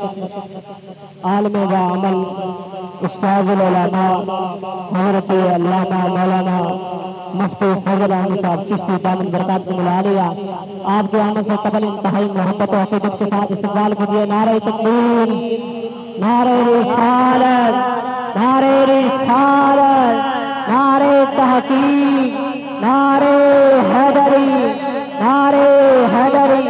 عالم و عمل استاد العلماء، حضرت علامہ مولانا مفتی فضل احمد صاحب، چشتی دامن برکات کو ملا لیا آپ کے آمد سے قبل انتہائی محبت و عقیدت کے ساتھ استقبال کیجیے نعرہ تکبیر، نعرہ رسالت نعرہ رسالت، نعرہ تحقیق، نعرہ حیدری نعرہ حیدری۔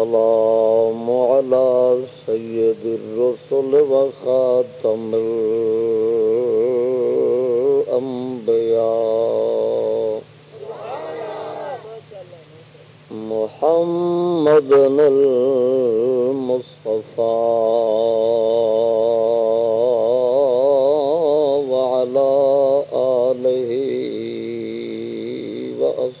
والسلام على سيد الرسل وخاتم الأنبياء. محمد المصطفى وعلى آله وأصحابه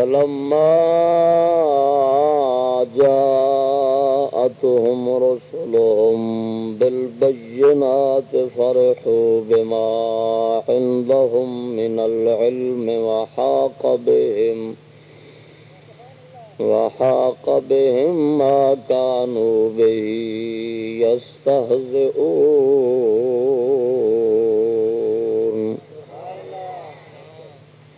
فلما جاءتهم رسلهم بالبينات فرحوا بما عندهم من العلم وحاق بهم وحاق بهم ما كانوا به يستهزئون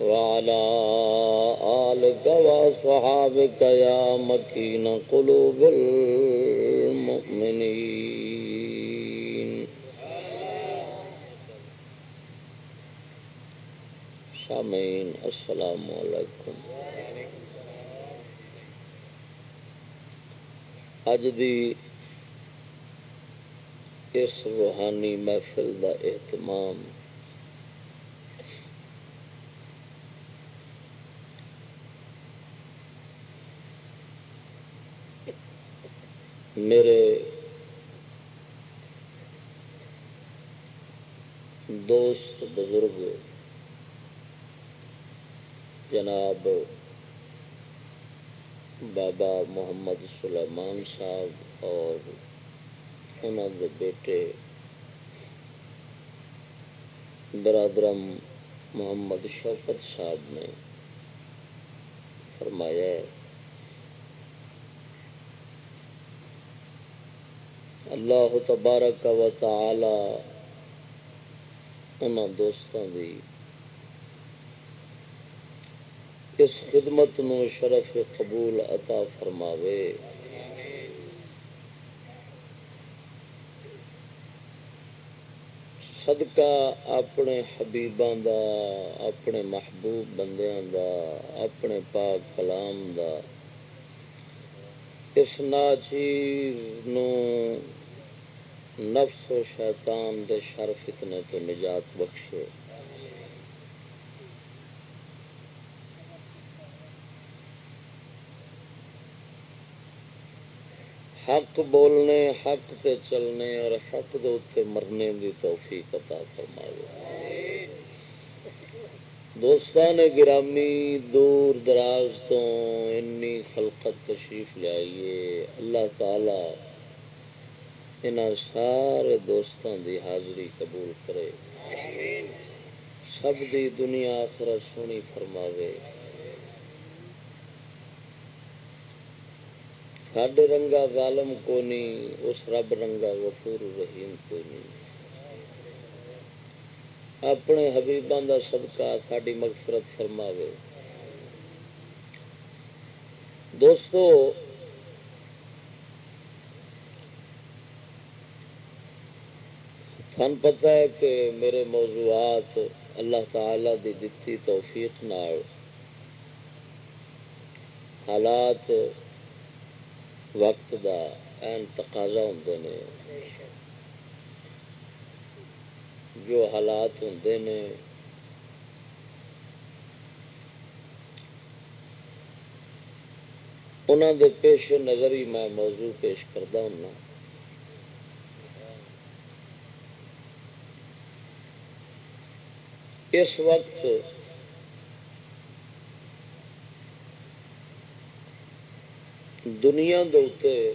وعلى آلك وأصحابك يا مكين قلوب المؤمنين. سامعین السلام علیکم اج دی اس روحانی محفل دا اہتمام میرے دوست بزرگ جناب بابا محمد سلیمان صاحب اور انہوں کے بیٹے برادرم محمد شوکت صاحب نے فرمایا ہے اللہ تبارک و تعالی ان دوستوں دی اس خدمت نو شرف قبول عطا فرماوے۔ صدقہ اپنے حبیبان دا، اپنے محبوب بندیاں دا، اپنے پاک کلام دا۔ اس ناچیر نفس و شیطان دے شر فتنے تو نجات بخشے۔ حق بولنے، حق تے چلنے اور حق دے مرنے دی توفیق عطا فرمائے۔ دوستان گرامی دور دراز تو انی خلقت تشریف لائیے۔ اللہ تعالی ان سارے دوستوں دی حاضری قبول کرے۔ سب دی دنیا آخر سونی فرماوے۔ ساڈے رنگا ظالم کو نہیں اس رب رنگا غفور رحیم کو نہیں اپنے حبیبان دا صدقہ ساری مغفرت فرماوے۔ دوستو سن پتا ہے کہ میرے موضوعات اللہ تعالی دی دتی توفیق نال حالات وقت دا این تقاضا ہوں نے۔ جو حالات ہوں نے۔ انہوں دے پیش نظر ہی میں موضوع پیش کرتا ہوں اس وقت دنیا دے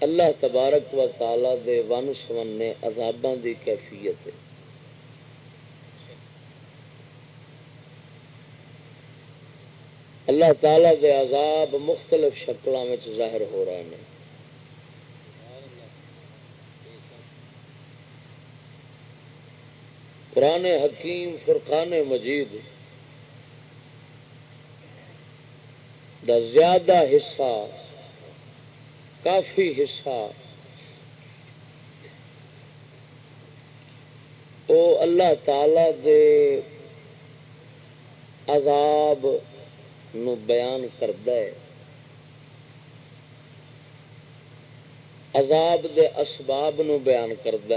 اللہ تبارک و تعالی دے ون سمنے عذاباں دی کیفیت ہے۔ اللہ تعالی دے عذاب مختلف شکلوں میں ظاہر ہو رہے ہیں۔ قرآن حکیم، فرقان مجید دا زیادہ حصہ کافی حصہ۔ وہ اللہ تعالی دے عذاب نو بیان کرد عذاب دے اسباب نو بیان کرد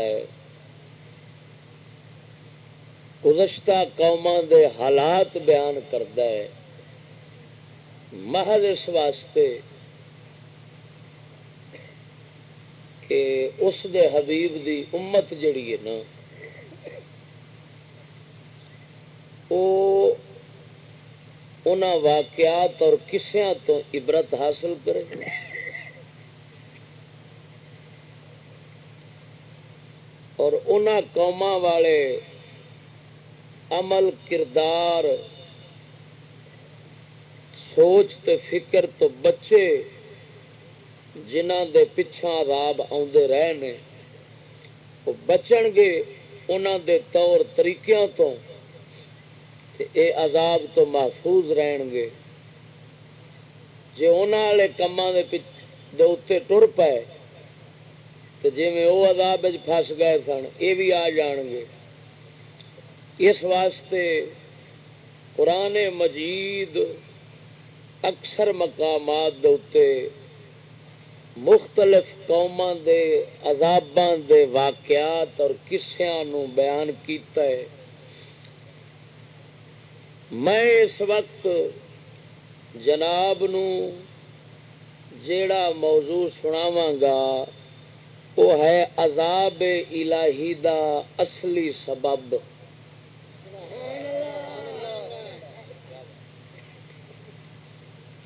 گزشتہ قوما دے حالات بیان کرد محض اس واسطے کہ اس دے حبیب دی امت جڑی ہے نا وہ ان واقعات اور کسیا تو عبرت حاصل کرے۔ اور ان قوما والے عمل کردار، سوچ تے فکر تو بچے جنہ دے پچھا راب آدھے رہے وہ بچن گے انہوں دے طور طریقوں تو، تے اے عذاب تو محفوظ رہن گے۔ جی ان والے کاموں کے اتنے ٹر پائے تو جی میں وہ عذاب پس گئے سن یہ بھی آ جان گے۔ اس واسطے قرآن مجید اکثر مقامات دے مختلف قوما دے عذاباں دے واقعات اور کسیا بیان کیتا ہے۔ میں اس وقت جناب نو جیڑا موضوع سناواں گا وہ ہے عذاب الہی دا اصلی سبب۔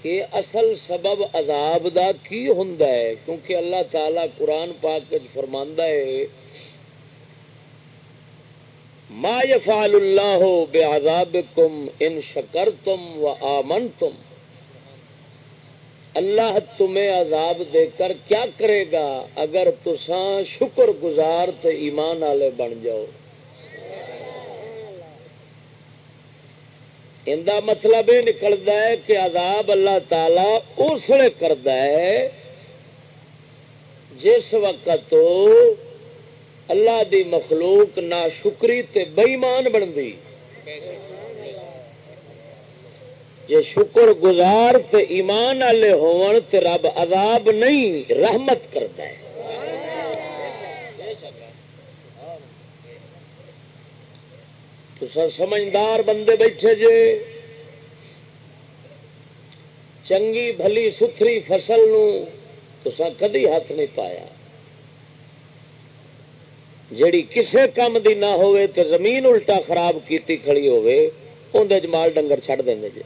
کہ اصل سبب عذاب دا کی ہوں کیونکہ اللہ تعالی قرآن پاک فرماندہ ہے، ما یفعل اللہ بے عذاب کم ان شکر تم و آمن تم اللہ تمہیں عذاب دے کر کیا کرے گا اگر تسان شکر گزار تو ایمان والے بن جاؤ؟ ان مطلب یہ نکلتا ہے کہ عذاب اللہ تعالی اس لیے کرتا ہے جس وقت اللہ دی مخلوق نہ شکری تے بئیمان بنتی۔ جی شکر گزار تے ایمان والے ہون تے رب عذاب نہیں، رحمت کرتا ہے۔ تو سر سمجھدار بندے بیٹھے جے۔ چنگی بھلی ستھری فصل نو تو کدی ہاتھ نہیں پایا۔ جیڑی کسے کام دی نہ ہوئے تے زمین الٹا خراب کیتی کھڑی ہوئے اندر مال ڈنگر چھڑ دیں جی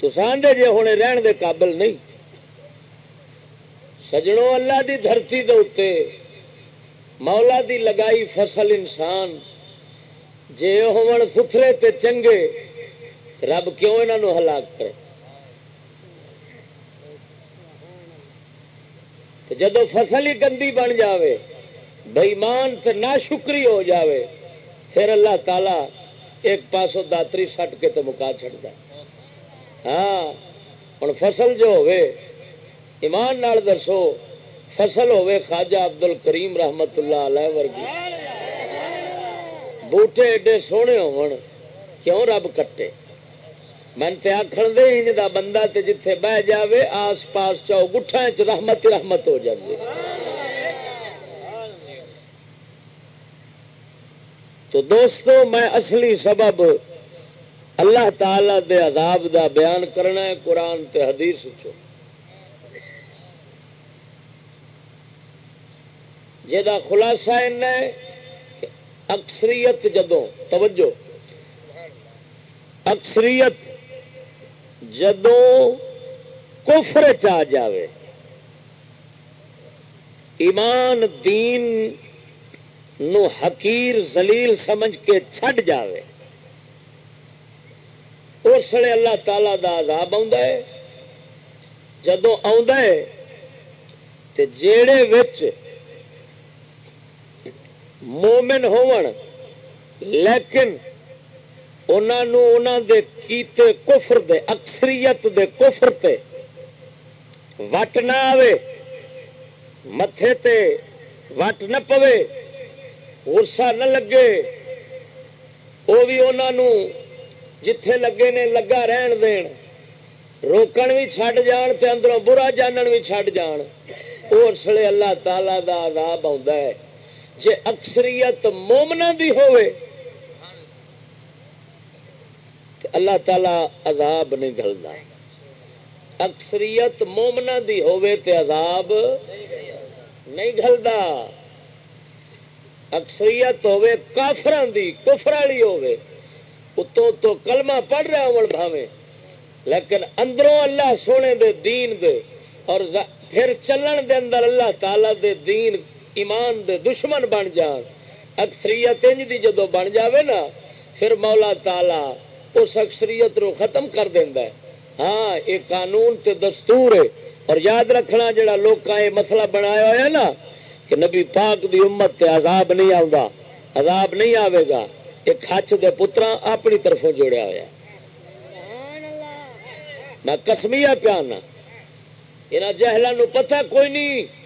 تو سانڈے جے ہونے رہن دے قابل نہیں۔ سجڑوں اللہ دی دھرتی دے اتے مولا دی لگائی فصل انسان۔ جے ہون ستھرے تے چنگے، رب کیوں انہوں ہلاک کرے؟ جدو فصل ہی گندی بن جاوے بئیمان تو نہ شکری ہو جاوے، پھر اللہ تعالی ایک پاسوں داتری سٹ کے تو مکا چڑھتا ہاں ہوں فصل جو ہوے ایمان نال دسو فصل ہوے خواجہ ابدل کریم رحمت اللہ علیہ ورگی۔ بوٹے ایڈے سونے ہون، کیوں رب کٹے؟ من تے آخر دے ہی دا بندہ تے جتھے بہ جاوے، آس پاس چاؤ گٹھا چ رحمت رحمت ہو جائے تو دوستو، میں اصلی سبب اللہ تعالی دے عذاب دا بیان کرنا ہے قرآن تے حدیث چو جا خلاصہ اکثریت جدوں، توجہ، اکثریت جدوں کفر چ جاوے، ایمان دین نو حقیر زلیل سمجھ کے چھڈ جاوے۔ اس لیے اللہ تعالی دا عذاب ہے۔ جدو جیڑے وچ مومن ہون لیکن انہوں دے کیتے کفر دے، اکثریت دے کفر تے وٹ نہ آوے متے تے وٹ نہ پوے غصہ نہ لگے وہ بھی انہوں جتھے لگے نے لگا رہن دین، روکن بھی چھڈ جان تے اندروں برا جانن بھی چھڈ جان۔ اس لیے اللہ تعالی دا عذاب ہے۔ جے اکثریت مومنا بھی ہوئے اللہ تعالی عذاب نہیں گلتا اکثریت مومنا دی ہوئے تے عذاب نہیں گلتا اکثریت ہوئے کافران دی، کفر والی ہوئے اتو تو کلمہ پڑھ رہا ہوں بھاوے لیکن اندروں اللہ سونے دے دین دے اور پھر چلن دے اندر اللہ تعالی دے دین ایمان دے دشمن بن جان۔ اکثریت انج دی جدو بن جاوے نا، پھر مولا تالا اس اکثریت رو ختم کر دینا ہے۔ ہاں یہ قانون تے دستور ہے۔ اور یاد رکھنا جڑا لوگ یہ مسئلہ بنایا ہوا ہے نا، کہ نبی پاک دی امت تے عذاب نہیں آؤں عذاب نہیں آئے گا۔ ایک ہچ دے پترا اپنی طرفوں جوڑیا ہوا میں کسمیا پیانا۔ یہاں جہلوں پتہ کوئی نہیں۔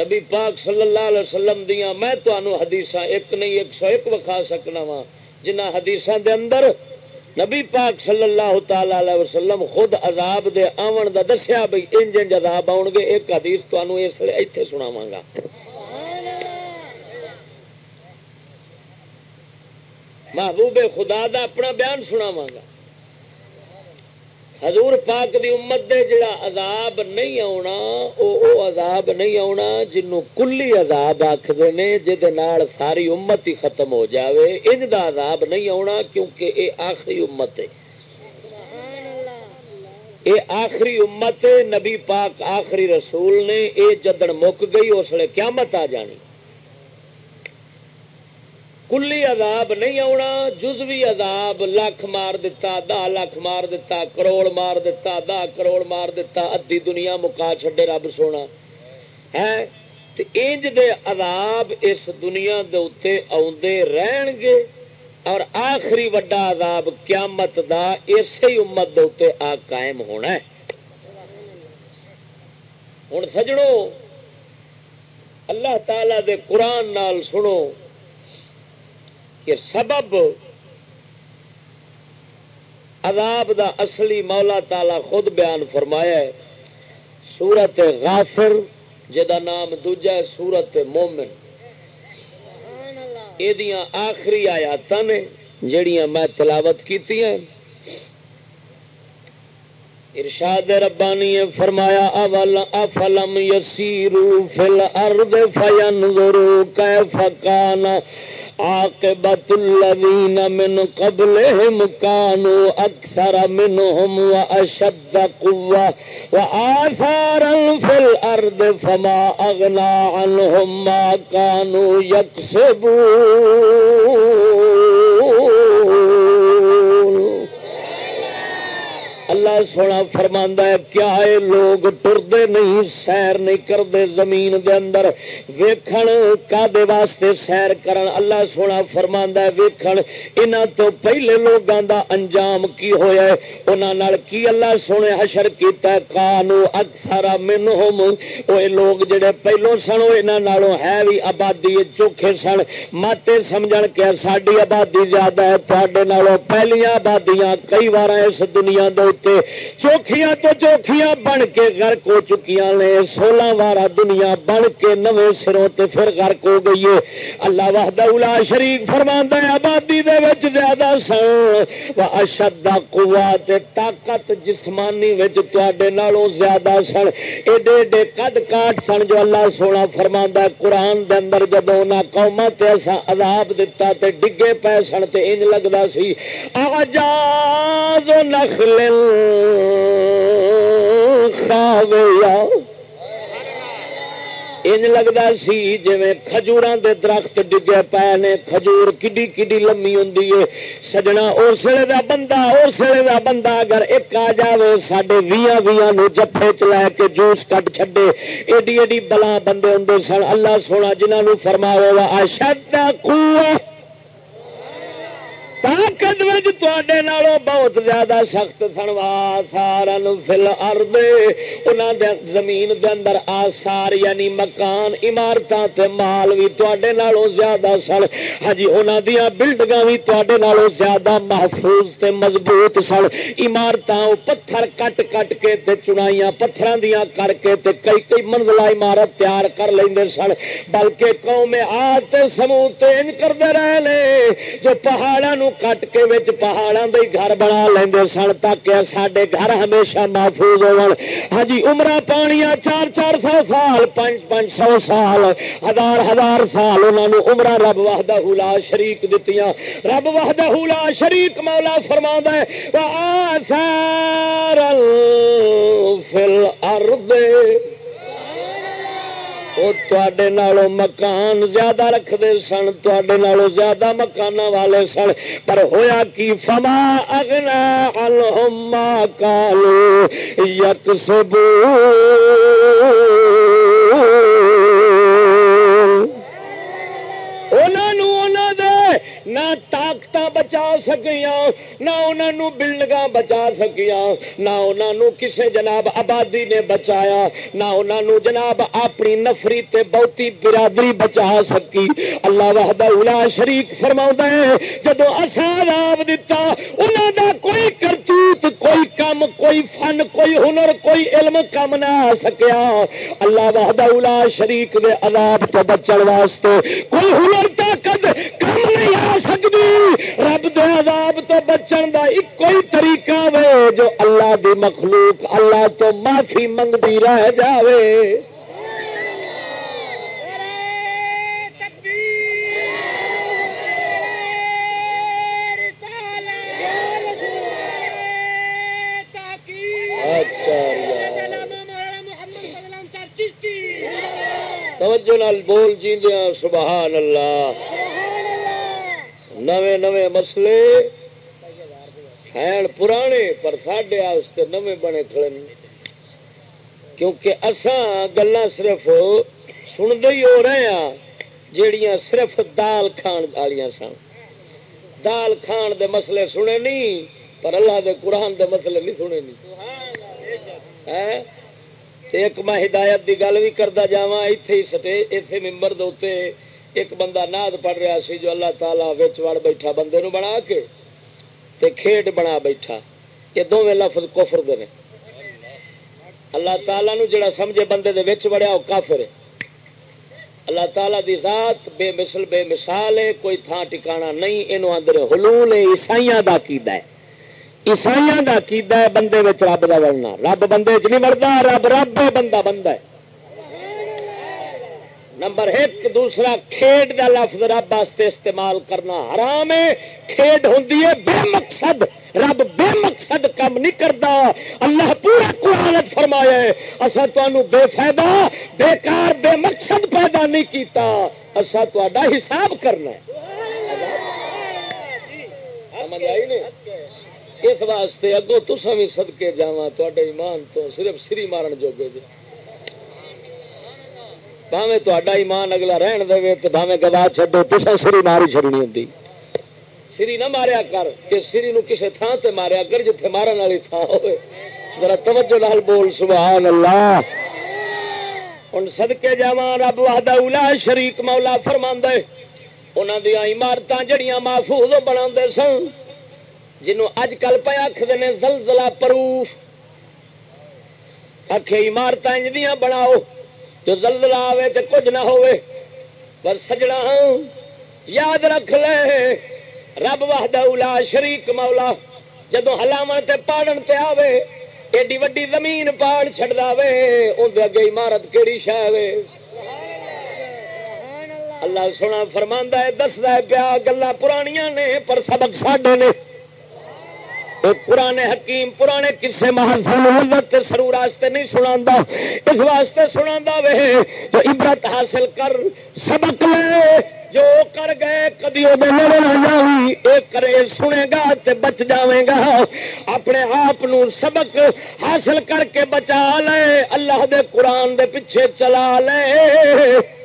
نبی پاک صلی اللہ علیہ وسلم دیا، میں تمہوں حدیث ایک نہیں، ایک سو ایک وکھا سکنا وا جنہ حدیث دے اندر نبی پاک صلی اللہ تعالی علیہ وسلم خود عذاب دے آن دا دسیا بھائی انج انج عذاب آؤ گے، ایک حدیث تمہوں اس لیے اتنے سناوا گا۔ محبوب خدا دا اپنا بیان سناوا گا۔ حضور پاک دی امت دے جڑا عذاب نہیں آنا او او عذاب نہیں آنا جنوں کلی عذاب آخر نے جہد ساری امت ہی ختم ہو جاوے، ان دا عذاب نہیں آنا کیونکہ اے آخری امت ہے۔ اے آخری امت، نبی پاک آخری رسول نے، اے جدن مک گئی، اس لیے قیامت آ جانی۔ کلی عذاب نہیں آنا جزوی عذاب لکھ مار دتا، دہ لکھ مار دتا، کروڑ مار دتا، دہ کروڑ مار دتا ادی دنیا مکا چھڈے رب سونا۔ ہے؟ انج دے عذاب اس دنیا دے اتنے آدھے رہن گے اور آخری وڈا عذاب قیامت دا اسی امت دے اتنے آ قائم ہونا ہے۔ ہوں سجڑوں اللہ تعالی دے قرآن نال سنو۔ کہ سبب عذاب دا اصلی مولا تالا خود بیان فرمایا ہے، سورت غافر جدا نام دوجا ہے سورت مومن۔ یہ آخری آیات نے جڑیاں میں تلاوت کی ارشاد ربانی فرمایا، اول افلم یسیرو فل ارد فینظرو کیف کانا عاقبت الذين من قبلهم كانوا أكثر منهم وأشد قوة وآثارا في الأرض فما أغنى عنهم ما كانوا يكسبون اللہ سونا فرما ہے، کیا ہے لوگ ٹردے نہیں، سیر نہیں کرتے زمین دے اندر؟ ویکھن کا دے واسطے سیر کرن، اللہ سونا فرما ہے، ویکھن انہ تو پہلے لوگوں دا انجام کی ہویا ہے؟ انہاں نال کی اللہ سونے حشر کیتا ہے؟ کانو اکثر منہم او لوگ جڑے پہلو سن انہاں نالوں ہے بھی آبادی چوکھے سن۔ ماتے سمجھن کہ ساڈی آبادی زیادہ ہے، تواڈے نالوں پہلیاں آبادیاں کئی بار اس دنیا دے چوکھیاں تو چوکھیاں بن کے گرک ہو چکی نے، سولہ بارہ دنیا بن کے نوے سروں تے پھر گرک ہو گئی ہے۔ اللہ وحدہ الا شریف فرما ہے، آبادی دے وچ زیادہ سن۔ اشد قوا طاقت جسمانی وچ تواڈے نالوں زیادہ سن۔ ایڈے ایڈے کد کاٹ سن جو اللہ سونا فرما قرآن دے اندر جدو نہ قوما تے ایسا عذاب دتا تے ڈگے پے سن تے انج لگتا سی۔ آجاز نخل ان لگتا سی جی کھجور دے درخت ڈگے پے نے کھجور کڈی کڈی لمبی ہوں سجنا اس ویلے کا بندہ اس ویلے کا بندہ اگر ایک آ جائے سڈے ویا ویا جفے چ لے کے جوس کٹ چھڈے ایڈی ایڈی بلا بندے ہوں سن اللہ سونا جنہوں فرماؤ اشد قوت تے بہت زیادہ سخت سنوا سارا فل ارد زمین دے اندر آسار یعنی مکان عمارت مال بھی تے زیادہ سن۔ ہاں جی، انہوں دیا بلڈنگ بھی تے زیادہ محفوظ تے مضبوط سن۔ عمارت پتھر کٹ کٹ کے تے چنائیاں پتھر دیا کر کے تے کئی کئی منزلہ عمارت تیار کر لیں سن۔ بلکہ قوم آج سمو تین کرتے رہے جو پہاڑوں کٹ کے پہاڑوں کے گھر بنا لیں سن تاکہ سڈے گھر ہمیشہ محفوظ ہو جی امرا پانیا چار چار سو سال پانچ پانچ سو سال ہزار ہزار سال انہوں نے امرا رب وحدہ حلا شریک دیتی رب وحدہ حلا شریک مولا فرما ہے فل ارد وہ تے مکان زیادہ رکھتے سن تے زیادہ مکان والے سن۔ پر ہویا کی؟ فما اگنا الما کالو یک سبو نہ طاقت بچا سکیاں، نہ انہوں بلڈنگ بچا سکیا نہ انہوں کسے جناب آبادی نے بچایا، نہ انہوں جناب اپنی نفری تے بہتی برادری بچا سکی۔ اللہ وحدہ اولا شریک فرما ہے، جدو اصاب دتا انہوں دا کوئی کرتوت، کوئی کم، کوئی فن، کوئی ہنر، کوئی علم کم نہ آ سکیا۔ اللہ وحدہ اولا شریک دے عذاب تو بچن واسطے کوئی ہنر، طاقت کم نہیں آ سکتی رب دے عذاب تو بچن دا ایک کوئی طریقہ وے جو اللہ دی مخلوق اللہ تو معافی منگتی رہ جاوے۔ اچھا توجہ نال بول جی سبحان اللہ۔ نوے نوے مسلے ہیں پرانے، پر ساڈے نوے بنے کھڑے کیونکہ اسان گلا صرف سنتے ہی ہو رہے ہیں جیڑیاں صرف دال کھان والی سن۔ دال کھان دے مسئلے سنے نہیں، پر اللہ دے قرآن دے مسئلے نہیں سنے نہیں۔ ایک میں ہدایت دی گل بھی کرتا جا اتے ہی سٹے اتے ممبر دے ایک بندہ ناد پڑھ رہا سی جو اللہ تعالیٰ وڑ بیٹھا، بندے نو بنا کے تے کھیڈ بنا بیٹھا۔ یہ دونوں لفظ کفر دے اللہ تعالیٰ نو جڑا سمجھے بندے دے وچ وڑیا، وہ کافر ہے۔ اللہ تعالیٰ دی ذات بے مثل، بے مثال ہے، کوئی تھان ٹکانا نہیں۔ یہ آدھے حلول عیسائی کا کیدا ہے۔ عیسائی کا کیدا ہے، بندے رب کا بڑھنا رب بندے چ نہیں مرتا رب رب بندہ بندہ ہے۔ نمبر ایک، دوسرا، کھیڈ کا لفظ رب واسطے استعمال کرنا حرام ہے۔ کھیڈ ہوں بے مقصد، رب بے مقصد کام نہیں کرتا اللہ پورا قرآن فرمایا اصا بے فائدہ بیکار بے مقصد پیدا نہیں کیتا۔ اصا تا حساب کرنا اس واسطے اگوں تسا بھی سدکے جا ایمان تو صرف سری مارن جوگے جی۔ بھاوے تا ایمان اگلا رہن دے تو بھاوے گوا چڈو تو سری ماری چڑنی ہوں سری نہ ماریا کر کہ سری نو کسی تھان سے ماریا کر جتھے مارن والی تھان ہوئے۔ ذرا توجہ لال بول، سبحان اللہ۔ ہوں سدکے جا رب وحدہ اولا شریک مولا فرما انہوں دیا عمارت جڑیاں محفوظ بنا سن، جنوں اج کل پہ آخر نے زلزلہ پروف۔ آخے عمارت بناؤ۔ جو زلزلہ آئے تو کچھ نہ ہوئے پر سجنا ہاں، یاد رکھ لے، رب واہد اولا شریک مولا جدو ہلاو تے پاڑن تے آوے، ایڈی وڈی زمین پاڑ چڑ دے اندر اگے عمارت کہڑی شہ اللہ سونا فرما ہے دستا پیا گلا پرانیاں نے، پر سبق ساڈے نے۔ وہ پرانے حکیم، پرانے کسے محلت سرور واسطے نہیں سنا اس واسطے سنا وے، جو عبرت حاصل کر سبق لے، جو کر گئے کدی وہ نہ جائی یہ کرے، سنے گا تے بچ جائے گا۔ اپنے آپ سبق حاصل کر کے بچا لے، اللہ دے قرآن دے پیچھے چلا لے۔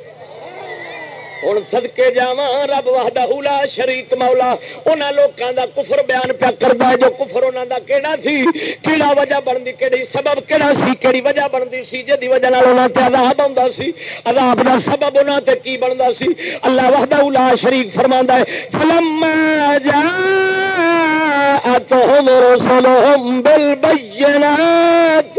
ہوں سدکے جا رب واہدہ اولا شریک مولا۔ انہوں لوگوں کا کفر بیان پیا کرتا ہے، جو کفر انہوں کا کہڑا سی کہڑا وجہ بنتی کہڑی سبب کہڑا سی کہڑی وجہ بنتی سی جی وجہ عذاب آتا سی۔ عذاب کا سبب انہوں تے کی بنتا سی؟ اللہ واہدہ اولا شریک فرما ہے فلم جا تو بل بینات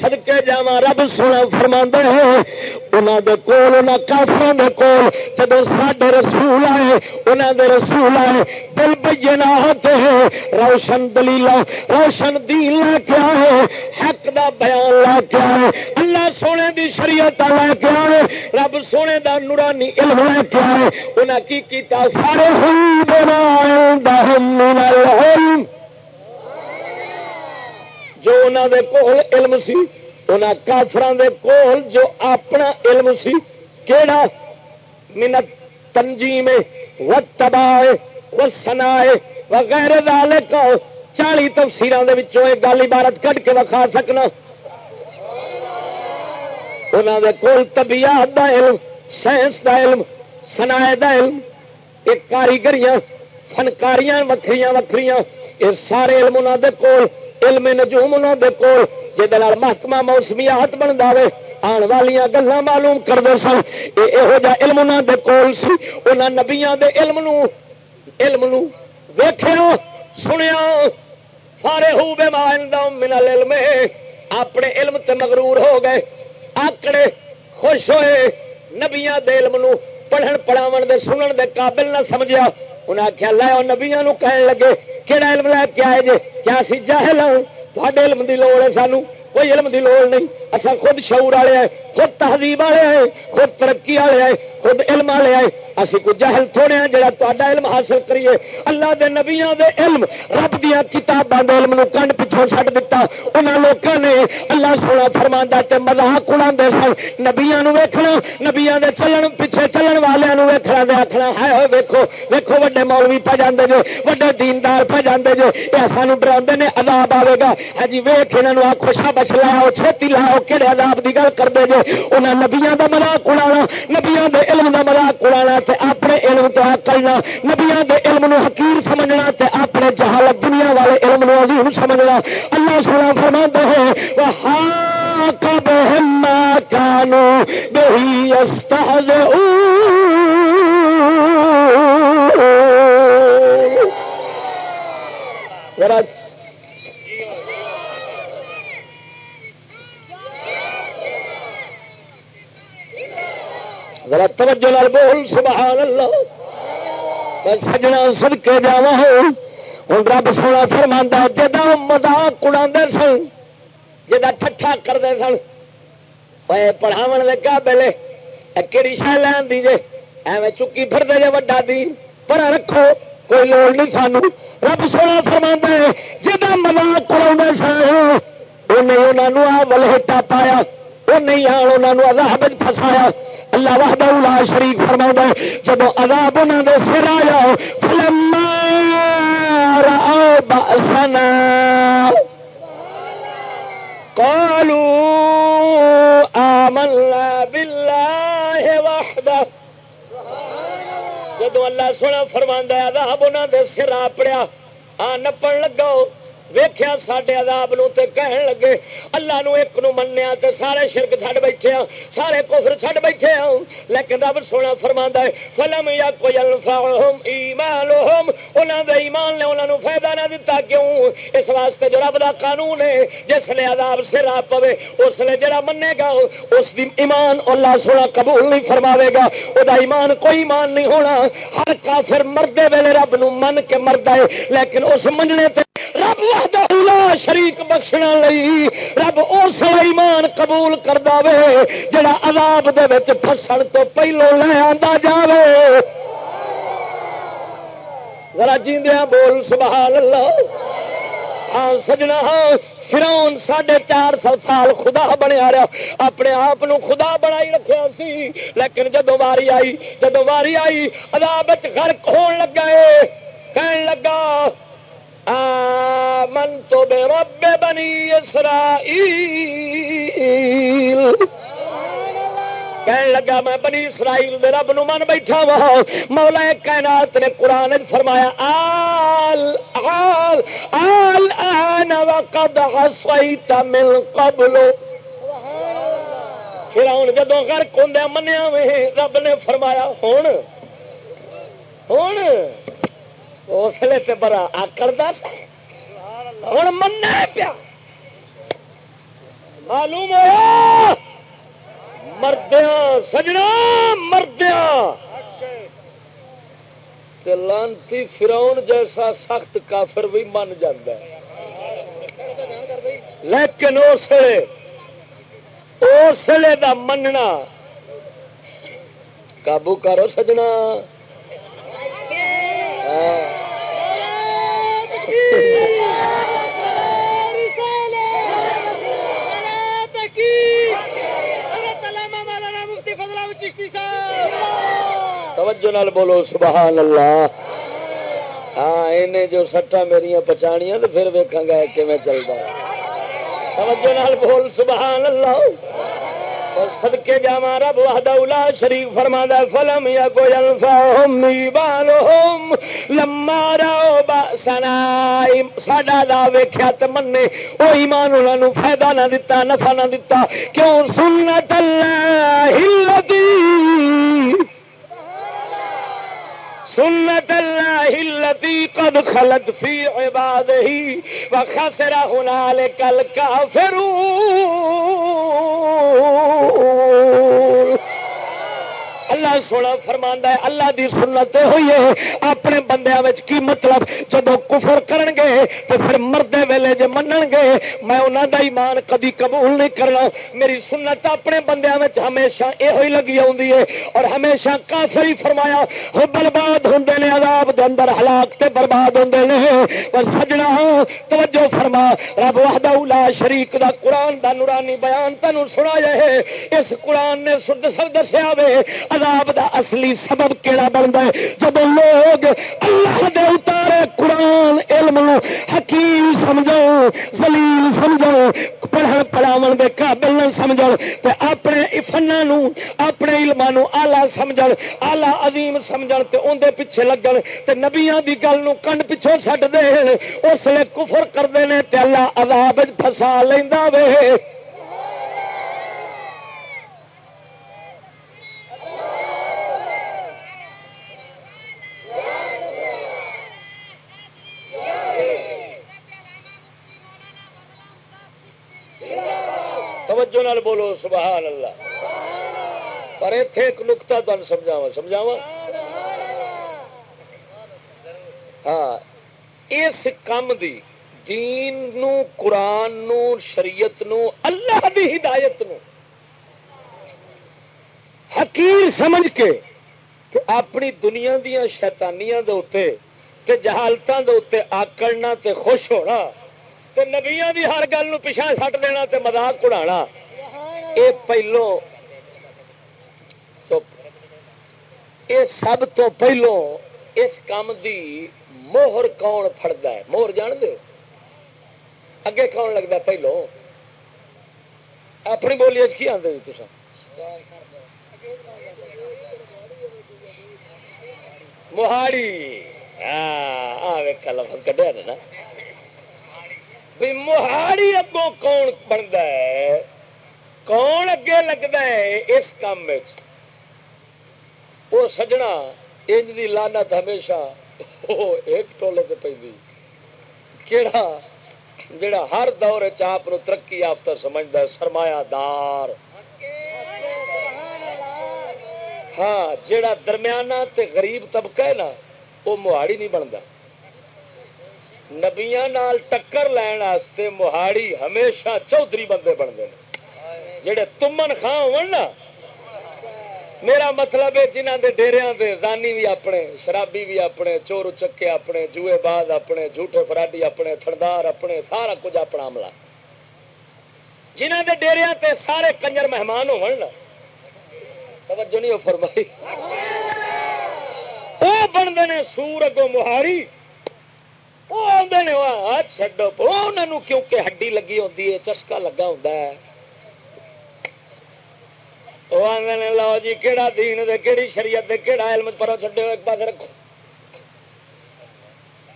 سدکے جا رب سونا فرما ہے انہوں دے کول انہوں کافروں دے کول جب سڈے رسول آئے انہوں دے رسول آئے، دل بجے نہ ہوتے ہیں۔ روشن دلیل روشن دین لے کے آئے، حق دا بیان لے کے آئے، اللہ سونے دی شریعت لے کے آئے، رب سونے دا نورانی علم لے کے آئے۔ انہیں کی کیتا؟ سارے ہوئی ہوں جو انہوں دے کول علم سی کافران دے کول جو اپنا علم سی، کیڑا؟ منت تنجیم و تباہ و سنا وغیرہ دال چالی تفصیل گل عبارت کٹ کے وکھا سکنا۔ انہوں نے کول طبیعت دا علم، سائنس دا علم سنا دا علم، ایک کاریگریاں، فنکاریاں وکری وکری یہ سارے علم انہوں دے کول۔ علم نجوم انہوں دے کول جہد محکمہ موسمیات بنتا رہے آن والی گلا معلوم کرتے سن۔ یہو جہ علم انہوں دے کول سی انہوں نبیاں دے علم نو علم نو ویخیا سنیا سارے ہو بے من علم اپنے علم تے مغرور ہو گئے۔ آکڑے خوش ہوئے نبیا علم نو پڑھن پڑھاو دے سنن دے قابل نہ سمجھا انہیں آخیا لو نبیا نو کہن لگے کہڑا علم لے کے آئے جے کیا سی جاہل ہوں تے علم کی لوڑ ہے سانو کوئی علم دی لوڑ نہیں اصل خود شعور والے ہیں خود تہذیب والے آئے خود ترقی والے آئے خود علم والے آئے۔ اسی کو جہل تھوڑے ہیں جڑا تا علم حاصل کریے۔ اللہ دے نبیاں دے علم، رب دیا کتاباں دے علم کنڈ پچھوں چھڈ دتا۔ انہاں لوکاں نے اللہ سونا فرماندا تے مذاق اڑاندے سن۔ نبیاں نو ویکھنا، نبیاں دے چلن پیچھے چلن والےاں نو ویکھنا تے آکھنا ہے ہوئے ویکھو ویکھو وڈے مولوی پہ جاندے جے وڈے دیندار پہ جاندے جے اے سانو ڈراندے نے، عذاب آوے گا۔ ہاں جی ویکھ انہاں نو آکھو شابش لاؤ چھتی لاؤ کہڑے عذاب دی گل کردے جے انہاں نبیاں دا مذاق اڑانا، نبیاں دے علم دا مذاق اڑانا تے اپنے علم تو کرنا نبیا کے علم نو حقیر سمجھنا تے اپنے جہالت دنیا والے علم نو عظیم سمجھنا۔ اللہ سونا فرما ہے وہ کانو بہی استحز ذرا توجہ لال بول سبحان اللہ میں سجنا سد کے جا ہوں رب سونا فرما جا مزاق اڑا سن جا ٹھا کرتے سن پڑھاو لگا پہلے کہڑی شہ لین دیجیے ایویں چکی پھرتے جی وڈا دی پر رکھو، کوئی لوڑ نہیں سانو۔ رب سونا فرما جا مزاق اڑا سن انہیں آ ولہٹا پایا وہ نہیں آن انہوں عذاب فسایا۔ اللہ وحدہ لا شریف فرما جب عذاب انہوں نے سر آیا فلم بسنا کالو آمنا باللہ وحدہ۔ جدو اللہ سونا فرما عذاب انہوں نے سر آ پڑیا، آ نپن لگا ویخیا سڈے عذاب نو تے کہن لگے، اللہ نو ایک نو منیا تے سارے شرک چھڈ بیٹھے ہاں سارے کفر چھڈ بیٹھے ہاں۔ لیکن رب سونا فرما ہے، فلم یا کوئی الفاظ ایمان انہوں دے ایمان نے انہوں فائدہ نہ دتا کیوں؟ اس واسطے جو رب دا قانون ہے، جس لے عذاب سر آ پوے، اس لیے جڑا منے گا، اس دی ایمان اللہ سونا قبول نہیں فرماوے گا۔ وہ ایمان کوئی ایمان نہیں ہونا۔ ہر کافر مردے ویلے رب نو من کے مرد ہے، لیکن اس مننے تے رب وحدہ لا شریک بخشنا لئی رب اس ایمان قبول کر دے جڑا عذاب دے فسن تو پہلو لے آتا جائے ذرا جیندیا بول، سبحان اللہ۔ ہاں سجنا ہاں فراؤن ساڑھے چار سو سال خدا بنیا رہا۔ اپنے آپ خدا بنائی رکھا سی۔ لیکن جدو واری آئی جدو واری آئی اداب گرک ہون لگا ہے کہن لگا ہاں، من تو بے رب بنی اسرائیل کہن لگا، میں بنی اسرائیل دے رب نو من بیٹھا وا مولا کائنات نے قرآن فرمایا، آل آل آل آن وقد من قبل. پھر ہوں جدو غرق ہوں منیا رب نے فرمایا ہوں ہوں اس لیے تو بڑا آکڑ دس ہوں من پیا۔ معلوم ہوا مردیا سجنا مردیا لانتی فراؤن جیسا سخت کافر بھی من جا لیکن اس اسلے کا مننا، قابو کرو سجنا۔ ہاں۔ توجہ نال بولو سبحان اللہ۔ ہاں جو سٹا میری پچھاڑیاں تو پھر ویکاں گا کہ میں چلتا توجہ نال بول سبحان اللہ۔ اور سدکے جا رب وحدہ شریف فرما فلم یا کوئی الفاہم ایمانہم لما راو باسنا ساڈا دا ویکھیا تے مننے او ایمان انہاں نو فائدہ نہ دتا، نفع نہ دتا۔ کیوں؟ سنت اللہ الذی سنت اللہ التي قد خلت في عباده وخسر هنالك الکافرون. اللہ سونا فرما ہے، اللہ دی سنت ہوئی ہے۔ اپنے بندیا کی مطلب؟ جب کفر کرن گے تو پھر مردے ویلے جے منن گے میں انہوں دا ایمان کدی قبول نہیں کرنا۔ میری سنت اپنے بندیا ہمیشہ یہ لگی آئی ہے اور ہمیشہ کافر ہی فرمایا وہ برباد ہوں نے عذاب دے اندر، ہلاک تے برباد ہوں نے۔ اور سجنا ہاں، توجہ فرما۔ رب وحدہ لا شریک دا قرآن دا نورانی بیان تینوں سنایا ہے۔ اس قرآن نے سد سر دسیا وے عذاب دا اصلی سبب کیڑا بنتا ہے؟ جب لوگ اللہ دے اتارے قرآن، علم حکیم سمجھو زلیل سمجھو پڑھن پڑھاو دے قابل نہ سمجھ تے اپنے فنا اپنے علم آلہ سمجھ آلہ عظیم سمجھ تے اندر پیچھے لگن، تے نبیاں دی گل نو کنڈ پچھوں چڈ دے اس لیے کفر کرتے ہیں تے اللہ عذاب فسا لینا وے۔ توجہ نال بولو، سبحان اللہ۔ پر اتے ایک نکتا تمہیں سمجھاوا سمجھاوا ہاں اس کام دی دین نو، قرآن نو، شریعت نو، اللہ دی ہدایت نو حقیر سمجھ کے کہ اپنی دنیا دیا شیتانیاں تے جہالتوں کے اتنے آکڑنا تے خوش ہونا تے نبیاں دی ہر گل پچھا سٹ دینا تے مذاق اڑا اے پہلو اے سب تو پہلو اس کام دی موہر کون فڑتا ہے؟ موہر جان دو اگے کون لگتا پہلو؟ اپنی بولی کی آدھے جی تو موہاڑی ہاں لفظ کٹیا نا۔ موہاڑی اگوں کون بنتا ہے؟ کون اگے لگتا ہے اس کام وہ سجنا، انج دی لانت ہمیشہ ایک ٹولے سے پہ کیڑا؟ جڑا ہر دور چاپ نو ترقی یافتہ سمجھتا ہے، سرمایہ دار۔ ہاں جڑا درمیانہ تے غریب طبقہ ہے نا وہ موہاڑی نہیں بنتا نبیا ٹکر لین واسطے موہاڑی ہمیشہ چودھری بندے بنتے ہیں۔ جہے تمن خان نا میرا مطلب ہے جنہ دے ڈیریا دے زانی بھی اپنے شرابی بھی اپنے چور چکے اپنے جوئے باز اپنے جھوٹے فراڈی اپنے تھندار اپنے سارا کچھ اپنا عملہ۔ جنہ دے ڈیریا تے سارے کنجر مہمان ہو توجہ نہیں فرمائی۔ وہ بنتے ہیں سور اگوں مہاری وہ آدھے چڈو انہوں کیونکہ ہڈی لگی ہوتی ہے چسکا لگا ہوتا ہے وہ آدھے لو جی کہڑا دین دے کہڑی شریعت دے کہڑا علم پرو چڈو ایک پاس رکھو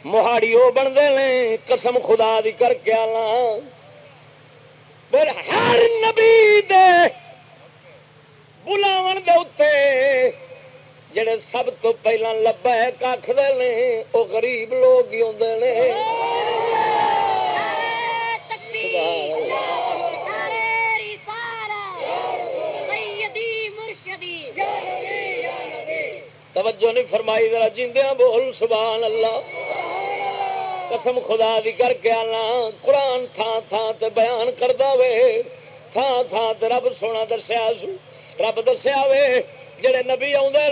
موہاڑی وہ بنتے ہیں قسم خدا دی کر کے آنا ہر نبی دے بلاو دے جڑے سب تو پہلا لبا ہے کھ دے وہ غریب لوگ ہی آدھے توجہ نہیں فرمائی ذرا جیندیاں بول سبحان اللہ۔ قسم خدا دی کر کے آنا قرآن تھان تھان تے بیان کردا وے تھان تھان تے رب سونا دسیا سو رب دسیا وے۔ جڑے نبی آدھے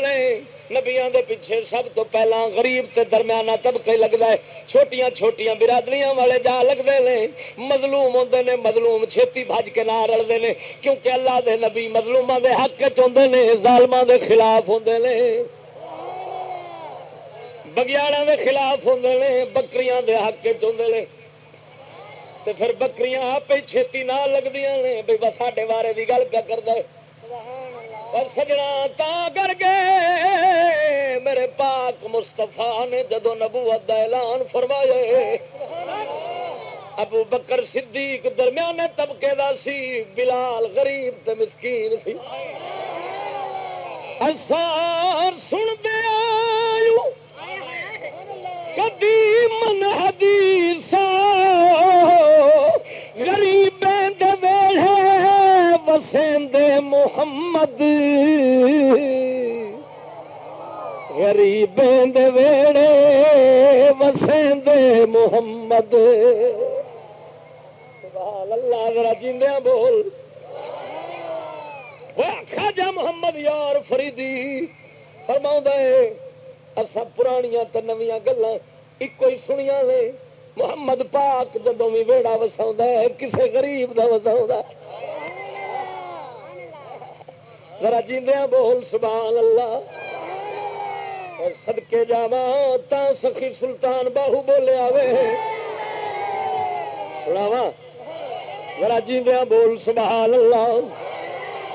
نبیا دے پیچھے سب تو پہلا غریب تے درمیانہ طبقے لگتا ہے۔ چھوٹیاں چھوٹیاں برادریاں والے جا لگتے ہیں مظلوم ہوتے ہیں مظلوم چھتی بج کے نہ رلتے ہیں کیونکہ اللہ دے نبی مظلوم دے حق چاہتے ہیں ظالم دے خلاف ہوں بگیاڑا کے خلاف ہوں بکریاں دے حق چاہتے تو پھر بکریاں آپ چھتی نہ لگتی نے بھائی ساڈے بارے کی گل کیا کرتا سجنا تا کر کے میرے پاک مستفا نے جدو نبوت کا اعلان فرمایا، ابو بکر صدیق درمیانے طبقے دا سی، بلال غریب تے مسکین سی۔ اثار سنتے آئو کدی من حدیث غریب وسیند محمد۔ غریب ویڑے وسیند محمد۔ اللہ ذرا جیندیا بول۔ خاجا محمد یار فریدی۔ فرما اصا پرانیاں تو نویاں گلا ایک ہی سنیا نے۔ محمد پاک جدو بھی ویڑا وسا ہے، کسے غریب کا وسا ذرا جیندیا بول سبحان اللہ سدکے جا تا سخی سلطان باہو بولے آوے۔ سناوا ذرا جیندیا بول سبحان اللہ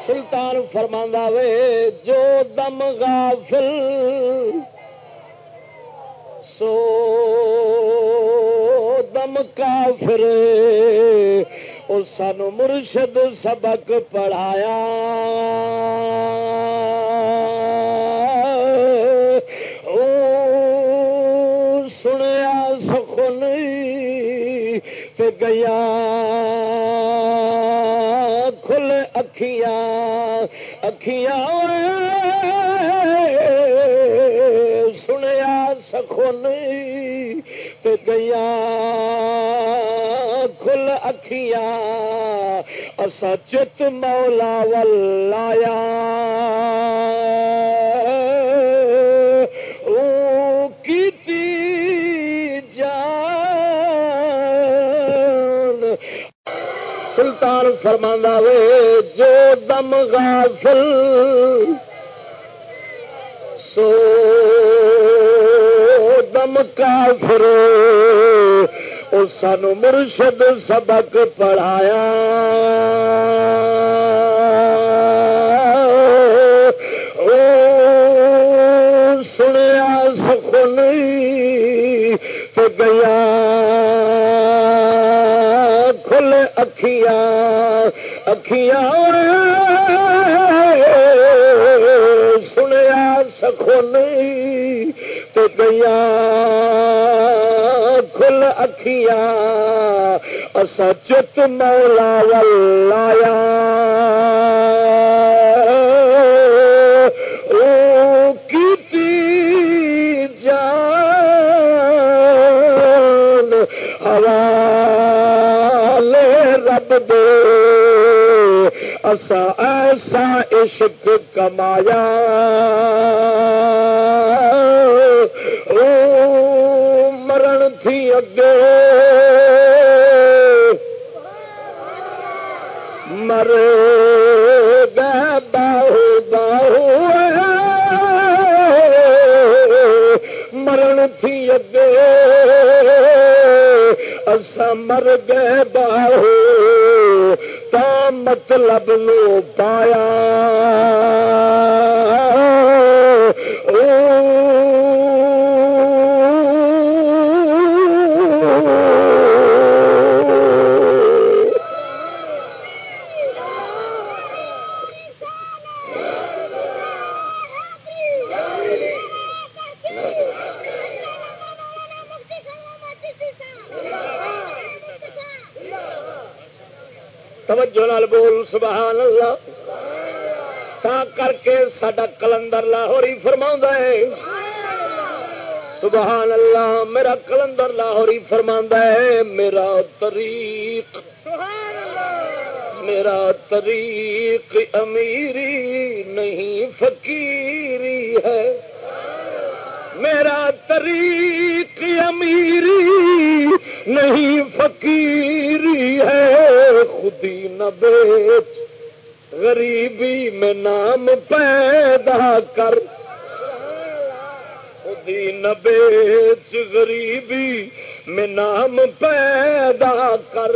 سلطان فرما وے جو دم غافل سو دم کافر او سانو مرشد سبق پڑھایا او سنیا سخن تے گیا کھل اکھیاں اکھیاں سنیا سخن تے گیا کھل اکھیاں اسا چت مولا ولایا او کیتی جان۔ سلطان فرما وے، جو دم غافل، سو دم کافر او سانو مرشد سبق پڑھایا۔ او سنیا سخن تو گیا۔ کھل اکھیاں اکھیاں سنیا سخن تو گیا کھل اکھیاں اسا چت مولا ولایا او کیتی جان حوالے رب دے۔ اسا ایسا عشق کمایا۔ او مرن تھی اگے۔ مر گئے باہو باہو۔ مرن تھی اگے۔ اسا مر گئے باہو۔ مطلب نو پایا۔ توجہ نال بول، سبحان اللہ۔ تا کر کے سڈا کلندر لاہوری فرما ہے۔ سبحان اللہ، میرا کلندر لاہوری فرما ہے، میرا طریق میرا طریق امیری نہیں، فقیری ہے۔ میرا طریق امیری نہیں فقیری ہے، خودی نہ بیچ۔ غریبی میں نام پیدا کر۔ خودی نبیچ غریبی میں نام پیدا کر۔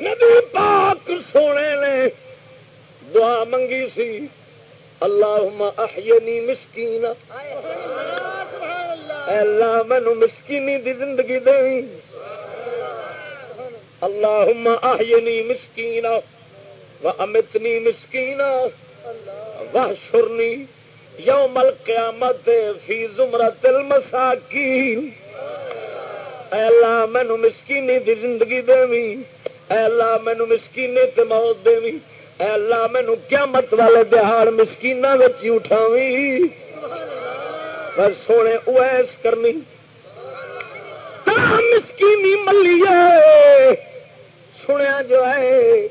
نبی پاک سونے نے دعا منگی سی اللہ احینی مسکین اللہ، مینو مسکینی دی زندگی دے اللہ احینی مسکین و امتنی مسکین واحشرنی یوم القیامت فی زمرت المساکین۔ اے اللہ، مینو مسکینی دی زندگی دے اے اللہ، مینو مسکینے تے موت دے اے اللہ، مینو قیامت والے دہاڑ مسکین اٹھاوی پر سونے اویس کرنی۔ مسکینی ملیے سنیا جو ہے،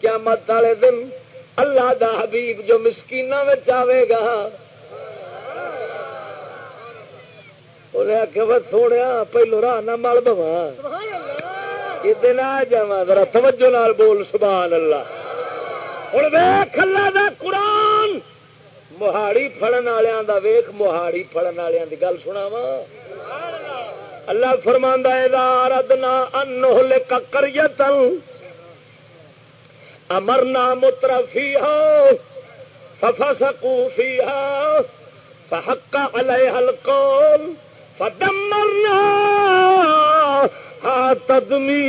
قیامت والے دن اللہ دا حبیب جو مسکین آئے گا۔ کہ تھوڑا پہلو راہ نہ مل بوا دن آ جا ذرا توجہ نال بول، سبحان اللہ۔ ہوں ویخ اللہ دا قرآن۔ مہاڑی فڑن والوں دا ویخ مہاڑی فڑن والوں کی گل سنا وا اللہ فرماندہ ردنا ان کا کریتن امرنا مترفی ہو ففا فی ہو فحق علیہ القول، فدمرنا ہا تدمیرا.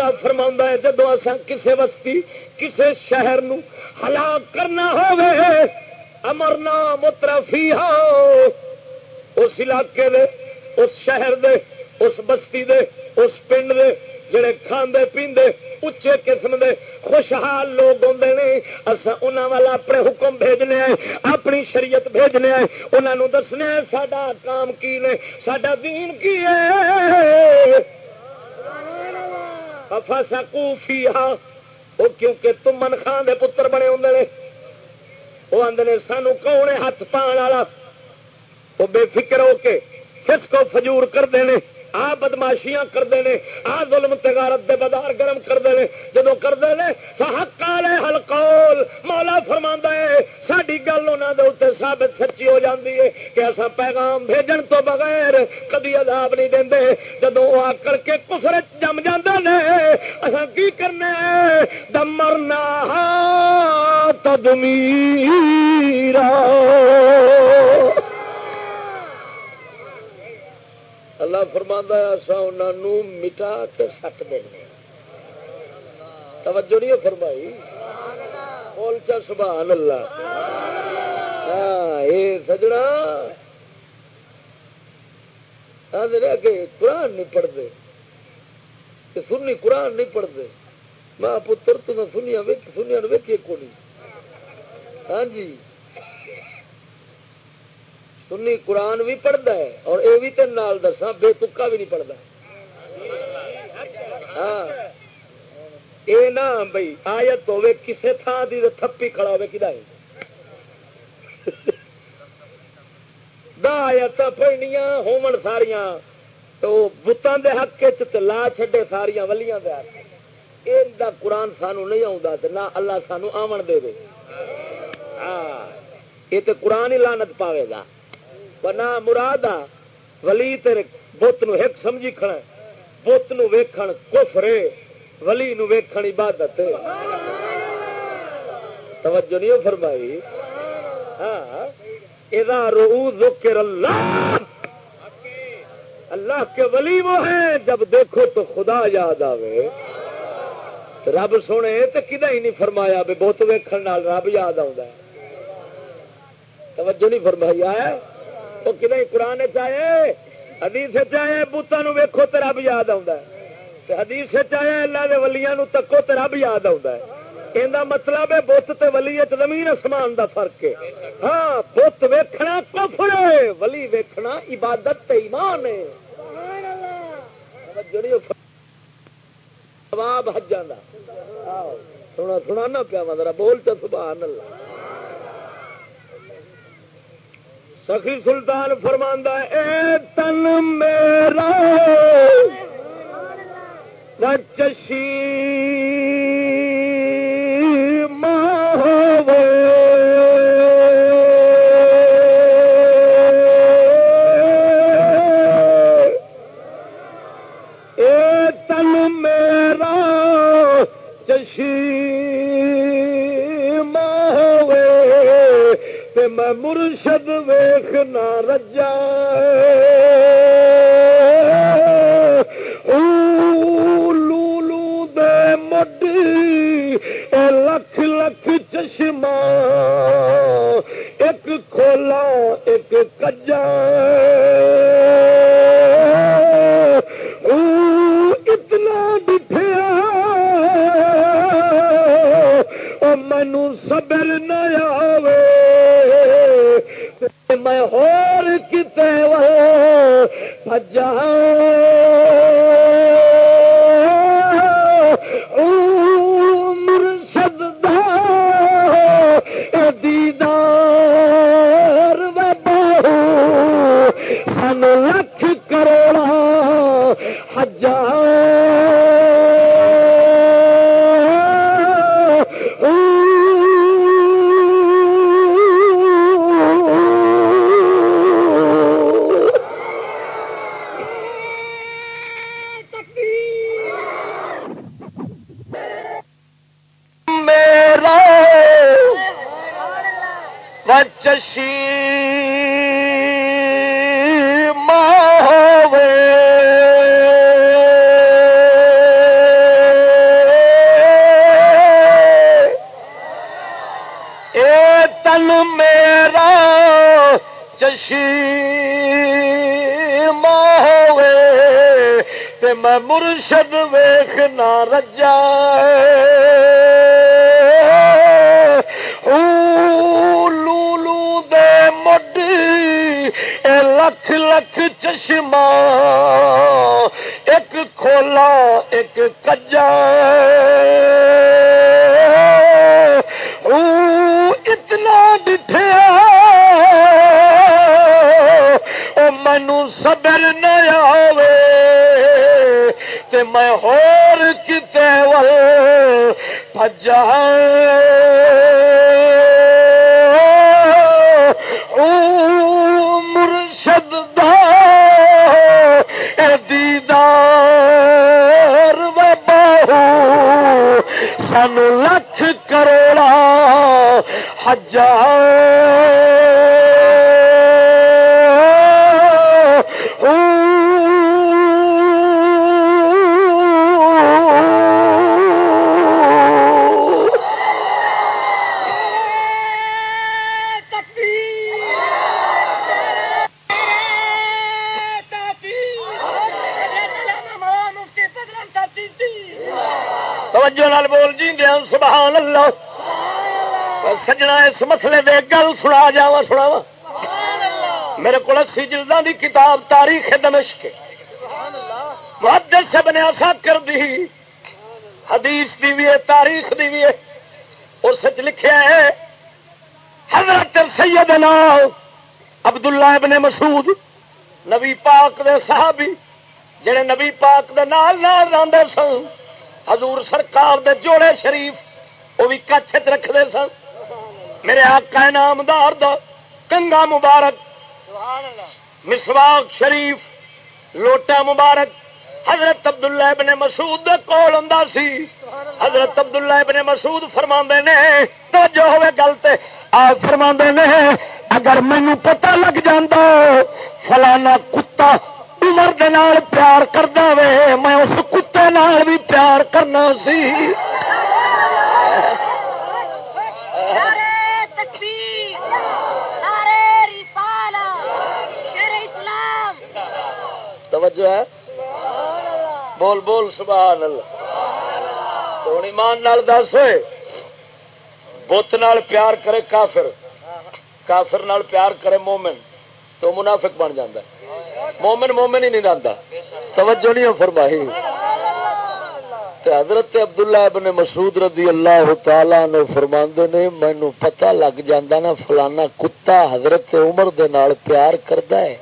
اللہ فرما ہے، جدو اصا کسے بستی کسے شہر نو ہلاک کرنا ہوے امرنا مترفی ہو اس علاقے دے، اس شہر دے، اس بستی دے، اس پنڈ دے، جڑے کھاندے پیندے، اچے قسم دے خوشحال لوگ آتے نے اصا انہوں والا اپنے حکم بھیجنے آئے، اپنی شریعت بھیجنے آئے انہوں دسنے سڈا کام کی نے سڈا دین کی ہے؟ سکوفی ہاں وہ کیونکہ تمن خان دے پتر بنے ہوں وہ آدھے سانو کون ہاتھ پان والا؟ وہ بے فکر ہو کے فسکو فجور کرتے ہیں آ بدماشیاں کرتے ہیں۔ آ ظلم تگارت دے بدار گرم کرتے ہیں۔ جدو کرتے ہیں حق والے ہلکول مولا فرما ہے ساری گل انہوں کے اتنے ثابت سچی ہو جاتی ہے کہ ایسا پیغام بھیجن تو بغیر کدی عذاب نہیں دے جدو آ کر کے کفر جم جانے اصا کی کرنا دمرنا تدمیرا۔ اللہ فرما اصا انہوں مٹا کے سٹ دینا توجہ نہیں فرمائی؟ بول چا سبحان اللہ۔ ہاں یہ سجنا۔ کہ قرآن نہیں پڑھتے۔ سنی قرآن نہیں پڑھتے۔ ماں پتر تو سنیا سنیا ویکھیے کو نہیں ہاں جی۔ سنی قرآن بھی پڑھتا ہے اور یہ بھی تین نال دسا بے تکا بھی نہیں پڑھتا۔ ہاں۔ یہ نہ بھائی آیت ہوے کسے تھان کی تھپی کھڑا ہوے کدا آیت پڑھنیا ہومن ساریاں، تو بتان دے حق لا چھڈے ساریاں ولیاں دے حق یہ قرآن سانو نہیں آتا نہ اللہ سانو آمن دے دے۔ ہاں۔ یہ تو قرآن ہی لانت پاوے گا۔ بنا مراد آ ولی تیرے بت نک سمجھی کھڑا بت ویکھن کفرے ولی نو ویکھن عبادت توجہ نہیں فرمائی ہاں رو ذکر اللہ اللہ کے ولی وہ ہیں جب دیکھو تو خدا یاد آوے رب سونے تو کدا ہی نہیں فرمایا بھی بت ویکھن رب یاد آ توجہ نہیں فرمائی آیا وہ کدیں قرآن چاہے؟ حدیث چاہے بوتان ویکو تو رب یاد حدیث چاہے اللہ کے ولیا تکو تو رب یاد یہ مطلب ہے بت تے ولی زمین آسمان دا فرق ہے۔ ہاں بت ویکھنا کفر ہے، ولی ویکھنا عبادت تے ایمان ہے۔ جواب حجاں دا سنا سنا نہ پیا ذرا بول چ سبحان اللہ۔ سخی سلطان فرماندہ اے تن میرا چشی۔ مرشد ویخنا رجا۔ لولو دے مڈی لکھ لکھ چشمہ۔ ایک کھولا، ایک کجا۔ اتنا بٹھیا مینو سبر نہ آوے۔ میں ہور کتے گل سنا میرے کو اسی جلدوں دی کتاب تاریخ دمشق۔ محدث سے بنیا سا کر دی حدیث دی بھی ہے، تاریخ دی بھی ہے۔ اس لکھا ہے، حضرت سیدنا عبداللہ ابن مسعود، نبی پاک دے صحابی، جڑے نبی پاک دے نال نال راندے سن، حضور سرکار دے جوڑے شریف وہ بھی کچھ رکھتے سن۔ میرے آقا نامدار دا کنگا مبارک مسواق شریف، لوٹا مبارک، حضرت عبداللہ ابن مسعود کول ہوں سی۔ حضرت عبداللہ ابن مسعود فرما نے تو جو ہوئے گلتے آ فرما نے، اگر مینو پتہ لگ جاندہ فلانا کتا عمر دے نال پیار کردا وے، میں اس کتے نال بھی پیار کرنا سی۔ توجہ ہے؟ بول بول، سبحان اللہ۔ تو ایمان نال دس بت نال پیار کرے کافر۔ کافر نال پیار کرے مومن۔ تو منافق بن جاتا ہے۔ مومن مومن ہی نہیں رہتا توجہ نہیں فرمائی۔ حضرت عبداللہ ابن مسعود رضی اللہ تعالی نے فرما نے مینو پتا لگ جانا نا، فلانا کتا حضرت عمر دے نال پیار کرتا ہے۔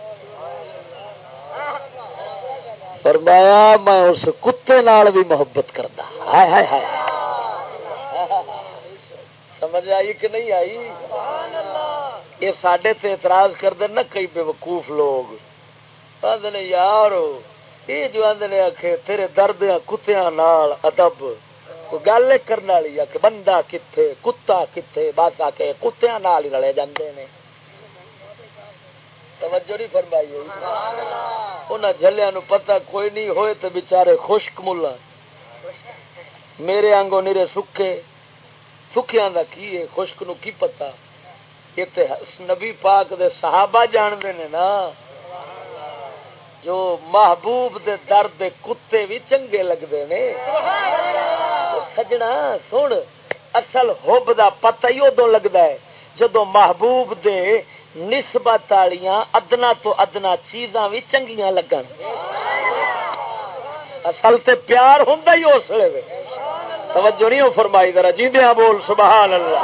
فرمایا، میں اس کتے نال بھی محبت کرتا۔ ہائے ہائے ہائے۔ سمجھ آئی کہ نہیں آئی؟ یہ سڈے تے اعتراض کرتے نا، کئی بے وقوف لوگ۔ آدھے یار یہ جو آدھے آخ تیرے درد کتیا نال ادب۔ گل کرنے والی آ کہ بندہ کتنے کتا کتنے بس آ کے کتیا نال ہی رلے جاندے نے۔ توجہ نہیں فرمائی ہوئی انہیں جلیا نو پتا کوئی نہیں ہوئے تو بچارے خشک ملا۔ میرے آنگوں نیرے سکے سکھیا کا کی ہے؟ خشک نو کی پتا یہ نبی پاک دے صحابہ جانتے نے نا۔ جو محبوب دے درد دے کتے بھی چنگے لگتے نے سجنا، سن۔ اصل ہوب دا پتہ ہی ادو لگتا ہے۔ جدو محبوب دے نسبت والیاں ادنا تو ادنا چیزاں بھی چنگیاں لگن۔ اصل تے پیار ہوں ہی اس لیے توجہ نہیں فرمائی، ذرا جیندیا بول، سبحان اللہ۔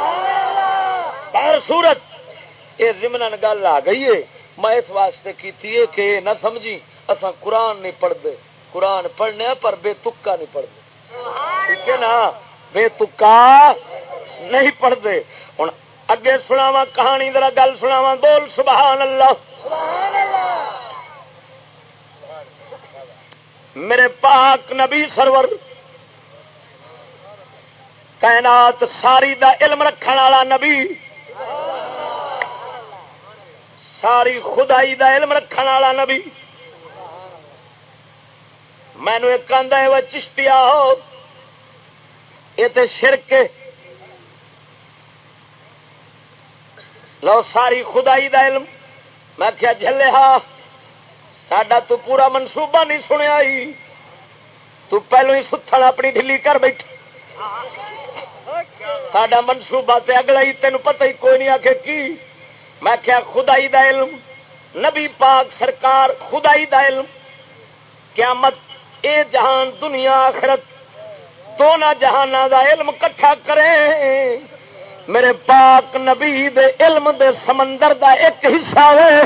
پر صورت یہ زمن گل آ گئی ہے۔ میں اس واسطے کیتی ہے کہ نہ سمجھی اصا قرآن نہیں پڑھتے قرآن پڑھنے پر بے تکا نہیں پڑھتے ٹھیک ہے نا؟ بے تکا نہیں پڑھتے ہوں اگے سناوا کہانی ذرا گل سناوا بول سبحان اللہ میرے پاک نبی سرور کائنات ساری دا علم رکھنے والا نبی ساری خدائی دا علم رکھنے والا نبی مینو ایک ہے وہ چشتیا ہو یہ تو شرک لو ساری خدائی دا علم۔ میں کیا جلے ہا، ساڈا تو پورا منصوبہ نہیں سنیا تو پہلو ہی ستھڑ اپنی ڈلی کر بیٹھی ساڈا منصوبہ تے اگلا ہی تین پتہ ہی کوئی نہیں آخ کی۔ میں کیا خدائی دا علم۔ نبی پاک سرکار خدائی دا علم۔ قیامت اے جہان، دنیا آخرت دونوں جہان دا علم کٹھا کرے۔ میرے پاک نبی دے علم دے سمندر دا ایک حصہ ہے۔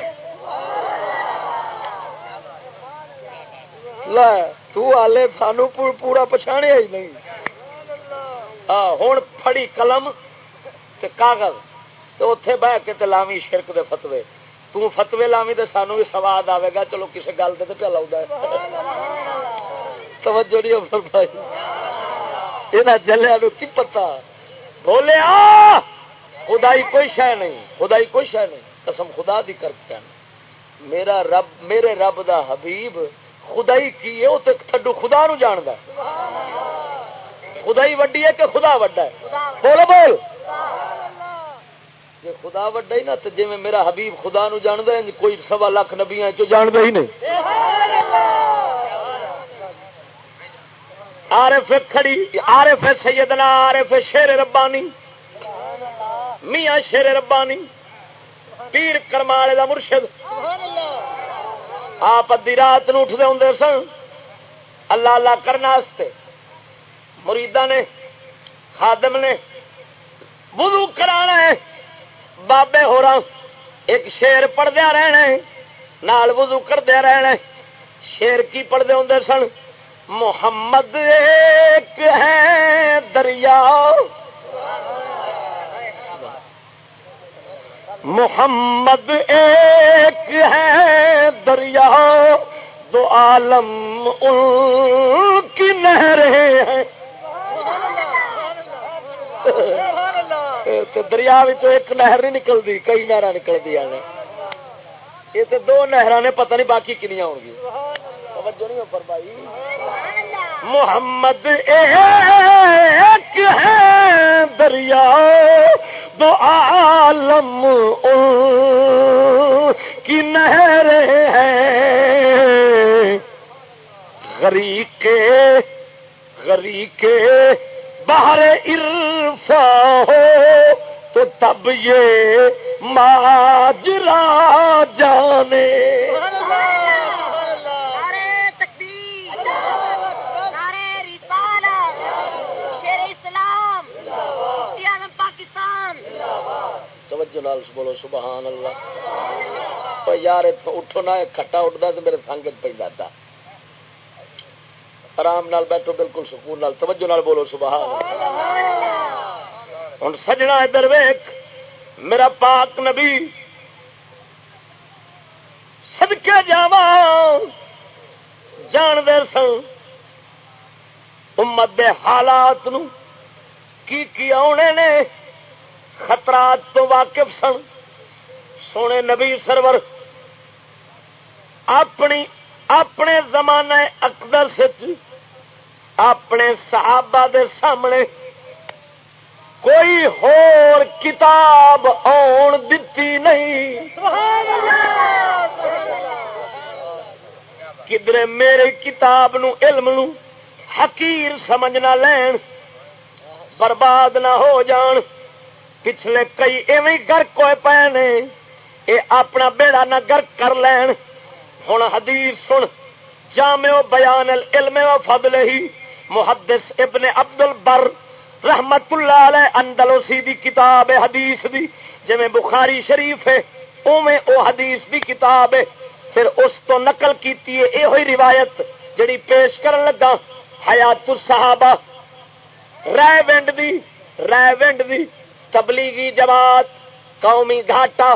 لے سانو پورا پچھاڑیا ہی نہیں۔ ہوں فڑی قلم تے کاغذ تو اتے بہ کے تے لامی شرک دے فتوے۔ تو فتوے لامی تے سانو بھی سواد آئے گا۔ چلو کسی گل سے پہ لاؤ توجہ نہیں فرمائی۔ یہ جلیا کی پتا بولیا خدائی کوئی شہ نہیں خدائی کوئی شہ نہیں قسم خدا دی کر کے میرا رب میرے رب دا حبیب خدائی کی ہے وہ تھڈو خدا نو جان دا خدائی وڈی ہے کہ خدا وڈا ہے؟ بولو بول۔ جی خدا وڈا ہی نا تو جی میرا حبیب خدا نو جان دے کوئی سوا لاکھ نبیا چ جان ہی نہیں۔ عارف کھڑی، عارف سیدنا، عارف شیر ربانی، میاں شیر ربانی، پیر کرمالے دا مرشد. آپ ادی رات نو اٹھتے ہوں سن، اللہ اللہ کرنے مریدا نے، خادم نے وضو کرانا ہے۔ بابے ہو رہا ایک شیر پڑھدیا رہنا نال وضو کردیا رہنا شیر کی پڑھتے ہوں سن؟ محمد ایک ہے دریا۔ محمد ایک ہے دریا۔ دو عالم ان کی نہریں ہیں۔ دریا ایک نہر نہیں نکلتی کئی نہر نکلتی یہ تو دو نہر نے، پتہ نہیں باقی کنیا ہو توجہ نہیں گی محمد ایک ہے دریا، دو عالم کی نہر ہیں۔ غریق غریق باہر عرفا ہو، تو تب یہ ماجرا جانے۔ بولو، سبحان اللہ۔ یار اٹھو نہ کٹا اٹھتا تو میرے سنگ پہ جاتا۔ آرام نال بیٹھو، بالکل سکون نال، توجہ نال بولو، سبحان ہوں سجنا ادھر ویک میرا پاک نبی۔ سدکے جا جان دے سن۔ امت دے حالات نو کی کی آنے نے؟ خطرات تو واقف سن۔ سونے نبی سرور، اپنی، اپنے زمانے اقدر سچ اپنے صحابہ دے سامنے کوئی ہور کتاب آن دتی نہیں۔ کدھر میرے کتاب نو علم نو حقیر سمجھنا لین، برباد نہ ہو جان۔ پچھلے کئی ایویں گرک ہوئے پے نے یہ اپنا بیڑا نہ گرک کر لین۔ ہوں حدیث سن، جامع بیان العلم و فضل ہی۔ محدث ابن عبد البر رحمت اللہ علیہ اندلوسی دی کتاب حدیث دی جی بخاری شریف ہے اوے او حدیث دی کتاب ہے۔ پھر اس تو نقل کیتی ہے یہ ہوئی روایت جڑی پیش کرن لگا، حیات الصحابہ، رائے ونڈ دی، رائے ونڈ دی۔ تبلیغی جماعت قومی گھاٹا۔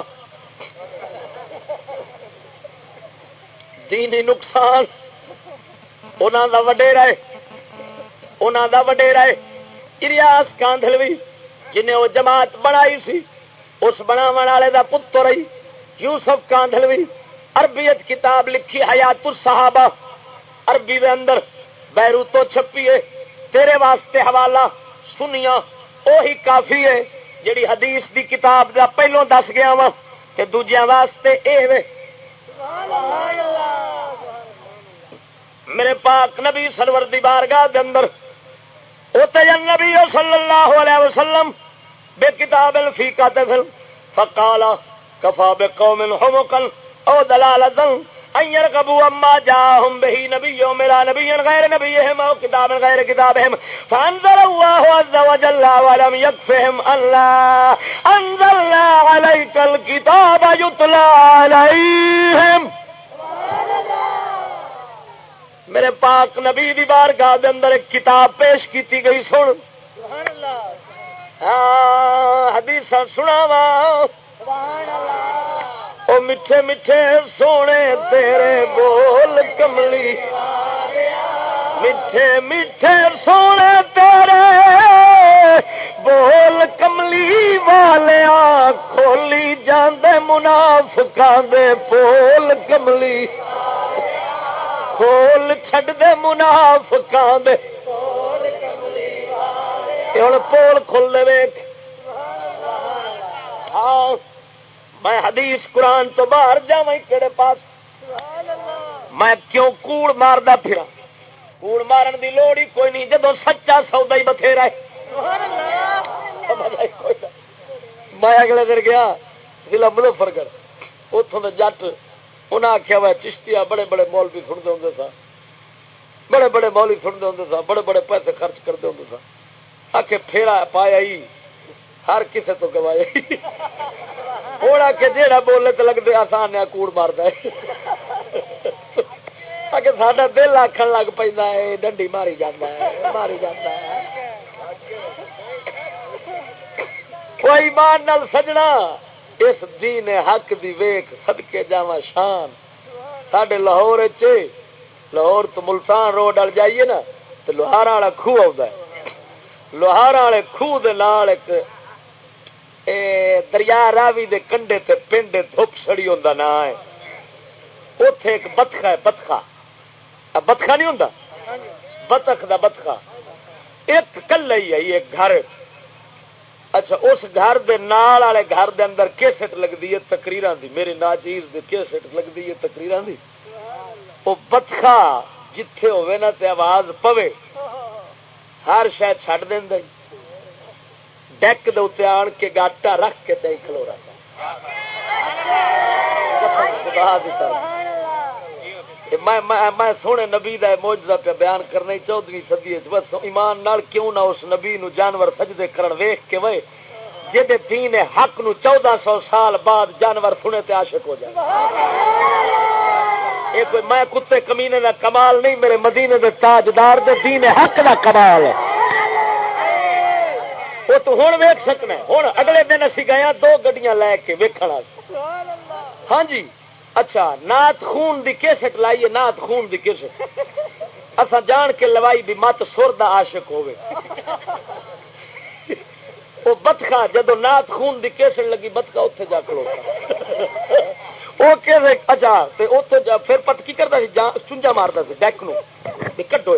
دینی نقصان انہوں کا وڈیرا انہوں کا وڈیرا اریاس کاندھلوی جنہیں وہ جماعت بنائی سی، اس بناو والے کا پتر ہی یوسف کاندھلوی، عربیت کتاب لکھی حیات الصحابہ۔ عربی دے اندر بیروتو چھپی ہے۔ تیرے واسطے حوالہ سنیا وہی کافی ہے۔ جڑی حدیث دی کتاب دا پہلو دس گیا وا، تے دوجیا واسطے اے وے۔ میرے پاک نبی سرور دی بارگاہ دے اندر، اوتے نبی صلی اللہ علیہ وسلم بے کتاب الفی کا تفل فقالا کفا بے قوم حمقا او دلالتا يرغبوا اما به نبي میرا او كتاب غير كتابهم. فانزل الله عز وجل ولم يكفهم الله انزلنا عليك الكتاب يتلى عليهم. میرے پاک نبی دی بارگاہ دے اندر ایک کتاب پیش کیتی گئی سن۔ ہاں حدیث سنا وا او میٹھے میٹھے سونے تیرے بول کملی۔ میٹھے میٹھے سونے تیرے بول کملی والیا کھولی جاندے منافقاں دے پول کملی۔ کھول چھڈ دے منافقاں دے۔ ہوں پول کھل ویک ہاں۔ میں حدیث قرآن تو باہر جا کہڑے پاس؟ میں کیوں کوڑ ماردا پھرا؟ کوڑ مارن دی لوڑ ہی کوئی نہیں جدو سچا سودا ہی بتھیرا میں اگلے دن گیا ضلع مظفر گڑھ اتوں کے جٹ انہیں آخیا وا چشتیا بڑے بڑے مولوی سنتے ہوں سا بڑے بڑے مولوی سنتے ہوں سا بڑے بڑے پیسے خرچ کرتے ہوں سا آ کے پھیرا پایا ہی۔ ہر کسی تو گوایا تھوڑا کہ جیڑا بولے تو لگتے آسان کوڑ مارتا ہے۔ ساڈا دل آخر لگ پہ ڈنڈی ماری جانا ہے ماری جانا ہے۔ کوئی مان نال سجنا، اس دین حق دی ویک سدکے جا شان۔ سڈے لاہور لاہور تو ملتان روڈ وال جائیے نا تو لوہارا والا خوہ آ لوہارا والے خوہ ایک دریا راوی دے کنڈے تے پنڈ دھوپ سڑی ہوں نا ہے اتے ایک بتخا ہے بتخا بتخا نہیں ہوں بتخ دا بتخا ایک کل ہی آئی ایک گھر۔ اچھا اس گھر دے نال والے گھر دے اندر کیسٹ لگتی ہے تقریر دی؟ میرے ناچیز دے کیسٹ لگتی ہے تقریر دی؟ وہ بتخا جتھے ہوئے نا تے آواز پوے۔ ہر شاید چڈ دینا ڈیک دے آن کے گاٹا رکھ کے تے کھلو رہا میں سونے نبی کا موجزہ پہ بیان کرنا چودویں سدی بس ایمان نال کیوں نہ اس نبی نو جانور سجدے کرن ویخ کے وے جہد دین حق نو چودہ سو سال بعد جانور سنے تے عاشق ہو جائے۔ یہ کوئی میں کتے کمینے کا کمال نہیں، میرے مدینے دے تاجدار دے دین حق دا کمال ہے۔ وہ تو ہوں ویک سکنا ہوں اگلے دن اسی گیا دو گڈیاں لے کے ویکن ہاں جی۔ اچھا نات خون دی کیسٹ لائیے نات خون دی کیسٹ۔ اصا جان کے لوائی بھی مت سر دا عاشق ہوئے۔ وہ بتخا، جدو نات خون دی کیسٹ لگی، بتخا اتنے جا کلو وہ اچھا اتو جا، پھر پت کی کرتا چونجا مارتا سی، ڈیک نو کڈو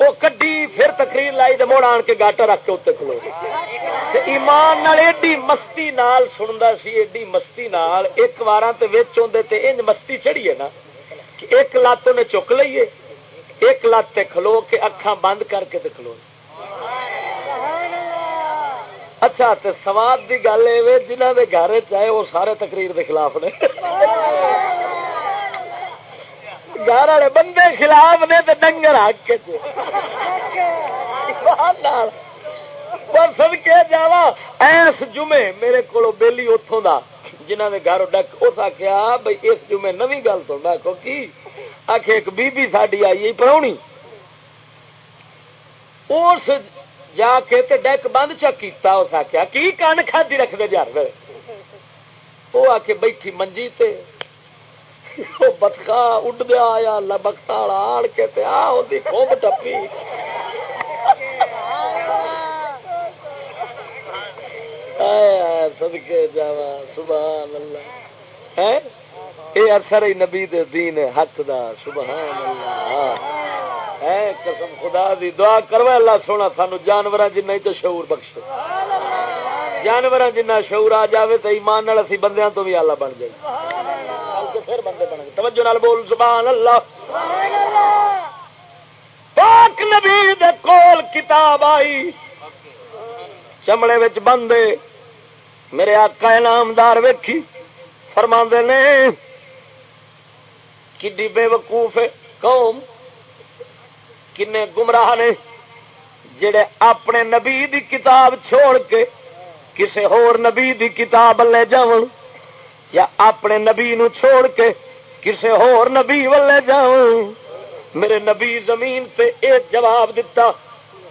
وہ کڈی پھر تقریر لائی تو موڑ آن کے گاٹا رکھ کے اتنے کھلو ایمان نال ایڈی مستی نال سنتا سی، ایڈی مستی نال ایک وار بار انج مستی چڑھی ہے نا کہ ایک لت انہیں چک لیے ایک لت کھلو کے اکھان بند کر کے کھلو۔ اچھا تے سواد دی گل ہے جنہ دے گھر چاہے وہ سارے تقریر دے خلاف نے۔ گھر والے بندے خلاف نے تو ڈنگر حق سد کے جا ایس جمعے میرے کو بہلی اتوں کا جنہ نے گھر ڈک، اس آخیا بھائی اس جمعے نو گل تو میں آخو کی آخ ایک بی بی ساری آئی پرونی۔ اس جا کے تے ڈیک بند چا کیتا، اس آخیا کی کن کھادی رکھ دے جار وہ آ کے بیٹھی منجی تے بتخا اڈ دیا آیا بختا آڑ کے تے آ خوب ٹپی۔ سدکے جا سبحان اللہ اے اثر ہی نبی دے دین حق دا سبحان اللہ قسم خدا دی، دعا کرو اللہ سونا، سانو جانور جن شعور بخش جانور جنہ شعور آ جائے تو ایمان اسی بندیاں تو بھی آلہ بن جائے۔ پھر بندے بن گئے توجہ نال بول سبحان اللہ۔ پاک نبی دے کول کتاب آئی۔ چمڑے وچ بندے میرے آقا نامدار ویکھی فرما نے کی بے وقوف قوم کن گمراہ نے جڑے اپنے نبی دی کتاب چھوڑ کے کسے ہور نبی دی کتاب لے جاؤ یا اپنے نبی نو چھوڑ کے کسے ہور نبی والے جاؤ میرے نبی زمین تے اے جواب دیتا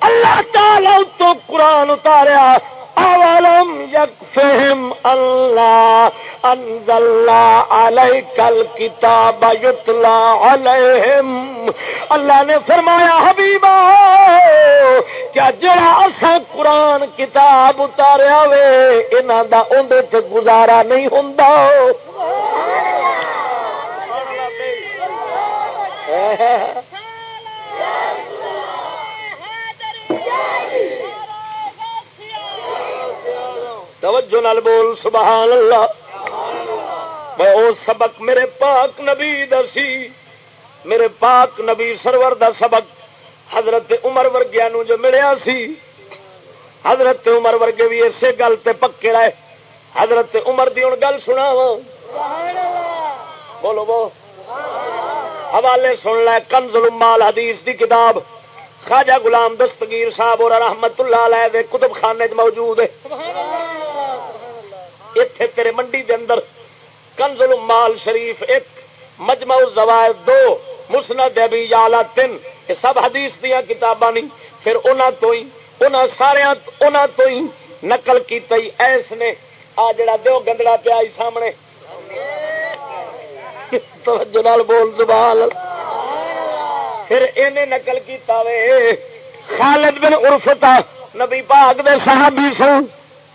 اللہ تعالی تو قرآن اتاریا اولم یکفہم اللہ انزل علیک الکتاب یتلا علیہم اللہ نے فرمایا حبیبا کیا جڑا اسا قرآن کتاب اتاریا وے انہاں دا اوندے تے گزارا نہیں ہوندا۔ توجہ نال بول سبحان اللہ۔ او سبق میرے پاک نبی دسی میرے پاک نبی سرور دا سبق۔ حضرت عمر ورگیا نو جو ملیا سی۔ حضرت عمر ورگے بھی اسی گل تے پکے رہے۔ حضرت عمر دی ہوں گل سنا بولو بو۔ حوالے سن لے کنزل مال حدیث دی کتاب۔ خواجہ غلام دستگیر صاحب اور رحمت اللہ علیہ کتب خانے موجود ہے۔ اتے تیرے منڈی دے اندر کنزل مال شریف ایک، مجمع الزوائد دو، مسند ابی یالا تین، یہ سب حدیث دیا کتاباں نہیں پھر انہاں تو ہی انہاں سارے انہاں تو ہی نقل کی ایس نے آ جڑا دیو گندڑا پیا سامنے۔ توجہ نال بول، سبحان پھر انہیں نقل کیتا وے۔ خالد بن عرفتا نبی پاک دے صحابی سن۔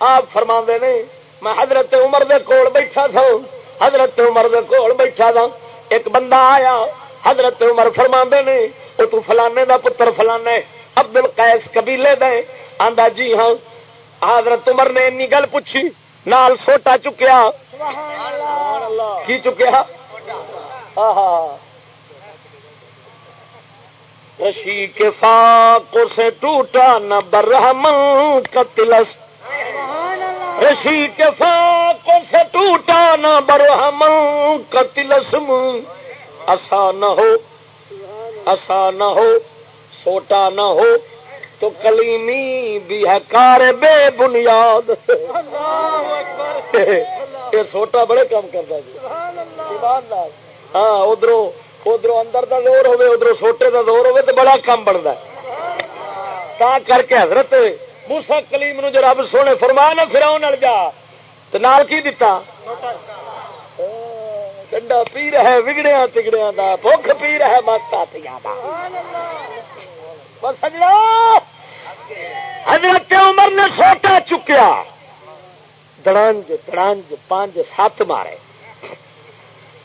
آپ فرما نے میں حضرت عمر دے کول بیٹھا سا۔ حضرت عمر دے کول بیٹھا تھا ایک بندہ آیا۔ حضرت عمر فرما نے وہ تو فلانے دا پتر فلانے عبد القیس قبیلے دے۔ آندا جی ہاں۔ حضرت عمر نے اینی گل پوچھی، نال سوٹا چکیا۔ کی چکیا؟ رشی کے فاق سے ٹوٹا نہ برہمن کا تلس رشی کے فاق سے ٹوٹا نہ برہمن کا تلسم ایسا نہ ہو ایسا نہ ہو سوٹا نہ ہو۔ تو کلیمی بھی ہے کار بے بنیاد۔ یہ سوٹا بڑے کام کرتا جی۔ ہاں ادھر ادھر اندر دا زور ہوے ادھر سوٹے دا زور ہوے تو بڑا کم بنتا تا کر کے حضرت موسا کلیم نو جو رب سونے فرمایا نا پھر جا۔ تو نال کی دتا؟ ڈنڈا پی رہا وگڑیا تگڑیا دا، بھوک پی رہا مست ہاتھیاں سجنا حضرت عمر نے سوٹا چکیا۔ دڑانج دڑانج پانچ سات مارے۔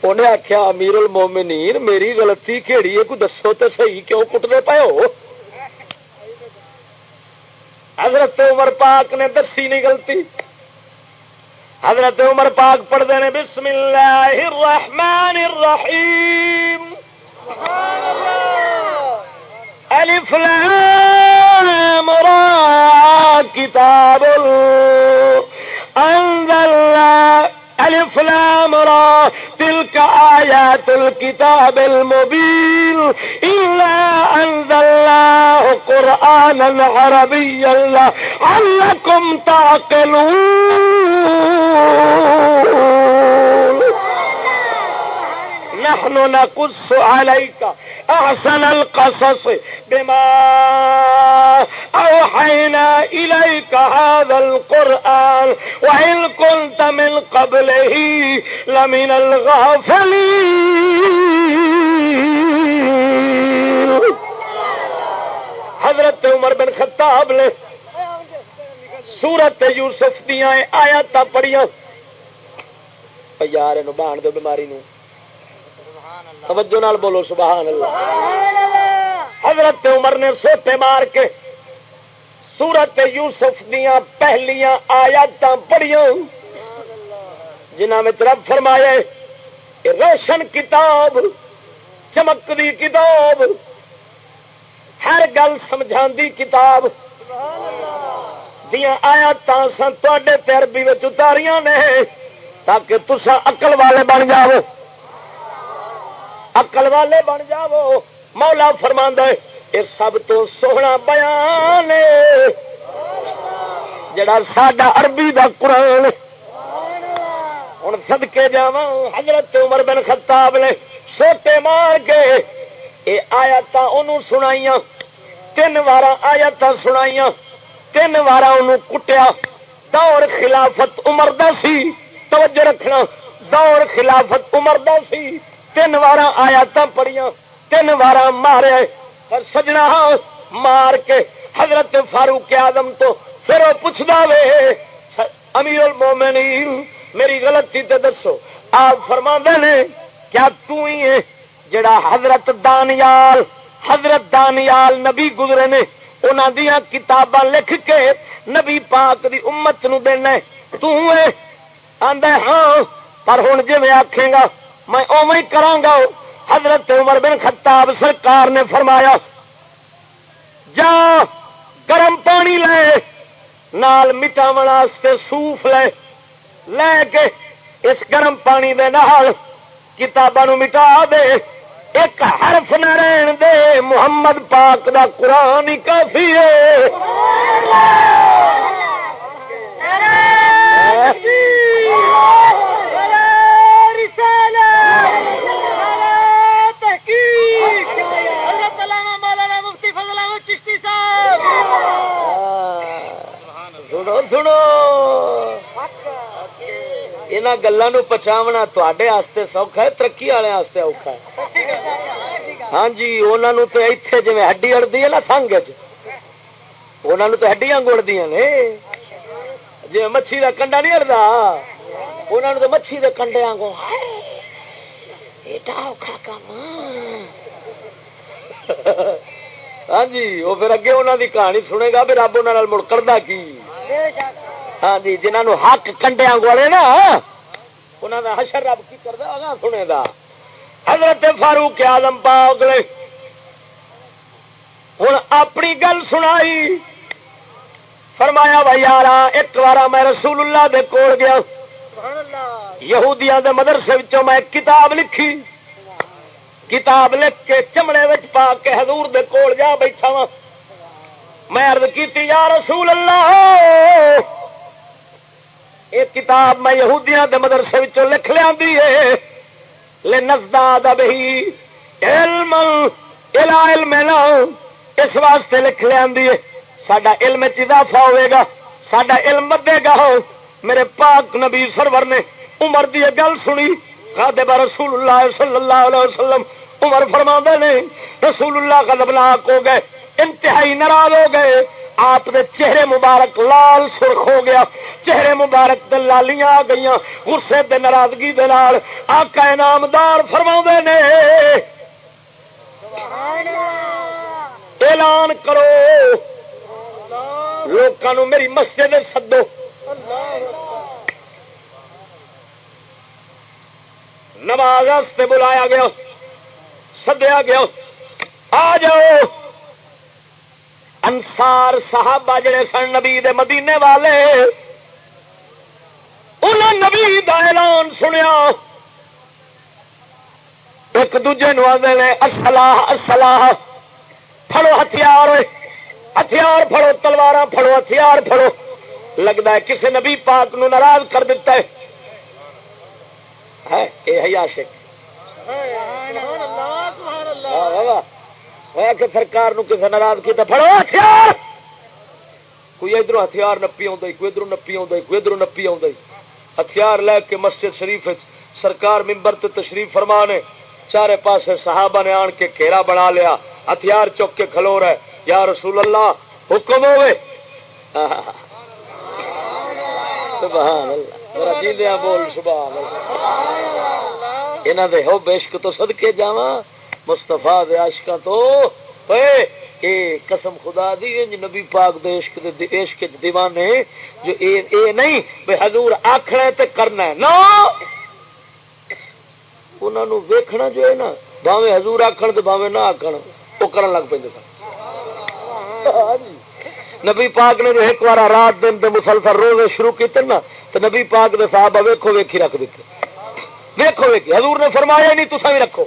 انہیں آخیا امیر المومنین میری غلطی کہڑی ہے کوئی دسو تو صحیح کیوں کٹتے پے ہو؟ حضرت عمر پاک نے دسی نہیں غلطی۔ حضرت عمر پاک پڑھتے ہیں بسم اللہ الرحمن الرحیم الف لام را، کتاب انزل الف لام را تلك آيات الكتاب المبين إلا أنزل الله قرآنا عربيا لعلكم تعقلون. نحن نقص عليك. أحسن القصص بما أوحينا إليك هذا القرآن. وإن كنت من قبله لمن الغافلين. حضرت عمر بن خطاب نے سورت یوسف دیا آیات پڑھیا یار بان دو بیماری نو۔ توجہ نال بولو، سبحان اللہ۔ حضرت عمر نے سوتے مار کے سورت یوسف دیا پہلیاں آیات پڑھیا جنہ میں رب فرمایا روشن کتاب، چمک دی کتاب، ہر گل سمجھا دی کتاب دیا آیات سن تے عربی اتاریاں نے، تاکہ تسا اقل والے بن جاؤ۔ اقل والے بن جاو مولا فرما یہ سب تو سونا بیان جڑا ساڈا عربی دا قرآن ہوں سدکے جا حضرت عمر بن خطاب نے سوٹے مار کے یہ آیات سنائی تین وار آیات سنائی تین وار کٹیا۔ دور خلافت عمر دا سی، توجہ رکھنا، دور خلافت عمر دا سی۔ تین وار آیات پڑیاں تین وار مارے، پر سجنا مار کے حضرت فاروق آدم تو پھر وہ پوچھتا وے امیر المومنین میری غلطی تے دسو۔ آپ فرما نے، کیا تو ہی ہے جڑا حضرت دانیال حضرت دانیال نبی گزرے نے انہوں دیا کتاباں لکھ کے نبی پاک دی امت نو دینا تو ہے آدھا ہاں پر ہوں جی آخے گا میں اوے کرا حضرت عمر بن خطاب سرکار نے فرمایا جا گرم پانی لے نال مٹاو سوف لے۔ لے کے اس گرم پانی دے نال کتاباں مٹا دے۔ ایک حرف نہ رہن دے۔ محمد پاک دا قرآن ہی کافی ہے۔ سنو یہ گلوں پچاونا تے سوکھا ہے ترقی والے اوکھا ہے ہاں جی انہوں تو اتنے جی ہڈی اڑتی ہے نا سنگ چ تو ہڈیاں گڑدی نے جی مچھی کا کنڈا نہیں اڑتا انہوں تو مچھی کے کنڈے آگوں ایڈا اوکھا کام ہاں جی وہ پھر اگے انہوں کی کہانی سنے گا بھی رب انہوں مڑ کی ہاں جی جنہوں حق کنڈیا گوڑے نا انہوں کا حشر رب کی کرتا سنے گا حضرت فاروق آدم پاگلے ہوں اپنی گل سنائی۔ فرمایا، بھائی یار ایک بار میں رسول اللہ دے کول گیا۔ یہودیاں دے مدرسے میں کتاب لکھی۔ کتاب لکھ کے چمڑے وچ پا کے حضور دے کول جا بیٹھا وا میں ارد کی یا رسول اللہ! ایک کتاب میں یہودیاں دے مدرسے وچوں لکھ لیا لے نزداد بہی علم، الا علم اس واسطے لکھ لیا سڈا علم اضافہ ہوئے گا سڈا علم بدے گا۔ میرے پاک نبی سرور نے عمر دی گل سنی۔ خادب رسول اللہ صلی اللہ علیہ وسلم عمر فرما نے رسول اللہ کا دبناک ہو گئے، انتہائی ناراض ہو گئے۔ آپ دے چہرے مبارک لال سرخ ہو گیا۔ چہرے مبارک دے لالیاں آ گئی غصے دے ناراضگی دے نال آقا انعامدار فرما نے۔ اعلان کرو۔ لوگوں میری مسجد سدو۔ نماز بلایا گیا سدیا گیا۔ آ جاؤ۔ انسار صحابہ جڑے سن نبی دے مدینے والے انہیں نبی دا اعلان سنیا۔ ایک دوجے نو آدھے نے اصلاح اصلاح پھڑو ہتھیار ہتھیار پھڑو تلوار پھڑو ہتھیار پھڑو۔ لگتا ہے کسی نبی پاک نو ناراض کر دیتا ہے۔ کہ سرکار کسی ناراض کیا پڑو ہتھیار! کوئی ادھر ہتھیار نپی کوئی ادھر نپی کوئی ادھر نپی ہتھیار لے کے مسجد شریف سرکار ممبر تے تشریف فرما نے چارے پاسے صحابہ نے آن کے گھیرا بنا لیا۔ ہتھیار چک کے کھلو رہے۔ یا رسول اللہ، حکم ہوئے۔ سبحان اللہ۔ میرا جی بول، سبحان اللہ۔ یہاں دے ہو بےشک تو سدکے جاوا مستفا دشک تو قسم خدا دی نبی پاک دشک عشق دیوانے، جو اے اے نہیں، بے حضور آخنا تے کرنا ہے۔ نا! انہوں ویکھنا جو ہے نا باوے حضور آخر باوے نہ آخر وہ کرن لگ پہ نبی پاک نے جو ایک بار رات دن دے مسلسل روزے شروع کیتے نا تو نبی پاک دے صاحب ویکھو ویکھی رکھ دیتے ویکھو ویکھی حضور نے فرمایا نہیں تسا بھی رکھو۔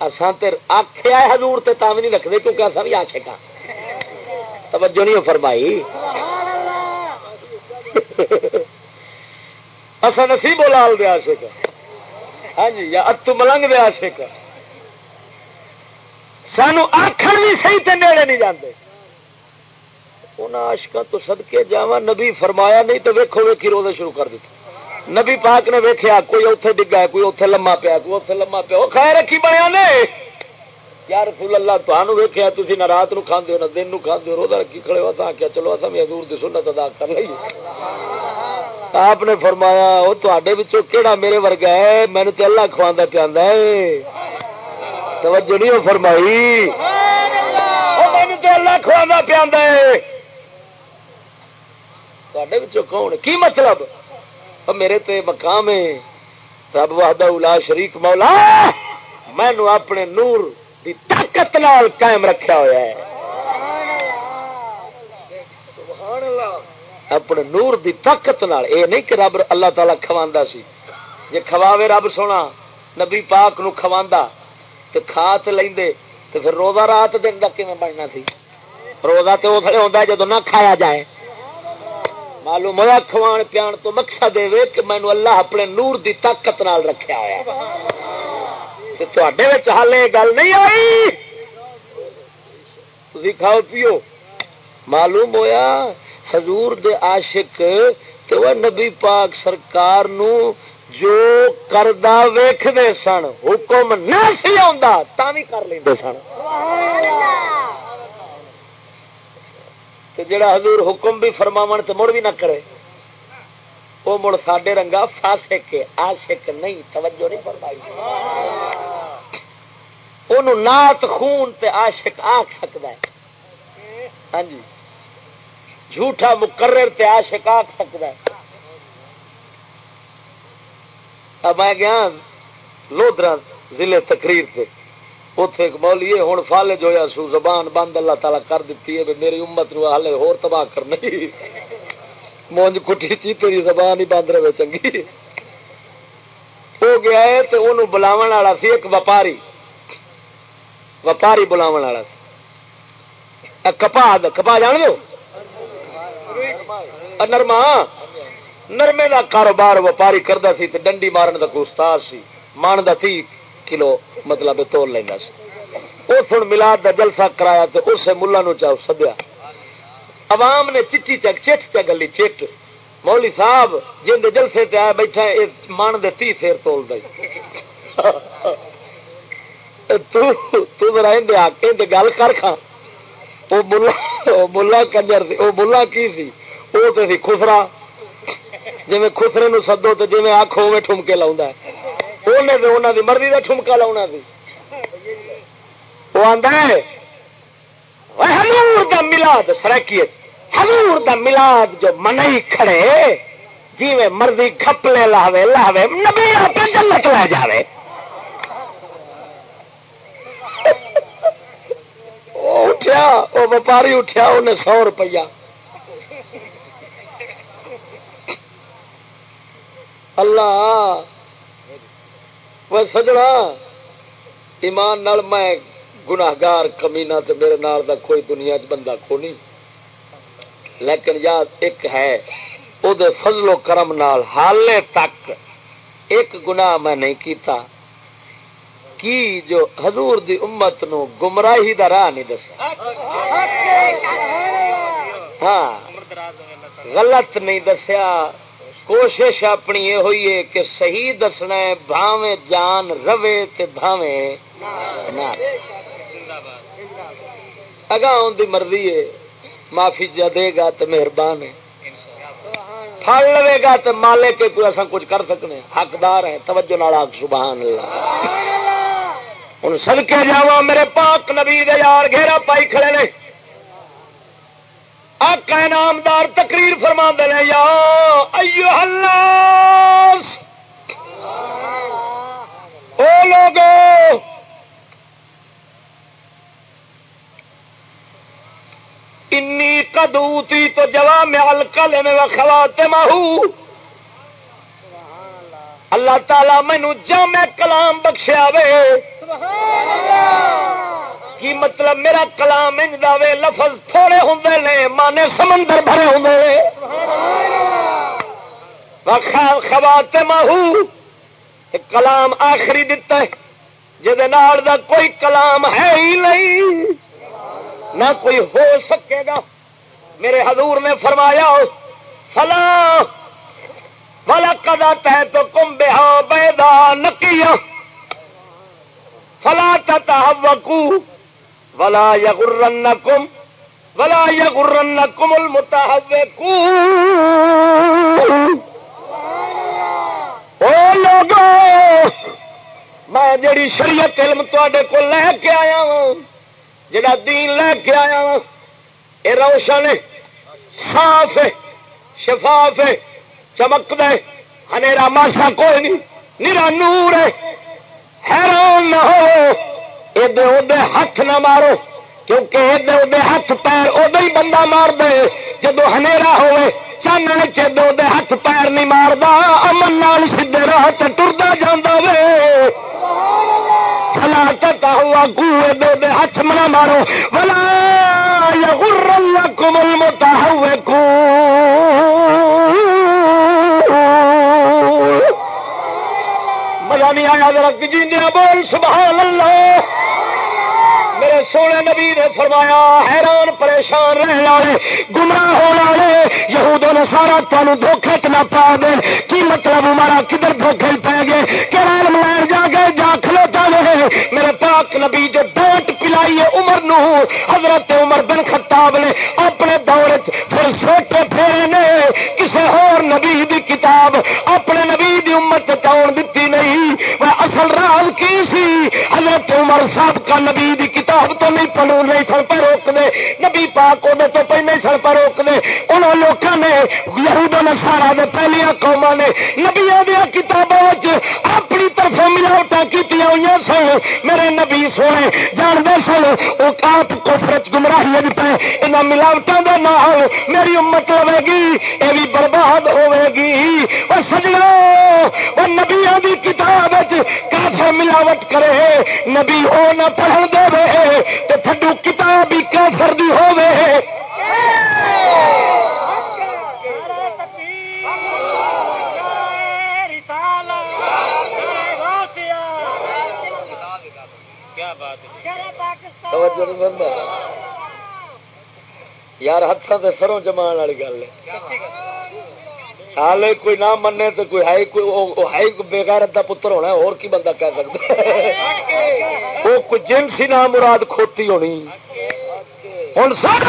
اصا تیر آخیا حضور تے تا بھی نہیں رکھتے کیونکہ اصا بھی آشک ہاں۔ توجہ نہیں فرمائی؟ اصا نصیب لال دیا آشک ہاں جی یا اتو ملنگ دیا آشک سانو آخر بھی صحیح تے نیڑے نہیں جاندے۔ انہاں آشکا تو سدکے جا نبی فرمایا نہیں تو ویکو ویکھی روزے شروع کر دیتے۔ نبی پاک نے ویکیا کوئی اوتے ڈگا کوئی اوتے لما پیا کوئی اوتے لما پیا وہ خیر رکھی بنیا نے یا رسول اللہ تمہیں ویکیا تھی نہ رات نو کھانے ہو، نہ دن نو کھانے ہو، روزہ رکھی کھڑے ہو۔ آخیا چلو اصا بھی حضور کی سنت ادا کر لی آپ نے فرمایا وہ تے کہڑا میرے ورگا ہے؟ مینو تو اللہ کھوا پیا توجہ نہیں وہ فرمائی؟ مینو تو اللہ کھوا پیا کون؟ کی مطلب؟ میرے تے مقام ہے۔ رب وحدہ الا شریک مولا مینو اپنے نور دی طاقت نال قائم رکھا ہوا ہے۔ اپنے نور دی طاقت نال اے نہیں کہ رب اللہ تعالی کھواندا سی۔ جے کھواوے رب سونا نبی پاک نو کھواندا تے کھا تے لیندے تے پھر روزہ رات دن دا کیویں بننا سی؟ روزہ تے او کھڑے ہوندا جدوں نہ کھایا جائے۔ معلوم ہوا کھوان پیان تو مقصد دے کہ مینو اللہ اپنے نور دی طاقت نال رکھا ہوا تھے حال یہ گل نہیں آئی۔ تھی کھاؤ پیو۔ معلوم ہویا حضور دے عاشق تو نبی پاک سرکار نو جو کردہ ویختے سن، حکم نہ سی آ کر لیں سن۔ کہ جڑا حضور حکم بھی فرماو تو مڑ بھی نہ کرے وہ مڑ ساڈے رنگا فاسک آشک نہیں، توجہ نہیں فرمائی۔ انہوں نات خون تے عاشق آخ سکتا ہے۔ ہاں جی۔ جھوٹا مقرر تے عاشق آخ سکتا ہے۔ اب میں گیا لودرا ضلع تقریر سے اتے ایک مولی ہوں فالج ہوا سو زبان بند اللہ تعالیٰ کر دیتی ہے میری امت نو ہالے ہور تباہ کرنی۔ مونج کٹی چی، تیری زبان ہی بند رہے چنگی۔ ہو گیا ہے تو انہوں بلاو والا سی ایک وپاری۔ وپاری بلاو والا سی۔ کپا کپا جان دو نرما۔ نرمے کا کاروبار وپاری کرتا سی ڈنڈی مارن کا کوستار سی مان دا تھی کلو مطلب تول لینا سی۔ اس ہوں ملاد کا جلسہ کرایا تو اسے ملا نو چاہ سدیا۔ عوام نے چٹی چک، چٹ چگلی چٹ۔ مولی صاحب جن دے جلسے تے آیا بیٹھا من دے تی سیر تول دے۔ گل کر کھا۔ وہ ملا کنجر وہ ملا کی سی؟ وہ تو سی خسرا جی خسرے نو سدو تو جی آخ ہوے ٹھمکے لاؤں انہوں دی مرضی کا ٹھمکا لاؤنا سی وہ آدھا ہزور کا ملاد سرکی ہزور کا ملاد جو من ہی کھڑے جی میں مرضی کھپلے لاوے لاوے، نبی جنت لے جائے اٹھیا وہ وپاری اٹھیا انہیں سو روپیہ۔ اللہ وہ سجنا ایمان نال میں گناگار کمینا تو میرے نال دا کوئی دنیا چ بندہ کو نہیں لیکن یاد ایک ہے وہ فضل و کرم نال حالے تک ایک گناہ میں نہیں کیتا کی جو حضور دی امت نو گمراہی دا راہ نہیں دس ہاں غلط نہیں دسیا کوشش اپنی یہ ہوئی ہے کہ صحیح دسنا بھاوے جان روے تے بھاوے نہ۔ اگا دی مرضی ہے معافی جا دے گا تو مہربان ہے۔ پڑ لے گا تو مالے کے کوئی ایسا کچھ کر سکنے حقدار ہیں توجہ نال سبحان اللہ۔ ہوں سڑکے جا میرے پاک نبی دے یار گھیرا پائی کھڑے نے۔ آقا انعامدار تقریر فرما دے یا ایو الناس! او لوگو! انی قدوتی تو جوا میں الکل میں خواتمہ۔ اللہ تعالی مینو جامع کلام بخشیا وے کی مطلب میرا کلام انج دے لفظ تھوڑے ہوں نے مانے سمندر بھرے ہوں خوات ماہو کلام آخری دتا ہے جہد کوئی کلام ہے ہی نہیں۔ نہ کوئی ہو سکے گا۔ میرے حضور نے فرمایا فلاں والا کدا تہ تو کم بہا بیدا نکیا فلا تتا وکو ولا یغرن کم ولا یغرن کم المتحوکو او لوگو میں جڑی شریعت علم تے کو لے کے آیا ہوں جڑا دین لے کے آیا ہوں یہ روشن صاف شفاف ہے چمک دے ہنیرا ماسا کوئی نہیں نیرا نور حیران نہ ہو۔ ادے ادے ہاتھ نہ مارو، کیونکہ ادے ادے ہاتھ پیر ادو ہی بندہ مار دے جدو ہنیرا ہوئے چان چدو ہاتھ پیر نہیں مارتا امن نال سیدے راہ ٹرتا جانا وے۔ فلا کتا ہوا گو ادے ادے ہاتھ منا مارو۔ بلا یا گر مزہ نہیں یعنی آیا ذرا جی بول، سبحان اللہ۔ میرے سونے نبی نے فرمایا، حیران، پریشان رہنے والے، گمراہ ہونے والے یہود نے سارا تمہیں دھوکھے چ نہ پا دے۔ کی مطلب ہمارا کدھر دھوکھے پی گئے؟ کہ رام لائن جا گئے، جا کھلوتا رہے میرے پاک نبی جو ڈانٹ پلائی ہے عمر نو۔ حضرت عمر بن خطاب نے اپنے دور پھر سوٹے پھیرے نے۔ کسی ہور نبی دی کتاب، اپنے نبی دی امت چاؤن دیتی نہیں وہ اصل راز کی سی؟ حضرت عمر صاحب کا نبی دی کتاب تو نہیں پڑھو، نہیں سن پہ روک دے۔ نبی پاک وہ تو پہ نہیں سن پہ روک دے۔ انہوں لوگوں نے، یہود نسارا دے پہلیا قوما نے نبیا دیا کتابوں اپنی طرف ملاوٹ کی ہوئی سن۔ میرے نبی سونے، جانتے سن وہ آپ کوفرت گمراہی پہ ان ملاوٹوں کے نام میری امت لوے گی یہ بھی برباد ہوے گی۔ وہ سجنا وہ نبیا کی کتاب کافر ملاوٹ کرے نبی او نہ پڑھن دے تو تھڈو کتاب ہی کافر دی ہوے یار ہاتھوں سے سروں جمان والی گل ہے۔ حال کوئی نہ منے تو کوئی ہے کوئی ہے بےغیرت کا پتر ہونا اور کی بندہ کہہ سکتا وہ کوئی جنسی نام مراد کھوتی ہونی۔ ہوں سر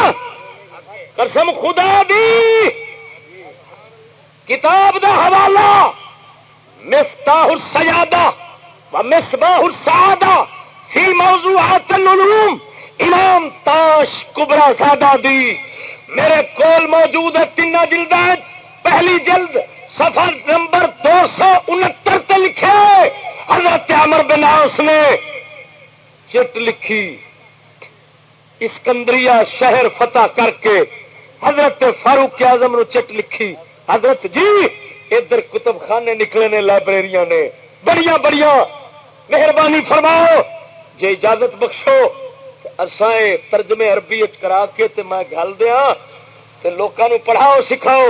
قسم خدا دی! کتاب دا حوالہ، مفتاح السیادہ و مصباح السعادہ فی موضوعات العلوم۔ امام تاش کبرا سادہ دی۔ میرے کول موجود ہے تین جلد پہلی جلد سفر نمبر دو سو انہتر لکھے، حضرت عمر بناس نے چٹ لکھی، اسکندریہ شہر فتح کر کے حضرت فاروق اعظم نو چٹ لکھی۔ حضرت جی ادھر کتب خانے نکلے نے، لائبریریاں نے۔ بڑی بڑی مہربانی فرماؤ جی اجازت بخشو اصائے ترجمے عربی کرا کے تے میں گل دیا تے لوکاں نو پڑھاؤ، سکھاؤ۔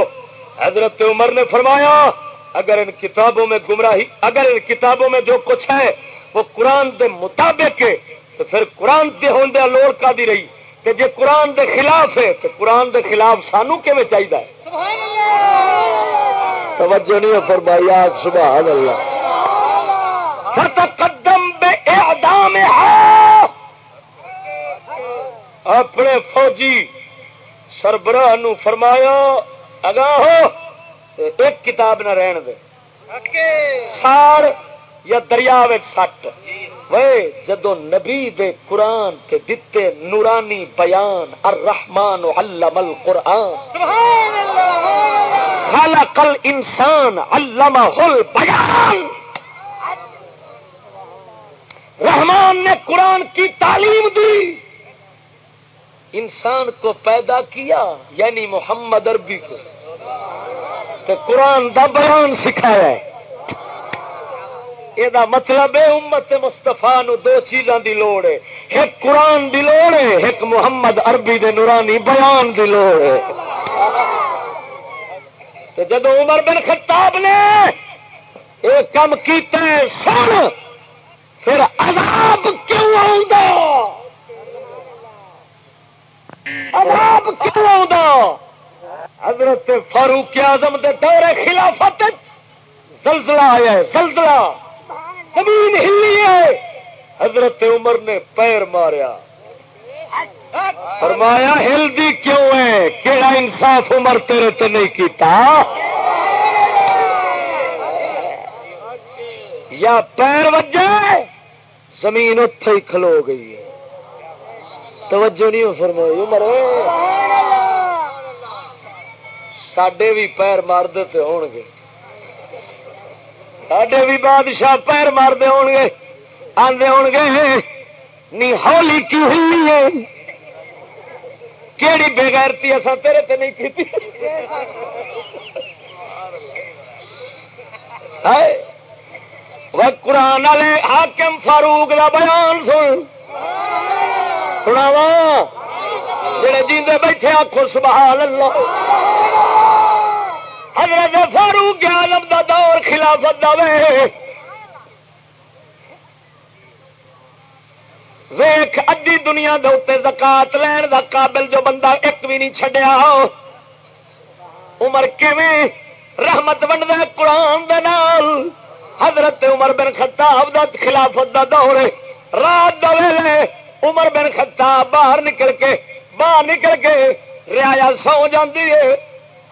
حضرت عمر نے فرمایا اگر ان کتابوں میں گمراہی اگر ان کتابوں میں جو کچھ ہے وہ قرآن دے مطابق ہے تو پھر قرآن دے ہوندے لوڑ کا دی رہی۔ کہ جے قرآن دے خلاف ہے تو قرآن دے خلاف سانو کیویں چاہیے توجہ نہیں فرمائی آج سبحان اللہ۔ فتقدم بے اعدام اپنے فوجی سربراہ نو فرمایا اگاں ہو ایک کتاب نہ رہن دے۔ سار یا دریا سٹ۔ وے جدو نبی دے قرآن کے دتے نورانی بیان الرحمن علم القرآن۔ خلق الانسان علمہ البیان۔ رحمان نے قرآن کی تعلیم دی۔ انسان کو پیدا کیا یعنی محمد عربی کو۔ تو قرآن دا بیان سکھایا یہ مطلب ہے امت مستفا نو دو چیزاں دی لوڑ ہے۔ ایک قرآن دی لوڑ ہے، ایک محمد عربی دے نورانی بیان دی لوڑ ہے۔ تو جب عمر بن خطاب نے ایک کام کیتا ہے، سن، پھر عذاب کیوں آ عذاب کیوں آ حضرت فاروق اعظم دے دور خلافت زلزلہ آیا ہے، زلزلہ۔ زمین ہلی ہے۔ حضرت عمر نے پیر ماریا۔ فرمایا، ہلدی کیوں ہے؟ کہڑا انصاف عمر تیرے تو نہیں کیتا؟ یا پیر وجہ زمین اتے ہی کھلو گئی ہے۔ توجہ نہیں فرمائی، عمر سڈے بھی پیر مارد ہو گے سڈے بھی بادشاہ پیر مارد ہو گے آدھے ہو گے نی ہولی کی ہلی ہے؟ کہڑی بےغیرتی اصا تیرے تے نہیں کی قرآن والے حاکم فاروق کا بیان سن۔ سناوا جڑے جیندے بیٹھے آخو سبحان اللہ۔ حضرت فاروق عالم دا دور خلافت دا وے۔ ویخ ادی دنیا دے اتنے زکات لین دا قابل جو بندہ ایک بھی نہیں چڈیا عمر کیویں؟ رحمت بنتا قرآن دے نال۔ حضرت عمر بن خطاب دا خلافت دا دور۔ رات دا ویلے عمر بن خطاب باہر نکل کے باہر نکل کے ریا سو جاتی ہے۔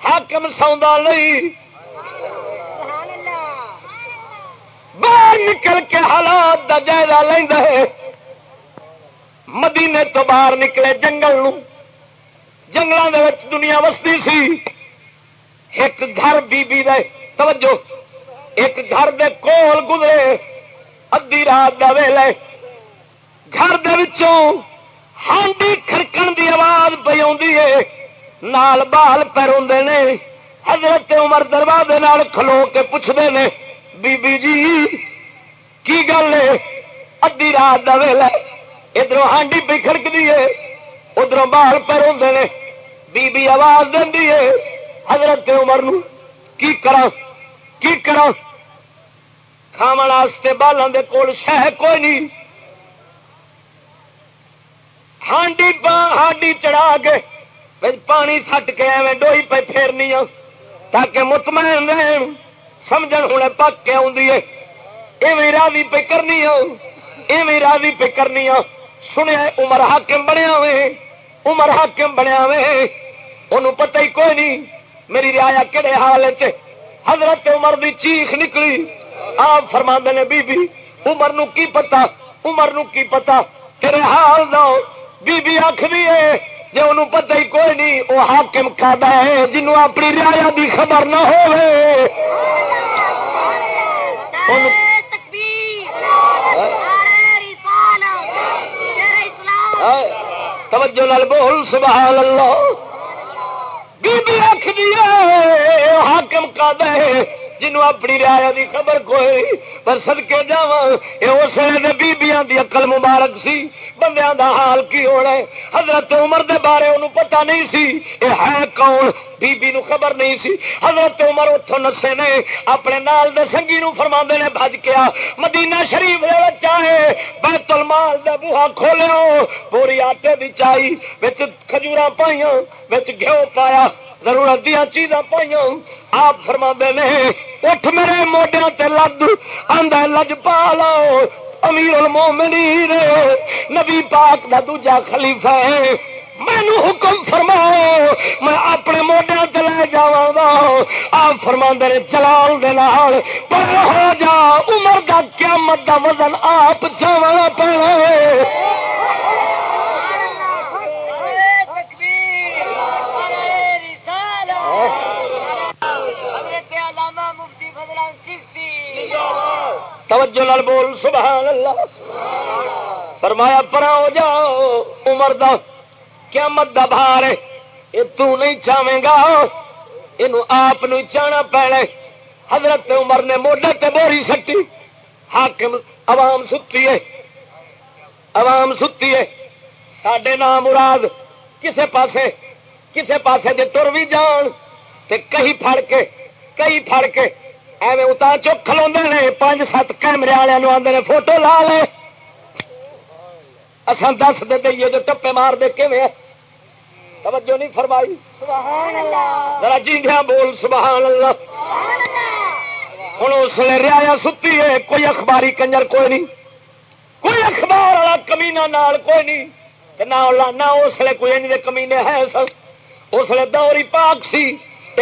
حاکم سوندا نہیں۔ باہر نکل کے حالات دا جائزہ لینا ہے۔ مدینے تو باہر نکلے جنگل نو جنگلوں کے دنیا وستی سی۔ ایک گھر بی بی دے توجہ ایک گھر دے کول گزرے۔ ادی رات دا ویلے گھر دے وچوں ہانڈی کھڑکن دی آواز پی نال بال پیروں نے۔ حضرت عمر دروازے نال کھلو کے پوچھتے نے، بی بی جی کی گل ہے؟ ادی رات دا ویلا ادھر ہانڈی پی کھڑکتی ہے۔ ادھر بال پیروں نے۔ بی بی آواز دینی ہے۔ حضرت عمر نو، کی کرا کی کرا کھاو بالوں کے کول شہ کوئی نہیں۔ ہانڈی ہانڈی چڑھا کے پانی سٹ کے ایویں ڈوئی پہ پھیرنی تاکہ مطمئن رہن سمجھ ہوں پک کے آدھی ایویں راضی پہ کرنی ایویں راضی پہ کرنی آ سنیا عمر حاکم بنیا وے عمر حاکم بنیا وے انہوں پتہ ہی کوئی نہیں میری ریا کہڑے حال چ حضرت عمر دی چیخ نکلی۔ آپ فرما نے، بی بی، عمر نو کی پتا عمر نو کی پتا تیرے حال دو بی بی آخری ہے جی ان پتہ ہی کوئی نہیں وہ حاکم کھادا ہے جنوں اپنی ریا دی خبر نہ ہو توجہ لال بول سبحان اللہ۔ بی بی آخری حاکم کا دے جنو اپنی ریا دی خبر کوئی، پر سدکے جا یہ اس ویلے بیبیاں دی عقل مبارک سی، بندیاں دا حال کی ہونا ہے؟ حضرت عمر دے بارے انہوں پتہ نہیں سی اے ہے کون؟ بی بی نو خبر نہیں سی۔ حضرت عمر اتوں نسے نے، اپنے نال دے سنگی نو فرما نے بج کیا، مدینہ شریف دے چاہے بیت المال دے بوہا کھولو پوری آٹے دی چائی بچ کھجورا پائیاں بچ گھیو پایا۔ ضرورت دیا چیزاں پائیاں۔ آپ فرما نے، اٹھ میرے موڈیا تے لد۔ آدھا لج پا لو امیر المومنین نبی پاک دا دوجا خلیفہ ہے۔ مینو حکم فرماؤ، میں اپنے موڈیا لے جا آپ فرما نے چلال دے پر ہو جا، عمر دا قیامت دا وزن آپ جا پڑے۔ توجہ لال بول سبحان اللہ فرمایا پرا ہو جاؤ، عمر دا کیا مت بھار یہ نہیں چاہے گا یہ آپ چاہنا پینے حضرت عمر نے موڈے تے بوری سٹی۔ حاکم عوام ستی ہے۔ عوام ستی ہے۔ سڈے نام مراد کسے پاسے کسے پاسے دے تر بھی جان۔ تے کہیں پھڑ کے کئی پھڑ کے ایویں اتا چک کلو نے پانچ سات کیمرے والے آدھے نے فوٹو لا لے۔ اصل دس دے دئیے جو ٹپے مار دے کے توجہ نہیں فرمائی۔ ذرا جیندیا بول سبحان اللہ ہوں اس لیے ریا ستی ہے کوئی اخباری کنجر کوئی نہیں۔ کوئی اخبار والا کمینا نال کوئی نہیں۔ نہ اس لیے کوئی کمینے ہے سر اس لیے دوری پاک سی۔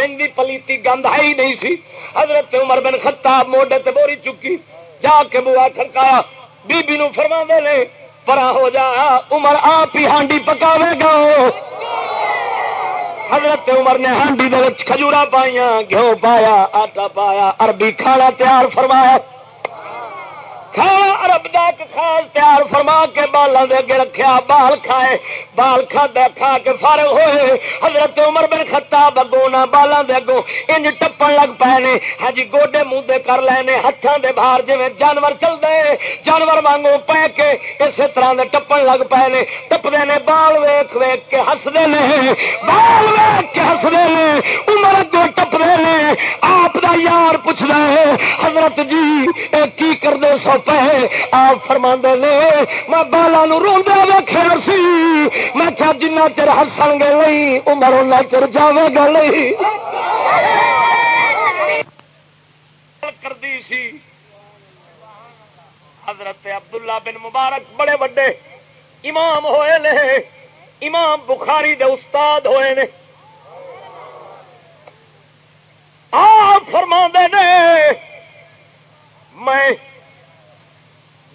ان کی پلیتی گند ہے ہی نہیں سی۔ حضرت عمر بن خطاب موڈے تے بوری چکی۔ جا کے بوا کھڑکایا بی بی نو فرما دے پرا ہو جا، عمر آپ ہی ہانڈی پکاوے گا۔ حضرت عمر نے ہانڈی دے کھجورا پائیاں، گھیو پایا، آٹا پایا، عربی کھانا تیار فرمایا۔ کھانا ارب دک خاص تیار فرما کے بالوں کے اگے رکھیا، بال کھائے، بال کھا کھا کے فارغ ہوئے۔ حضرت عمر بن خطاب اگو نہ بالوں کے اگوں انج ٹپن لگ پے نے۔ ہاں جی گوڈے منہ کر لے ہاتھوں کے باہر جی جانور چل دے جانور وانگو پہ کے اسی طرح دے ٹپن لگ پے نے۔ ٹپتے نے، بال ویخ ویخ کے ہستے نے۔ بال ویخ کے ہستے نے۔ عمر اگو ٹپتے نے۔ آپ دا یار پوچھتا ہے، حضرت جی اے کی کرتے سو پہ آپ فرما نے، میں بالا نو ویخیا سی میں کیا جنا چر ہسن گے نہیں، عمر ان چر جاوے گا نہیں۔ کرتی سی۔ حضرت عبداللہ بن مبارک بڑے بڑے امام ہوئے نے۔ امام بخاری دے استاد ہوئے نے۔ آپ فرما نے، میں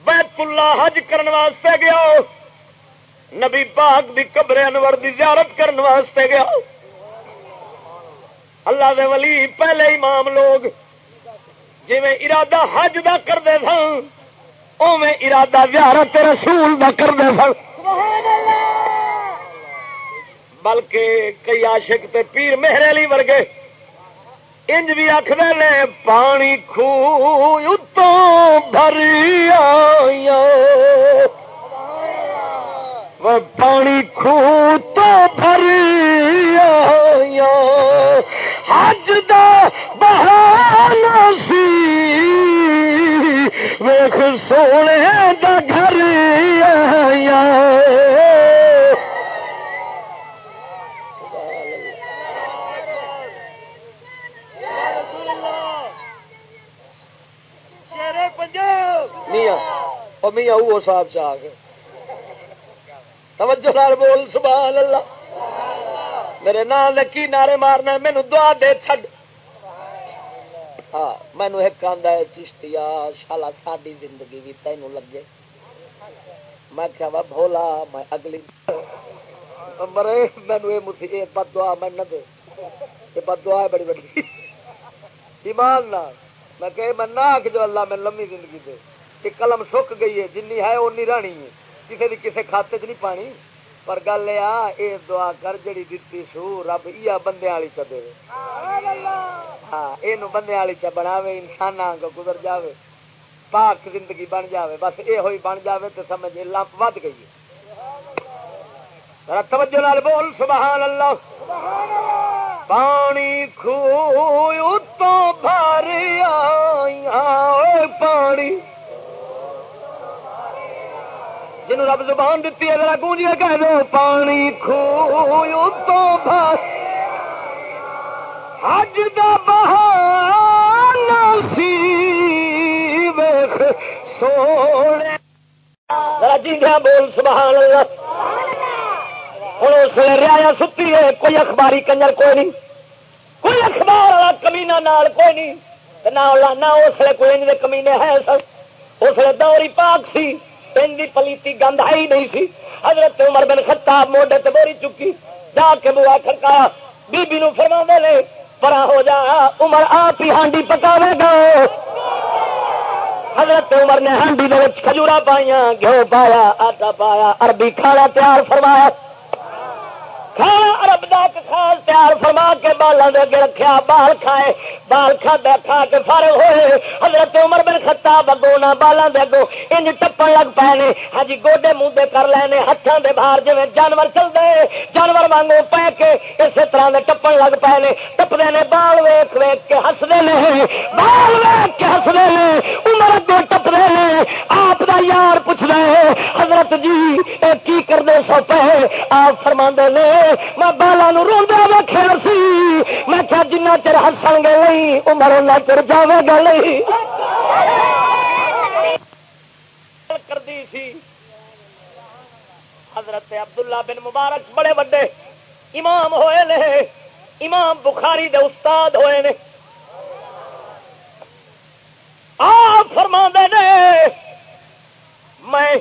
بیت اللہ حج کرنے واسطے گیا نبی پاک دی قبر انور دی زیارت کرنے واسطے گیا اللہ دے ولی پہلے امام لوگ جی ارادہ حج دا کرتے سن اوے ارادہ زیارت رسول دا کرتے سن۔ بلکہ کئی عاشق تے پیر مہر علی ورگے انج بھی آخر نے پانی خو اتوں بھری آیا پانی خو تو بھری آیا حج دا بہانا سی۔ ویخ سونے دا گھر آیا میاں وہ صاحب چاہ گئے توجہ نال بول، سبحان اللہ۔ میرے نام لکی نعرے مارنا مینو دعا دے چھڈ۔ ہاں مینو ایک آدھا ہے چشتیا شالا ساری زندگی بھی تین لگے۔ میں کیا وا بھولا، میں اگلی مرے مینو یہ مسی یہ بد دعا میں نہ دے۔ یہ بد دعا ہے، بڑی بڑی۔ ایمان نہ میں کہ میں نہ کہ جو اللہ میں لمبی زندگی دے، کہ قلم سک گئی ہے، جنی ہے اونی رانی ہے۔ کسی بھی کسی کھاتے چ نہیں پانی۔ پر گل یہ دعا کر جڑی دتی سو، رب یہ بندے والی چ دے۔ ہاں یہ بندے والی چ بنا انسان کو گزر جاوے۔ پاک زندگی بن جاوے۔ بس یہ ہوئی بن جاوے تو سمجھ لمپ ود گئی توجہ لال بول، سبحان اللہ۔ پانی کھو تو بھر پانی۔ جن رب زبان دیتی ہے، ذرا گونجیا کہہ دو۔ پانی کھو تو حج دا بہانا سی ویخ سونے۔ ذرا جی بول، سبحان اللہ۔ ہوں اس لیے ریا ستی ہے، کوئی اخباری کنجر کوئی نہیں۔ کوئی اخبار والا کمینا نال کوئی نہیں۔ نہ اس لیے کوئی کمینے ہے سر اس لیے دوری پاک سی۔ ان کی پلیتی گند ہے ہی نہیں سی۔ حضرت عمر بن خطاب موڈے تے بوری چکی۔ جا کے بوا کھڑکایا بی بی نو فرما لے پرا ہو جا، عمر آپ ہی ہانڈی پکاوے گا۔ حضرت عمر نے ہانڈی دے کھجورا پائیا گھیو پایا، آٹا پایا، عربی کھانا تیار فرمایا۔ کھانا ارب دک خاص تیار فرما کے بالوں کے اگے رکھا بال کھائے بال کھا کھا کے فارغ ہوئے۔ حضرت عمر بن خطاب اگو نہ بالوں کے اگو انج ٹپن لگ پے نے۔ ہاں گوڈے جی، موڈے کر لے ہاتھوں کے باہر جی جانور چلتے جانور وانگو پہ کے اسی طرح کے ٹپن لگ پے نے۔ ٹپتے نے بال ویخ ویخ کے ہستے نے۔ بال ویخ کے ہستے نے عمر اگو ٹپتے ہیں آپ کا یار پوچھ رہے حضرت جی یہ کی کرتے سو پہ آپ فرما نے میں بالا نو روا ویخیا سی۔ میں کیا جنا چر ہسن گے نہیں عمر اُنہ چر جائے گا نہیں۔ کرتی سی۔ حضرت عبداللہ بن مبارک بڑے بڑے امام ہوئے نے۔ امام بخاری دے استاد ہوئے نے۔ آپ فرما نے، میں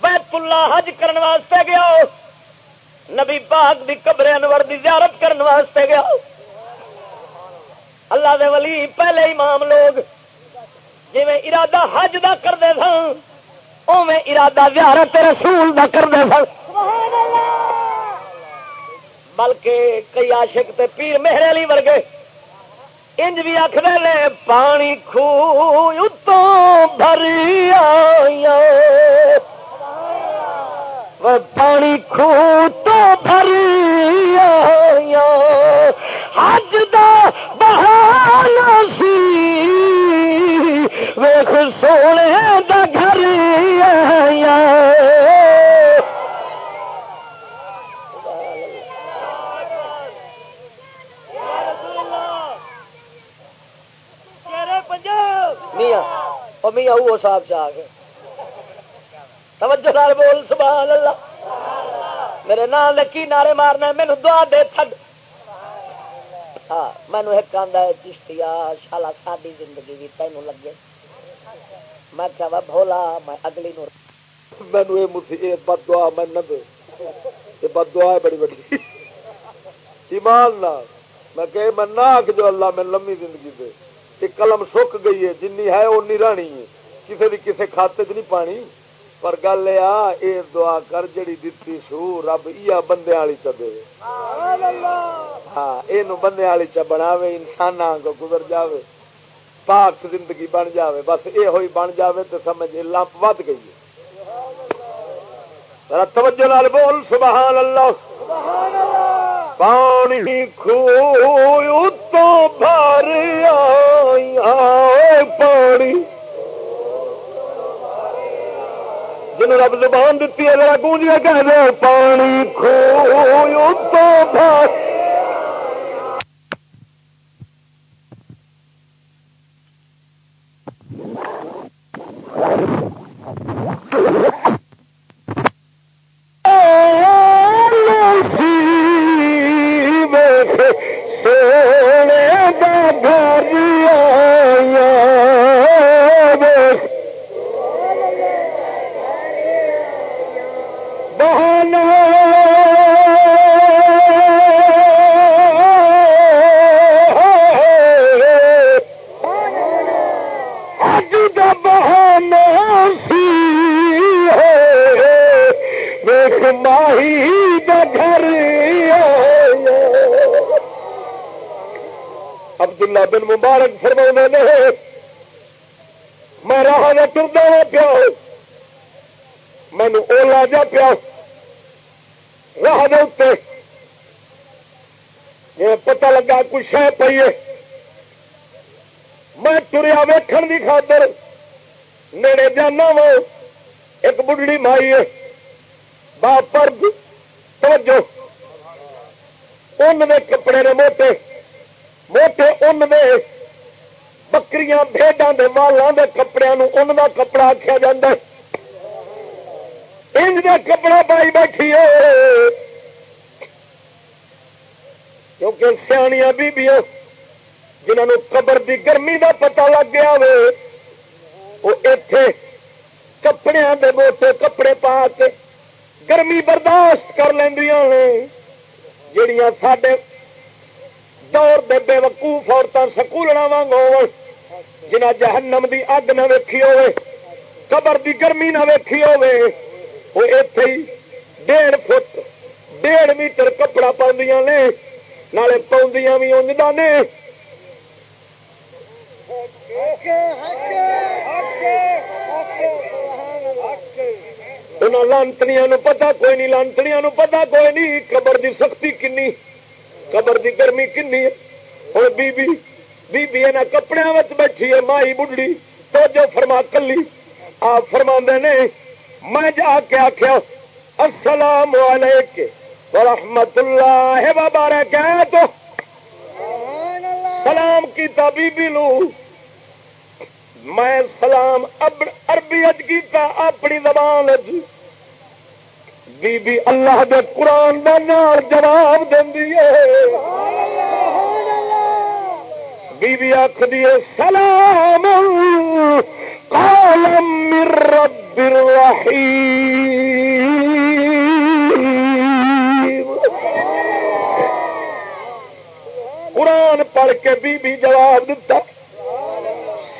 بیت اللہ حج کرنے واسطے گیا نبی پاک دی قبر انور دی زیارت کرنے واسطے گیا۔ اللہ دے ولی پہلے امام لوگ جی ارادہ حج دا کرتے سن اوے ارادہ زیارت رسول دا کرتے سن۔ بلکہ کئی عاشق تے پیر مہر علی ورگے انج بھی آخر لے پانی خو اتوں بھری آیا پانی خو تو بھری حج دا بہانا سی۔ ویخ سونے دا گھر میاں میاں وہ صاحب سے آ گئے توجہ نال بول، سبحان اللہ۔ میرے نام لکی نعرے مارنا مینو دعا دے چھڈ۔ ہاں مینو ایک آدھا ہے چشتیا شالا ساری زندگی بھی تینوں لگے۔ میں کیا وا بھولا، میں اگلی نو مینو یہ بد دعا میں نہ دے۔ یہ بد دعا ہے بڑی بڑی۔ ایمان نہ میں کہ میں نہ جو اللہ میں لمبی زندگی دے۔ یہ قلم سک گئی ہے، جنی ہے، اونی رانی ہے۔ کسی بھی کسی کھاتے چ نہیں پانی۔ پر گل یہ دعا کر جڑی دتی سو، رب یہ بندے والی چ دے۔ ہاں یہ بندے والی چ بنا انسان کو گزر جاوے، پاک زندگی بن جاوے۔ بس یہ ہوئی بن جاوے تو سمجھ لمپ ود گئی توجہ لال بول، سبحان اللہ۔ پانی کھو تو بھر آئی پانی۔ جن رب زبان دیتی ہے ذرا گونجیا کہہ دے پانی کھو تو سونے مبارک فرما میں راہ نے ٹردا ہوا پیا مینو اولا جا پیا۔ راہ دے پتا لگا کچھ ہے۔ پیے میں تریا ویکن کی خاطر نیڑے جانا وا ایک بڑھڑی مائی ہے۔ باپر توجہ۔ ان کپڑے نے موٹے۔ موٹے ان دے۔ بکریاں بےڈا دے والوں دے کپڑے ان کا کپڑا آخیا جا انج کپڑا پائی بیٹھی ہے کیونکہ سیاح بیبیاں جنہوں قبر دی گرمی دا پتہ لگ گیا وہ اتے کپڑے دے موٹے کپڑے پا کے گرمی برداشت کر لینیا جڑیاں سڈے دور دے بے وقوف عورتیں سکولنا واگ ہو جنا جہنم دی اگ نہ ویکھی ہوے قبر دی گرمی نہ ویکھی ہوے وہ اتے ہی ڈیڑھ فٹ، ڈیڑھ میٹر کپڑا پاندیاں نے، نالے پاؤندیاں بھی انجدا نے۔ لانتنیا پتا کوئی نہیں لانتنیا پتا کوئی نہیں، قبر دی سختی کنی قبر دی گرمی کنی ہوں بی بی بی بی کپڑے بیٹھی ہے، مائی بڑھڑی تو جو فرما، کلی۔ آپ فرما نے، میں جا کے آخیا السلام علیکم ورحمت اللہ وبرکاتہ۔ سلام کیتا بی بی لو میں سلام اربی اج کیتا، اپنی زبان اج بی بی اللہ دے قرآن دا نال جواب بی بی آخ دیے سلام قال من رب الرحیم. قرآن پڑھ کے بی بی جواب دیتا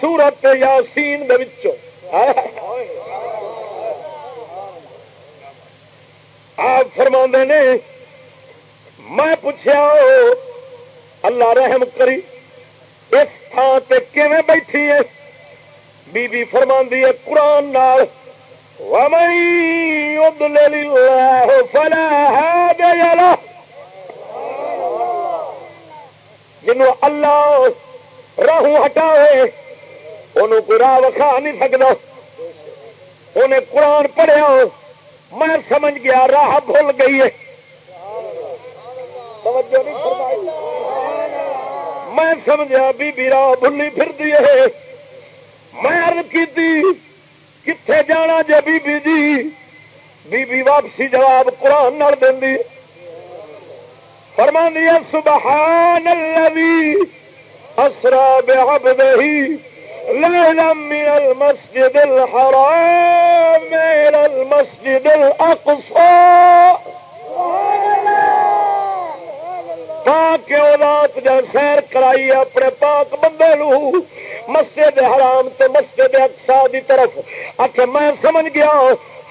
سورت یاسین دے وچوں. آپ فرما نے، میں پوچھا اللہ رحم کری. اس تھان سے کیون بیٹھی ہے؟ بی بی فرما ہے قرآن نال جنو اللہ راہوں ہٹاوے، انہوں کو راہ وکھا نہیں سکتا انہیں قرآن پڑھیا میں سمجھ گیا، راہ بھول گئی ہے۔ توجہ نہیں فرمائی۔ میں سمجھا بی بی راہ بھلی پھر دی میں عرض کی کتنے جانا جی بی بی جی؟ بی بی واپسی جواب قرآن نال دینی۔ فرما دیا سبحان الذي اسرا بعبده ليلا من المسجد الحرام إلى المسجد الأقصى پاک اولاد جا سیر کرائی اپنے پاک بندے لو مسجد حرام تو مسجد اقصا دی طرف۔ اچھا میں سمجھ گیا،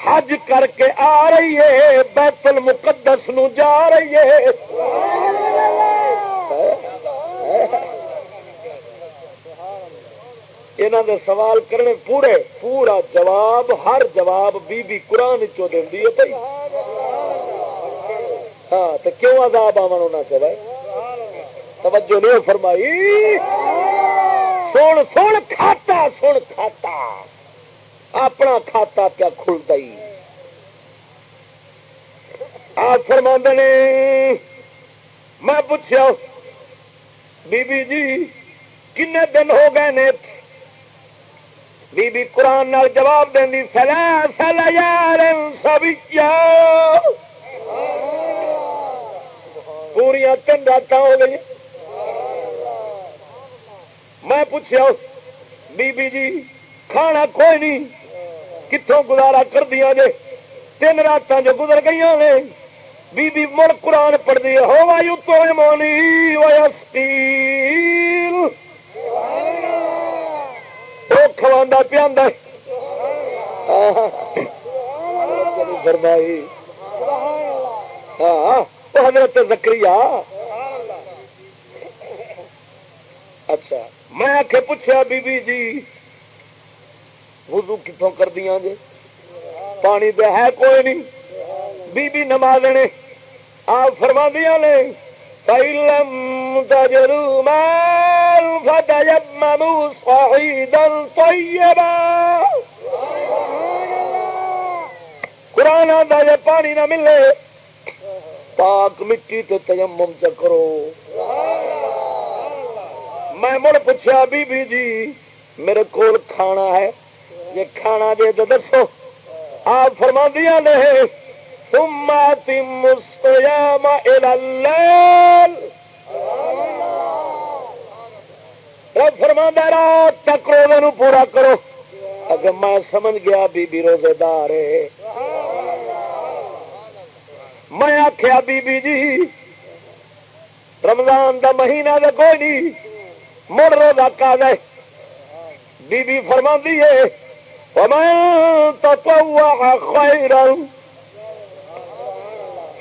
حج کر کے آ رہی ہے، بیت المقدس نو جا رہی ہے۔ یہاں دے سوال کرنے پورے، پورا جواب، ہر جواب بی بی قرآن چو دینی ہے بھائی۔ ہاں تو کیوں عذاب آمن ہونا چاہیے توجہ نہیں فرمائی۔ سن سن، کھاتا سن، کھاتا۔ اپنا کھاتا پیا کھلتا ہی۔ آپ فرما نے، میں پوچھا بی بی جی کن دن ہو گئے نے؟ بی بی قرآن نال جواب دینی سلا سلا یار سب پوریا تین رات ہو گئی میں پوچھا بی بی جی کھانا کوئی نہیں کتوں گزارا کر دیا جے؟ تین رات جو گزر گئی نے بی بی مڑ قرآن پڑھتی ہو وایو تو مونی وہ کھوا پیا فرمائی۔ ہاں حضرت زکری اچھا میں آ کے پوچھا بی بی جی وضو کتوں کر دیا جی پانی تو ہے کوئی نہیں۔ بی بی نماز نے آپ فرما دیا نے فَإِلَّمْ تَجْرُوا فَتَيَمَّمُوا صَعِيدًا طَيِّبًا۔ قرآن آدھا پانی نہ ملے۔ پاک مٹی تے تیمم چکرو میں مڑ پوچھا بی بی جی میرے کول کھانا ہے۔ یہ کھانا دے تو دسو۔ آپ فرما دیا نہیں ثم اتم الصيام الى الليل رب فرما رات تک روزے پورا کرو۔ اگر میں سمجھ گیا، بی بی روزے دار میں آخیا بی بی جی رمضان دا مہینہ دے کوئی نہیں، مڑ روزہ کا دے بی بی فرما دیے ومن تطوع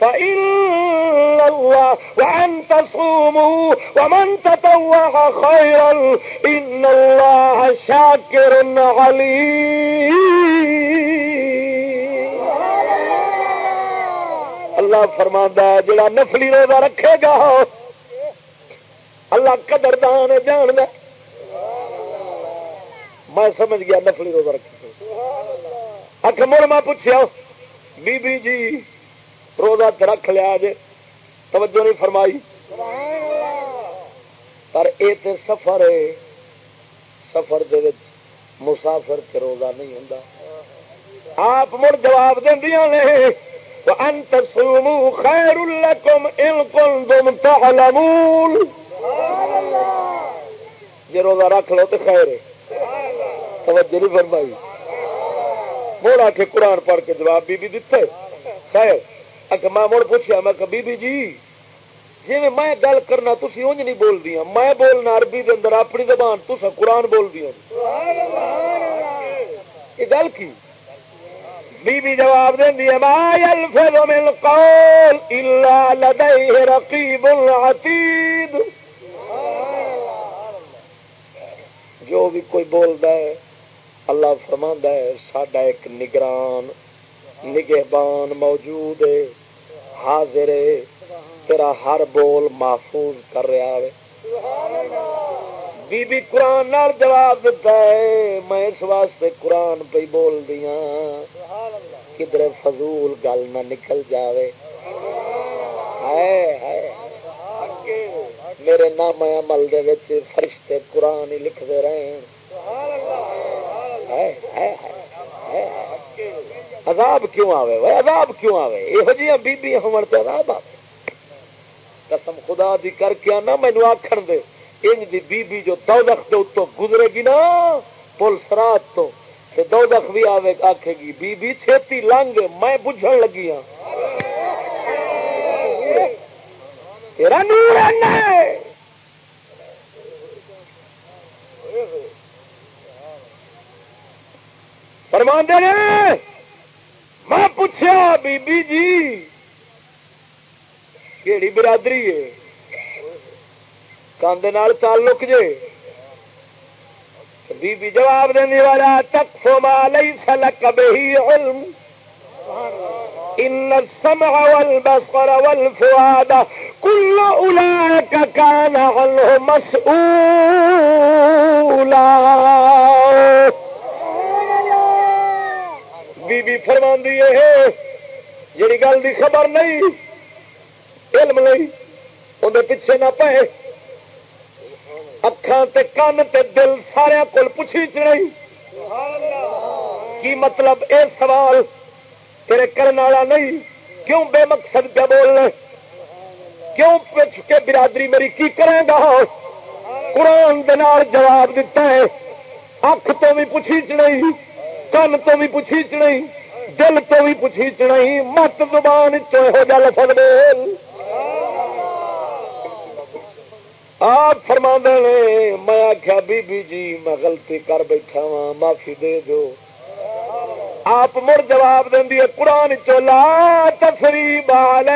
فإن الله وأن تصوموا ومن تطوع خيرا إن الله شاكر عليم. اللہ فرماندا جڑا نفلی روزہ رکھے گا، اللہ قدردان جان دے۔ میں سمجھ گیا نفلی روزہ رکھے اک مڑ میں پوچھا بی بی جی روزہ رکھ لیا جے، توجہ نہیں فرمائی۔ پر یہ تو سفر ہے سفر دے مسافر سے روزہ نہیں ہوں آپ مڑ جواب دیا نے۔ انت سومو خیر لکم ان کنتم تعلمون. جی روزہ رکھ لو تو خیر ہے۔ توجہ نہیں فرمائی۔ موڑ آ کے قرآن پڑھ کے جواب بی بی دیتے۔ خیر۔ اگر میں مڑ پوچھا میں کہ بی بی جی جی میں گل کرنا تھی انج نہیں بول دیا میں بولنا عربی دے اندر، اپنی زبان تو قرآن بول دیا یہ گل کی؟ بی بی جواب دینی ہے، ما يلفظ من قول الا لديه رقيب عتيد جو بھی کوئی بولتا ہے، اللہ فرما ہے سڈا ایک نگران، نگہبان موجود ہے، حاضر ہے، تیرا ہر بول محفوظ کر رہا ہے۔ بی بی قرآن نال جواب دیتا ہے، میں اس واسطے قرآن پہ بول دیا کدھر فضول گل نہ نکل جاوے۔ میرے نام عمل دے فرشتے قرآن ہی لکھتے رہے عذاب کیوں آوے؟ وہ عذاب کیوں آوے؟ یہ جی بیبی ہون تے عذاب آوے۔ قسم خدا دی کر کے آنا مینو آخر دے ان دی بیبی جو دودخ دے اتو گزرے گی نا، پل سرات تو تے دودخ بھی آوے، آکھے گی بیبی چھتی لنگ، میں بجھن لگی ہاں۔ تیرا نور ہے فرماندے نے، میں پوچھا بی بی جی کہڑی برادری ہے؟ کاندے نال تعلق جے؟ بی بی جواب دینے والا تک فما ليس لك به علم. ان السمع والبصر والفؤاد كل اولئك كان عنه مسؤولا بی بی فرما ہے جی گل دی خبر نہیں، علم نہیں، اندر پیچھے نہ پے اکھان تے کن تے دل سارا کول پوچھی چڑی کی مطلب اے سوال تیرے کرنے والا نہیں؟ کیوں بے مقصد پہ بولنا؟ کیوں پچھ کے برادری میری کی کرے گا؟ قرآن جواب دیتا ہے۔ اکھ تو بھی پوچھی چڑی کن تو بھی پوچھی چڑی دل تو بھی پوچھی چڑی مت زبان چو جل سکتے آپ فرما نے، میں آخیا بی بی جی میں غلطی کر بیٹھا وا معافی دے دو۔ آپ مڑ جواب دینی ہے، قرآن چولا تفری بال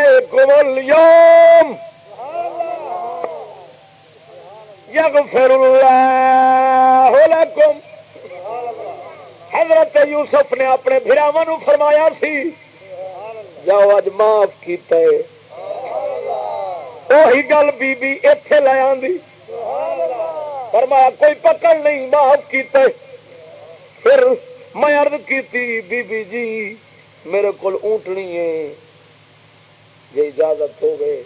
یوم یگ فر لکم۔ حضرت یوسف نے اپنے براوا فرمایا سی۔ جاؤ اج معاف کیتا ہے وہی گل بی بی اتے لے آئی فرمایا، کوئی پکڑ نہیں، معاف کیتے۔ پھر میں ارد کی بی بی جی میرے کو اونٹنی ہے۔ جی اجازت ہو گئے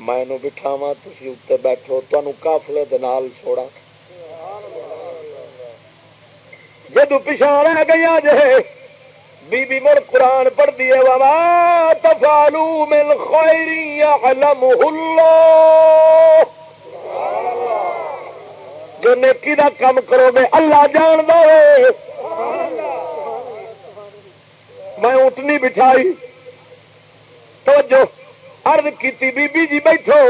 میں بٹھاوا تھی اتنے بیٹھو تمہوں کافلے دال چھوڑا جدو پچھا رہ گئی جی بی بی مر قرآن پڑھ دیے بابا تفالو مل خیری جو نیکی دا کم کرو گے اللہ جان دو میں اٹھنی بٹھائی۔ تو جو ارد کی بی بی جی بیٹھو۔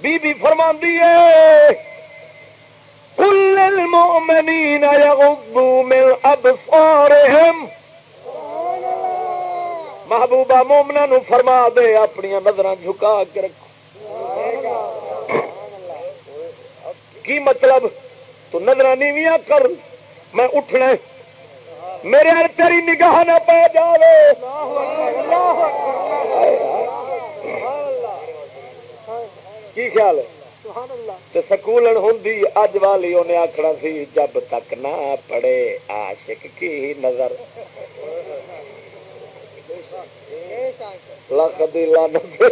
بی بی فرما ہے۔ کل المؤمنین یغضوا من ابصارهم محبوبہ مومنا نو فرما دے، اپنی نظر جھکا کے رکھو۔ کی مطلب؟ تو نظر نیویاں کر، میں اٹھنا میرے ہر تیری نگاہ نہ پہ جاوے۔ کی خیال ہے؟ سکول ہوں اج والی انہیں آخنا سی، جب تک نہ پڑے عاشق کی نظر۔ لکھ دی لانت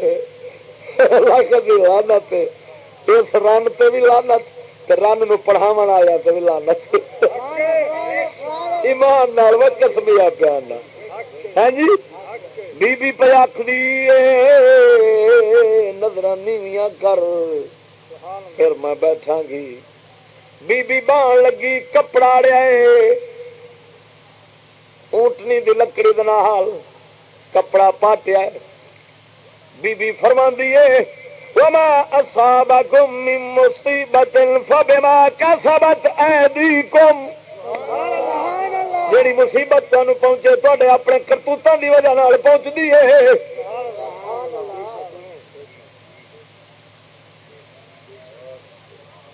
لکھ دی لانت اس رن پہ بھی لانت رن نو پڑھاو آیا تو بھی لانت ایمان نال وقت میا پیان ہاں جی؟ بی بی پہ آخری نظر نیویاں کر۔ پھر میں بیٹھا گی۔ بی بی بان لگی کپڑا ریا اونٹنی دی لکڑی دال کپڑا پاٹیا بی بی فرما دیے وما أصابكم من مصيبة فبما كسبت أيديكم۔ جیڑی مصیبت تمہیں پہنچے تے اپنے کرتوتوں کی وجہ پہنچتی ہے۔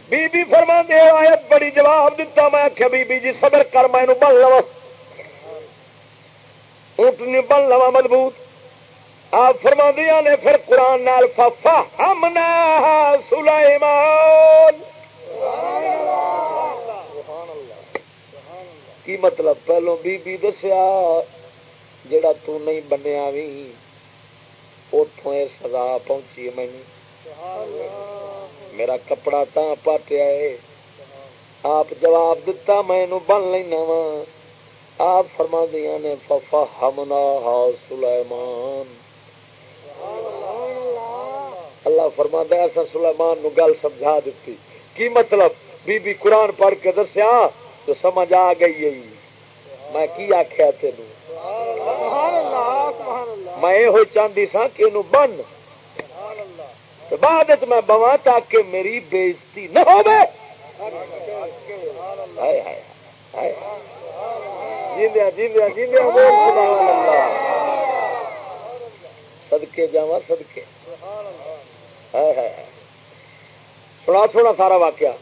بی بی فرما دے آیت بڑی جواب دیتا میں آخیا بی بی جی صبر کر، میں بن لوا اونٹنی بن لوا مضبوط۔ آپ فرما دیا نے پھر قرآن نال ففا ہم سلیمان۔ کی مطلب؟ پہلو بی بی دسیا، جڑا تو نہیں بنیا بھی اتوں سزا پہنچی مینو میرا کپڑا تا پاٹیا ہے آپ جواب دتا، میں بن لینا وا آپ فرما دیا نے ففا ہمنا سلیمان اللہ فرما ایسا سلیمان نو گل سمجھا دیتی کی مطلب؟ بی بی قرآن پڑھ کے دسیا تو سمجھ آ گئی ہے۔ میں کی آخیا تین میں یہ چاہتی سا کہ بن۔ بعد میں بوا تاکہ میری بےزتی نہ ہو سدکے جا سدکے سنا سونا سارا واقعہ۔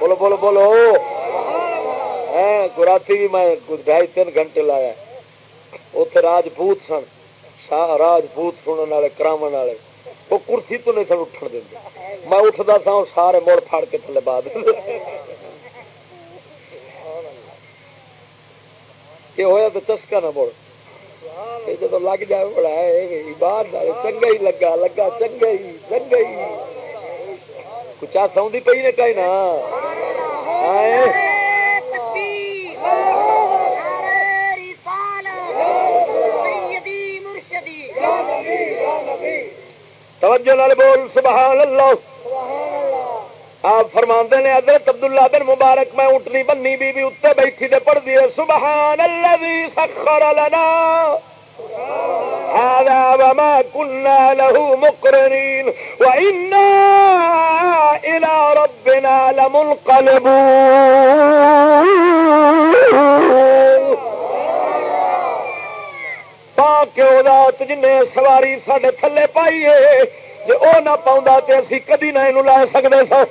بولو بولو بولو۔ گراتی بھی میں ڈھائی تین گھنٹے لایا۔ اتے راجپوت سن راجپوت سننے والے کرام والے۔ وہ کرسی تو نہیں سن اٹھن دیں میں اٹھتا سا سارے مڑ پھاڑ کے تھلے بعد یہ ہوا تو چسکا نہ مڑ جب لگ جائے بڑا ہے باہر چنگا ہی لگا لگا چنگا ہی چنگا ہی۔ کچھ سوندی پی نے کہیں نا؟ توجہ نال بول سبحان اللہ آپ فرما نے حضرت عبداللہ بن مبارک میں اٹھنی بنی بی بی اتنے بیٹھی دے پڑھ دیے سبحان اللہ سخر لنا۔ هذا وما كنا له مقرنين وإنا إلى ربنا لمنقلبون۔ پاک ذات جن سواری سڈے تھلے پائی ہے؟ جی وہ نہ پاؤں تو اسی کدی نہ یہ لے سکتے سو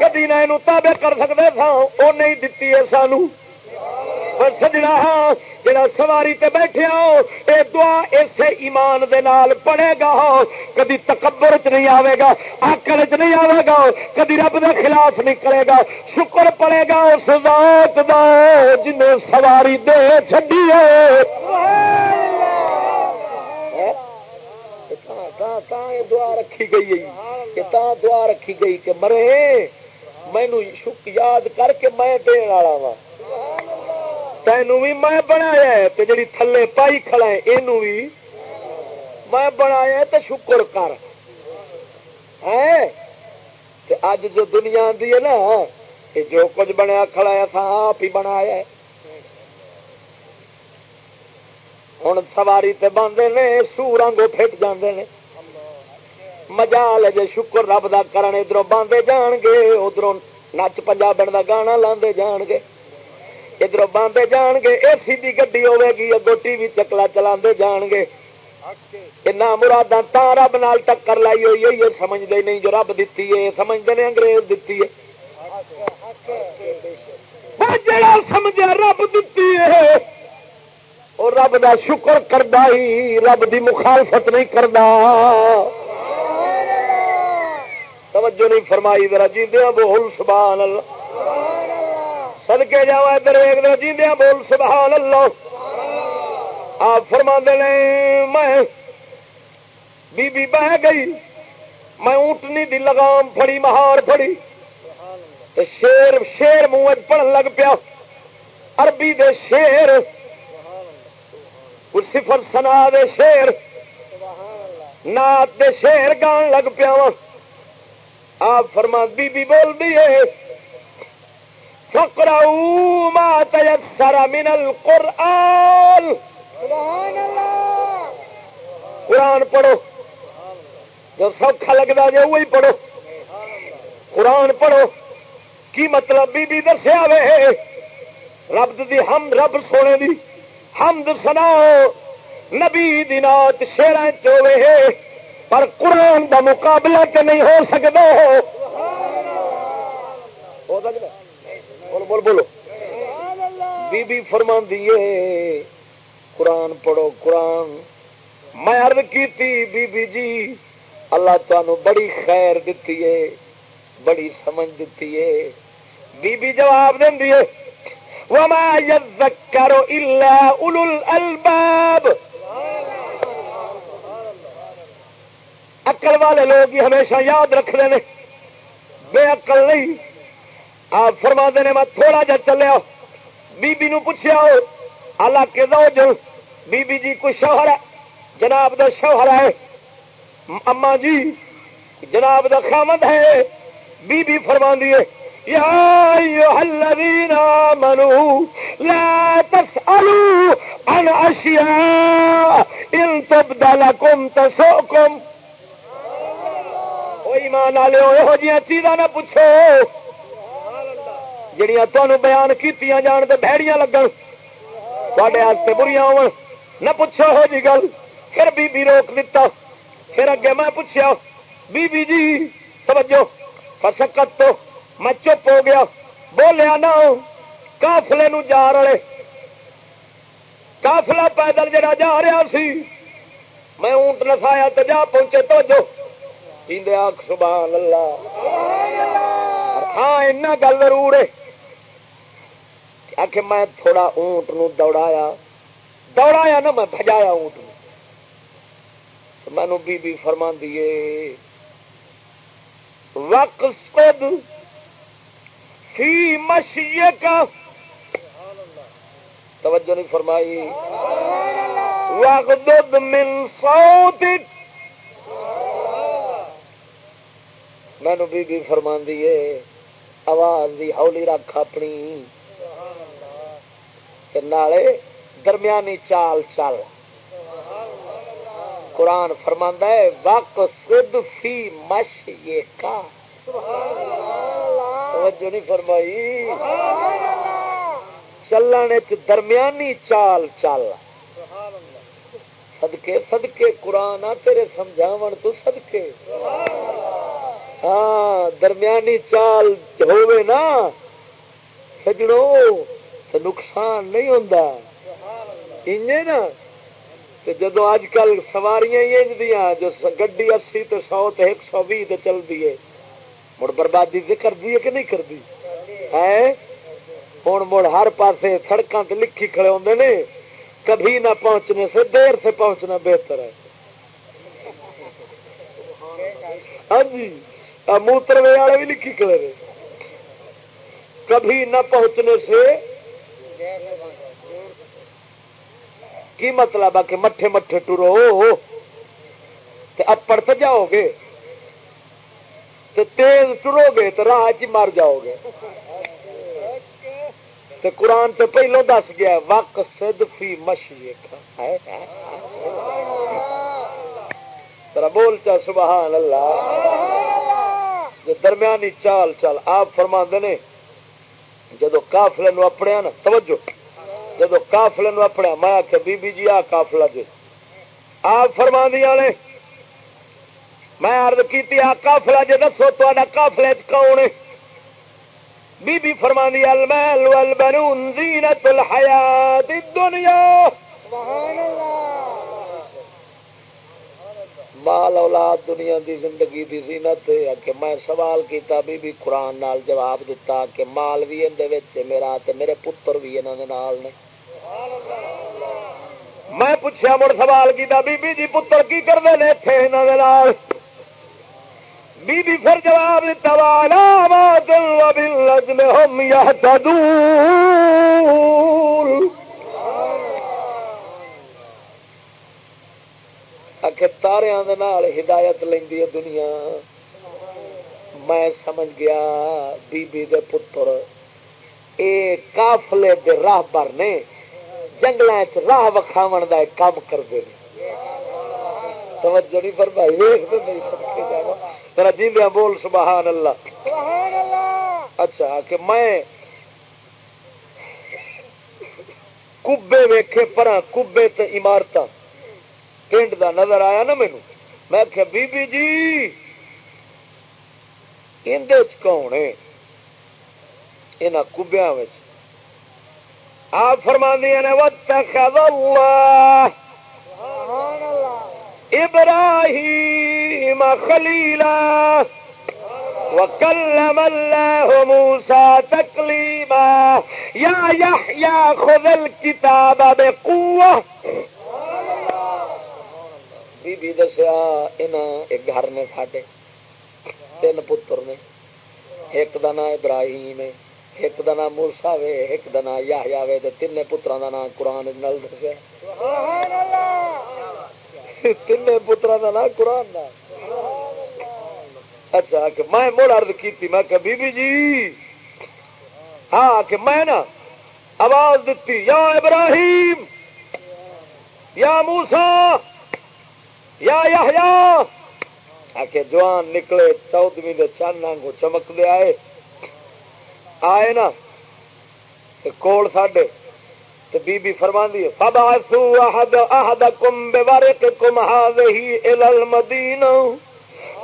کدی نہ یہ تابے کر سکتے سو وہ نہیں دتی ہے سانو۔ سجنا ہاں جڑا سواری تے بیٹھے ہو اے دعا اسے ایمان دے نال پڑے گا۔ کدی تکبر چ نہیں آئے گا آکل چ نہیں آئے گا کدی رب دے خلاف نہیں کرے گا۔ شکر پڑے گا اس ذات دا جن سواری دے چڈی ہے۔ دعا رکھی گئی کہ دعا رکھی گئی کہ مرے مینو یاد کر کے میں دن والا وا تینوں بھی میں بنایا جی تھلے پائی کھڑا ہے یہ بھی میں بنایا تو شکر کر۔ اج جو دنیا آتی ہے نا، کہ جو کچھ بنیا کھڑا ہے آپ ہی بنایا ہوں سواری تے باندھے نے، سور آنگو پھٹ جاندے نے۔ مجال جے شکر رب دا کرن ادھر باندھے جان گے ادھر نچ پنجاب دا گانا لاندے جان گے۔ ادھر باندھے جان گے اے سی دی گڈی ہوے گی اگو ٹی وی چکلا چلا جان گے نہ مراد تا رب نال ٹکر لائی ہوئی ہے یہ سمجھتے نہیں جو رب دیتی ہے سمجھتے نے انگریز دیتی ہے جڑا سمجھا رب دیتی ہے اور رب دا شکر کردا ہی رب دی مخالفت نہیں کردا توجہ نہیں فرمائی ذرا جیندیا بول سبحان اللہ سدکے جا ادھر ایک دن جیندیا بول سبحان اللہ۔ آپ فرما نے، میں بی بی بہ گئی، میں اونٹنی دی لگام پڑی مہار پڑی شیر شیر منہ پڑھن لگ پیا۔ عربی دے شیر صفر سنا دے شیر نات دے شیر گان لگ پیا آپ فرما بی بی بول دیے فقرؤوا ما تيسر من القرآن. قرآن پڑھو. جو سوکھا لگتا جی وہی پڑھو. قرآن پڑھو. کی مطلب بی بی دسیا وے؟ رب دی ہم، رب سونے دی حمد سنا نبی دنات شیر چوے پر قرآن دا مقابلہ تے نہیں ہو سکتا. ہو سکتا بول بول بولو۔ بی بی فرما دیے قرآن پڑھو، قرآن۔ میں عرض کی بی بی جی اللہ تمہوں بڑی خیر دیتی ہے، بڑی سمجھ دیتی ہے۔ بی بی جواب دینی ہے، وما يذكر الا اولو الالباب اکل والے لوگ ہی ہمیشہ یاد رکھتے ہیں، بے اکل نہیں۔ آپ فرما نے، میں تھوڑا جا چلیا۔ بی بی نو پوچھا اللہ کے دو جو بی بی جی کوئی شوہر ہے؟ جناب دا شوہر ہے۔ اما جی جناب دا خامد ہے۔ بی بی فرما دیے یا ایوہ الذین آمنوا لا تسألوا عن اشیاء ان تبدل لکم تسوکم او ایمان آلے ہوئے ہو جیاں چیزاں نہ پوچھو۔ جڑیاں تمہیں بیان کی جان تو بہڑیاں لگن۔ تے بریاں نہ پوچھو ہو جی گل، پھر بی بی روک دیتا پھر اگے میں پوچھا بی بی جی توجہ۔ فسکت تو میں چپ ہو گیا۔ بولیا نہ کافلے نو جا رہے کافلا پیدل جڑا جا رہا سی، میں اونٹ نسایا تو جا پہنچے۔ تو جو سبحان اللہ۔ ہاں ایسا گل ضرور ہے۔ آخ میں تھوڑا اونٹ نو دوڑایا۔ دوڑایا نا میں بجایا اونٹ مینو بی بی فرما دیے وقت فی مشیے کا توجہ نہیں فرمائی۔ وقت من صوتک۔ مینو بی بی فرما دیے آواز دی ہولی رکھ اپنی۔ نالے درمیانی چال چل قرآن فرما ہے وق سد فی مش یہ کا نہیں فرمائی چلنے درمیانی چال چل سدکے سدکے قرآن تیرے سمجھاو تو سدکے ہاں درمیانی چال ہوے نا سجڑوں تو نقصان نہیں ہوتا نا؟ جدو اج کل سواریاں دیا جو گڈی اسی تو سو تو ایک سو بھی چلتی ہے مڑ بربادی سے کرتی ہے کہ نہیں کرتی ہے ہوں مڑ ہر پاسے سڑکوں سے لکھی کھڑے ہوتے نے۔ کبھی نہ پہنچنے سے دیر سے پہنچنا بہتر ہے۔ ہاں جی موتروے والے بھی لکھی کھڑے کبھی نہ پہنچنے سے کی مطلب ہے کہ مٹھے مٹھے ٹرو؟ اپڑ تو جاؤ گے۔ تیز ٹرو گے تو راہ چ مر جاؤ گے۔ قرآن تو پہلو دس گیا وق سد فی مشی بول چا، سبحان اللہ۔ جو درمیانی چال چال، آپ فرما نے جدو کافلے نو اپنے نا، توجہ، جدو کافلے نو اپنے میں آخیا بی بی جی آ کافلا جی آپ فرما دیا نے، میں ارد کی آ کافلا جی دسو تا کافلے کون بی بی فرما دی المال والبنون زینت الحیات الدنیا۔ سبحان اللہ۔ مال اولاد دنیا دی زندگی دی زینت ہے کہ میں سوال کیتا، بی بی قرآن نال جواب دیتا کہ مال بھی اندے وچ میرا تے میرے پتر بھی انہاں دے نال نے۔ میں پوچھا مڑ سوال کیتا، بی بی جی پتر کی کردے نے ایتھے انہاں دے نال؟ بی بی پھر جواب دیتا والا ما دل و بالنجم هم يهتدون۔ تارے ہدایت لینی ہے دنیا۔ میں سمجھ گیا بی بی دے پتر۔ اے کافلے دے راہ پر نے جنگل راہ وکھاو کا کام کرتے توجہ نہیں پر بھائی ویخ میرا جیندیا بول سبحان اللہ۔ اچھا کہ میں کبے ویکھے پرا کبے تے عمارت پنڈ دا نظر آیا نا مینو میں کہ بی بی جی اندر کون ہے؟ یہاں کبیا آپ فرما نے، واتخذ اللہ ابراہیم خلیلا وکلم اللہ موسا تکلیما یا یا خذ الكتاب بقوة۔ بی بی دسیا ایک گھر نے ساڈے تین پتر نے ایک دا نام ابراہیم ہے ایک دا نام موسا وے ایک دا نام یا وے تین پترا دا نام قرآن نل دسیا تین پترا دا نام قرآن دا اچھا کہ میں مڑ ارد کی میں کہ بی بی جی ہاں کہ میں نا آواز دیتی یا ابراہیم یا موسا یا کہ جوان نکلے چودویں چند کو چمک دے آئے۔ آئے نا؟ کول ساڈے۔ بی بی فرما دی فبعثو احد احدکم بورقکم هذه الى المدینه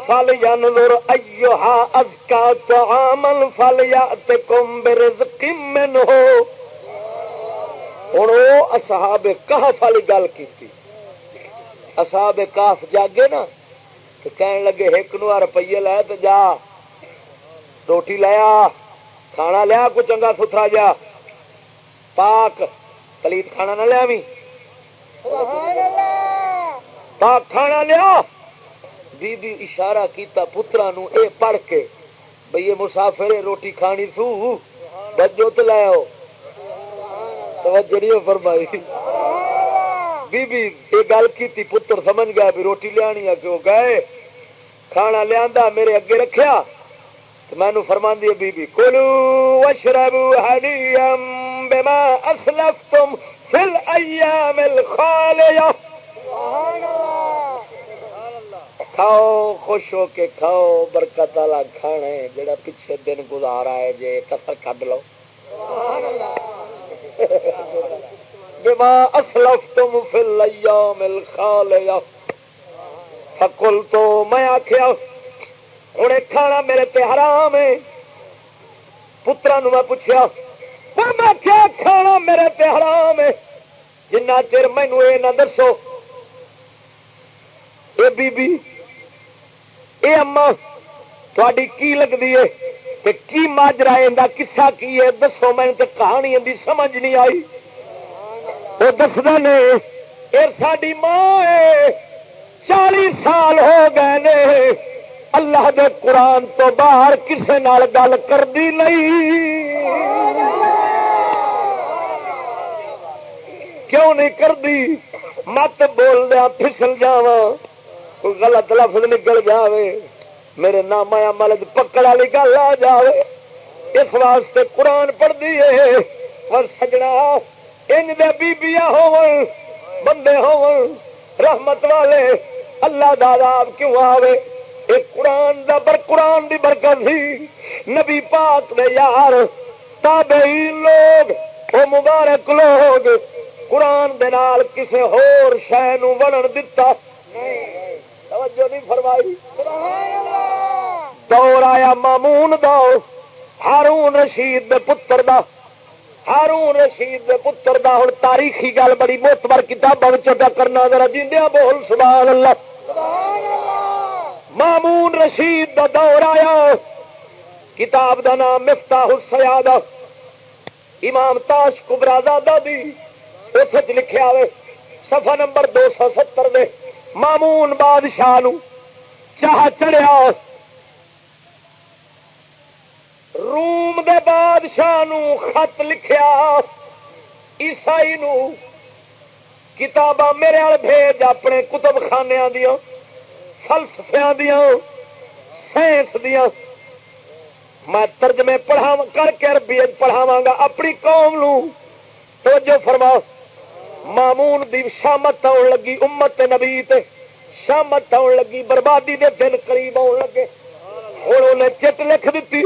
فلینظر ایها ازکا طعاما فلیاتکم برزق منه ہن او اصحاب کہف والی گل کیتی۔ اصحاب کاف جاگے نا تو کہنے لگے ایک نو روپیے لائے تو جا، روٹی لیا کھانا لیا کو چنگا ستھرا جا۔ پاک پلیت کھانا نہ لیا بھی پاک کھانا لیا بی بی اشارہ کیتا پترا نو اے پڑھ کے، بھئی مسافر روٹی کھانی سو، بجو تو لیا توجہ نہیں فرمائی۔ بی بی یہ گل کی پتر سمجھ گیا بھی روٹی لیا کہ وہ گئے کھانا لیا میرے اگے رکھیا میں فرما دی بی بی کلو وشربو حدیم بما اسلفتم فی الایام الخالیہ کھاؤ خوش ہو کے کھاؤ برکت والا کھانے جڑا پیچھے دن گزارا ہے جی کسر کڈ لو سبحان اللہ بما اسلفتم فی الایام الخالیہ فقل تو میں آخیا ہوں کھانا میرے تے حرام ہے۔ پترا نو میں پوچھا میں کیا کھانا میرے تے حرام ہے۔ جنا چر مینو یہ نہ دسو۔ اے بی بی اے اما تھوڑی کی لگتی ہے؟ کہ کی ماجرا یہ کسا کی ہے؟ دسو، میں تو کہانی سمجھ نہیں آئی۔ وہ دستا نے یہ ساری ماں چالی سال ہو گئے نے، اللہ دے قرآن تو باہر کسے نال گل کرتی نہیں. کیوں نہیں کرتی مت بول دیا پھسل جا کوئی غلط لفظ نکل جاوے، میرے نام عمل پکڑ والی گل آ جائے اس واسطے قرآن پڑھتی ہے اور سجنا ان بیبیاں ہو بندے ہو رحمت والے اللہ دادا کیوں آوے؟ ایک قرآن دا بر قرآن دی برکت سی نبی پاک دے یار تابعین لوگ وہ مبارک لوگ قرآن دے نال کسے ہور شہ نو بڑھن دتا۔ توجہ نہیں فرمائی۔ دور آیا مامون دو ہارون رشید دے پتر دا۔ ہارون رشید دے پتر دا ہوں تاریخی گل بڑی موتبر کتابوں کرنا، ذرا جیندیا بول، سبحان اللہ۔ مامون رشید دا دور آیا۔ کتاب دا نام مفتا حسیا امام تاش کبرا دادا دی۔ اس لکھا ہوئے سفا نمبر دو سو ستر دے۔ مامون بادشاہ نو چاہ چڑیا روم دے بادشاہ نو خط لکھیا، عیسائی نو کتاباں میرے بھیج، اپنے کتب خانے دیا فلسفیا دیا سائنس دیا میں ترجمے پڑھا کر کے عربی پڑھاوا گا، اپنی قوم نو تو جو فرما۔ مامون دی شامت آن لگی، امت نبی تے شامت آن لگی، بربادی دے دن قریب آن لگے۔ ہوں انہیں چٹ لکھ دیتی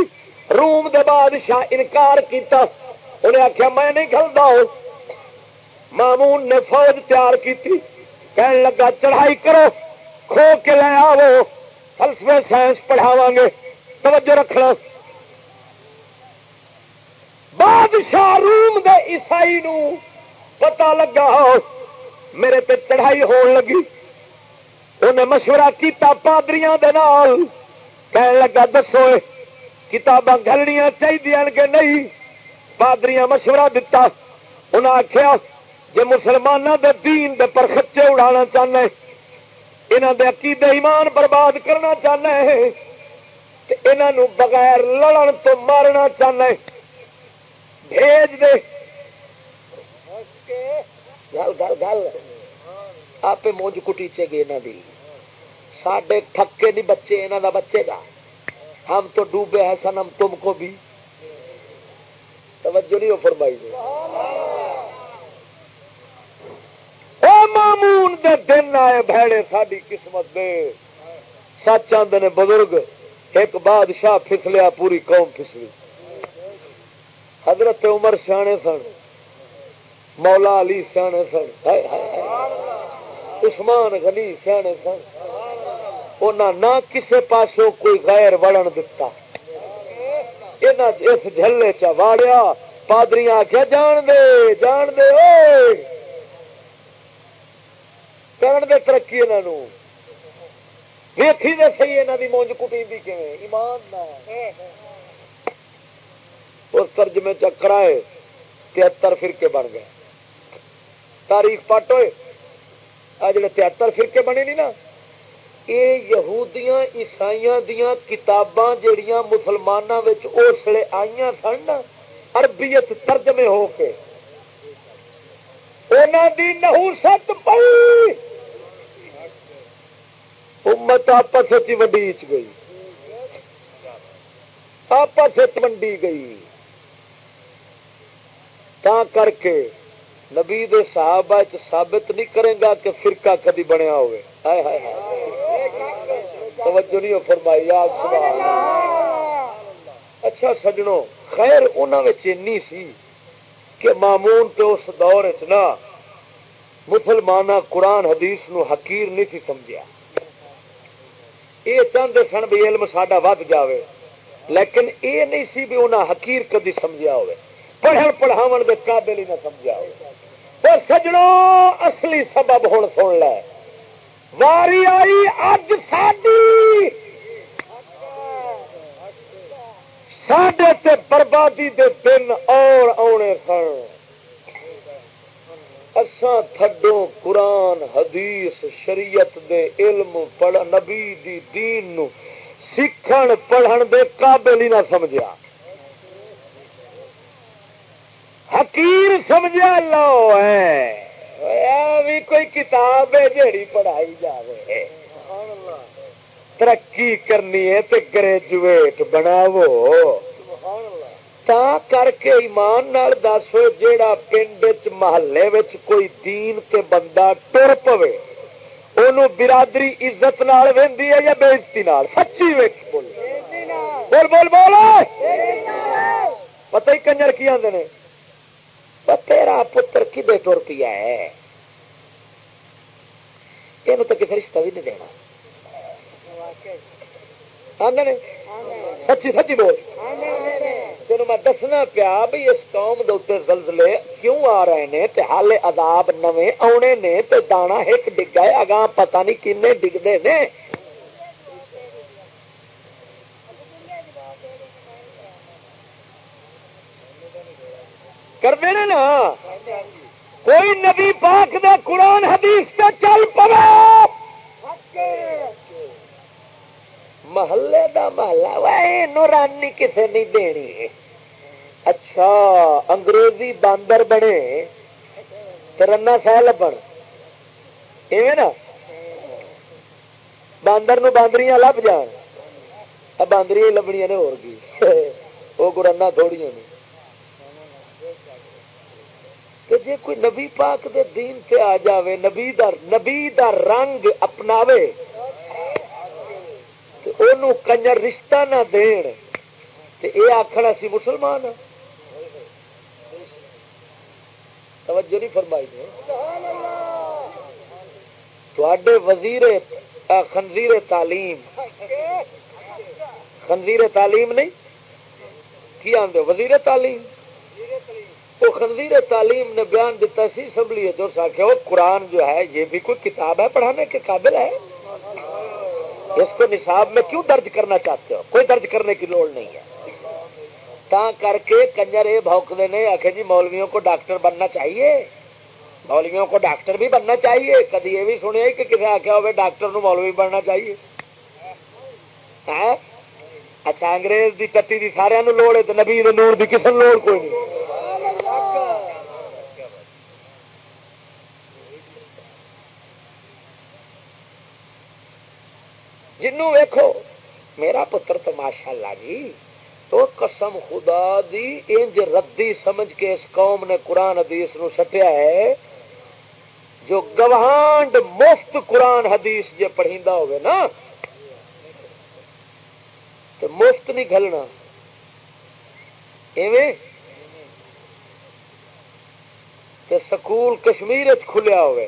روم دے بادشاہ انکار کیتا، انہیں آخیا میں نہیں کھلتا مامون نے فوج تیار کی کہنے لگا، چڑھائی کرو، کھو کے لے آو فلسفے، سائنس پڑھاوا گے، توجہ رکھنا۔ بادشاہ روم دے عیسائی نو پتا لگا، میرے تے چڑھائی ہون لگی۔ انہیں مشورہ کیتا پادریاں دے نال کہنے لگا، دسو۔ کتاباں گلنیاں چاہیے کہ نہیں۔ پادریاں مشورہ دتا۔ انہیں آخیا جی مسلمانوں دے دین دے پر خچے اڑانا چاہنا انہوں دے عقیدے ایمان برباد کرنا چاہنا ہے بغیر لڑن تو مارنا چاہنا ہے۔ بھیج دے۔ گل گل گل۔ آپ مونج کٹیچے گے یہاں دی۔ سڈے تھکے نہیں بچے یہاں دا بچے گا ہم تو ڈوبے ہیں سن ہم تم کو بھی۔ توجہ نہیں ہو فرمائی دے اے مامون دے دن آئے بھڑے ساری قسمت دے۔ سچ آدھے نے بزرگ، ایک بادشاہ پھسلیا پوری قوم پھسلی حضرت عمر سیانے سن، مولا علی سیانے سن۔ عثمان غنی سیانے سن۔ نہ کسے پاسوں کوئی غیر وڑن دتا۔ اس جلے چ واڑیا پادری آخیا جان دے جان دے کرن دے ترقی انہوں ویکھی دے یہاں کی مونج کٹی ایمان اس ترجمے چکرائے تہتر فرقے بن گئے۔ تاریخ پٹ ہوئے۔ آ جڑے تہتر فرقے بنے نہیں نا یہ یہودیاں عیسائی دیا کتاباں جہیا مسلمانوں اس لیے آئی سن اربیت ترجمے ہو کے۔ انہوں دی نہوست پئی امت آپس وڈیچ گئی۔ آپس منڈی گئی۔ تا کر کے نبی دے صحابہ ثابت نہیں کرے گا کہ فرقہ کدی بنیا ہوئے۔ ہائے ہائے ہائے۔ توجہ نہیں فرمائی اچھا سجنوں خیر انہوں سی کہ مامون پہ اس دور چ مسلمان قرآن حدیث نو حقیر نہیں تھی سمجھا یہ چاہتے سن بھی علم ساڈا ود جاوے، لیکن یہ نہیں سی بھی انہیں حقیر کدی سمجھا ہوئے پڑھن پڑھاو کے قابل ہی نہ سمجھا ہو سجڑوں اصلی سبب ہوں سن لے۔ واری آئی اج ساری سڈے بربادی دے دن اور آنے سن۔ اساں تھڈو قرآن، حدیث، شریعت دے علم، پڑھ نبی دی دین نو سیکھن، پڑھن دے قابل ہی نہ سمجھا حکیر سمجھا لو ہے۔ بھی کوئی کتاب ہے جیڑی پڑھائی جائے ترقی کرنی ہے تو گریجویٹ بناو تا کر کے ایمان نال دس جیڑا پنڈ محلے کوئی دین تے بندہ ٹر پوے ان برادری عزت نال ہے یا بےزتی سچی ویک بول بول بول بول پتہ ہی کنجر کی آدھے تیرا پتر کدے ٹر پیا ہے؟ یہ مطلب تو کسی رشتہ بھی نہیں دینا۔ سچی سچی بول۔ تین میں دسنا پیا بھی اس قوم دے زلزلے کیوں آ رہے ہیں تے حال عذاب نویں آنے نے تے دانا ایک ڈگا ہے اگاں پتہ نہیں کنے ڈگتے نے۔ کرتے ہیں نا؟ کوئی نبی پاک دے قرآن حدیث سے چل پڑو محلے دا محلہ نورانی کسے نہیں دینی۔ اچھا انگریزی باندر بنے۔ ترنا سہ لبن ایویں نا؟ باندر نو باندریاں لب جان۔ باندری لبنیا نے ہو گرنا تھوڑی نے کہ جے کوئی نبی پاک دے دین سے آ جاوے، نبی دا نبی دا رنگ اپناوے تو کنجر رشتہ نہ دین، تے اے آخر اسی مسلمان۔ توجہ نہیں فرمائی نے تھوڑے وزیر خنزیر تعلیم۔ خنزیر تعلیم نہیں؟ کی آدھے وزیر تعلیم۔ تو خنزیر تعلیم نے بیان دیتا سی اسمبلی جو آخیا وہ قرآن جو ہے، یہ بھی کوئی کتاب ہے پڑھانے کے قابل ہے؟ اس کو نصاب میں کیوں درج کرنا چاہتے ہو؟ کوئی درج کرنے کی لوڑ نہیں ہے۔ تا کر کے کنجر یہ بھوکتے نے آخر جی مولویوں کو ڈاکٹر بننا چاہیے۔ مولویوں کو ڈاکٹر بھی بننا چاہیے۔ کدی یہ بھی سنیا کہ کسی آخیا ہوئے ڈاکٹر نو مولوی بننا چاہیے۔ ہاں؟ اچھا انگریز دی ٹٹی دی سارا لوڑ ہے تو نبی نور دی کسی لوڑ کوئی نہیں۔ جنوں ویکھو، میرا پتر تو ماشاء اللہ جی تو قسم خدا دی انج ردی سمجھ کے اس قوم نے قرآن حدیث نو سٹیا ہے، جو گوہانڈ مفت قرآن حدیث جے پڑھیندا ہوگا نا تو مفت نہیں گلنا ایویں؟ سکول کشمیر کھلیا ہوئے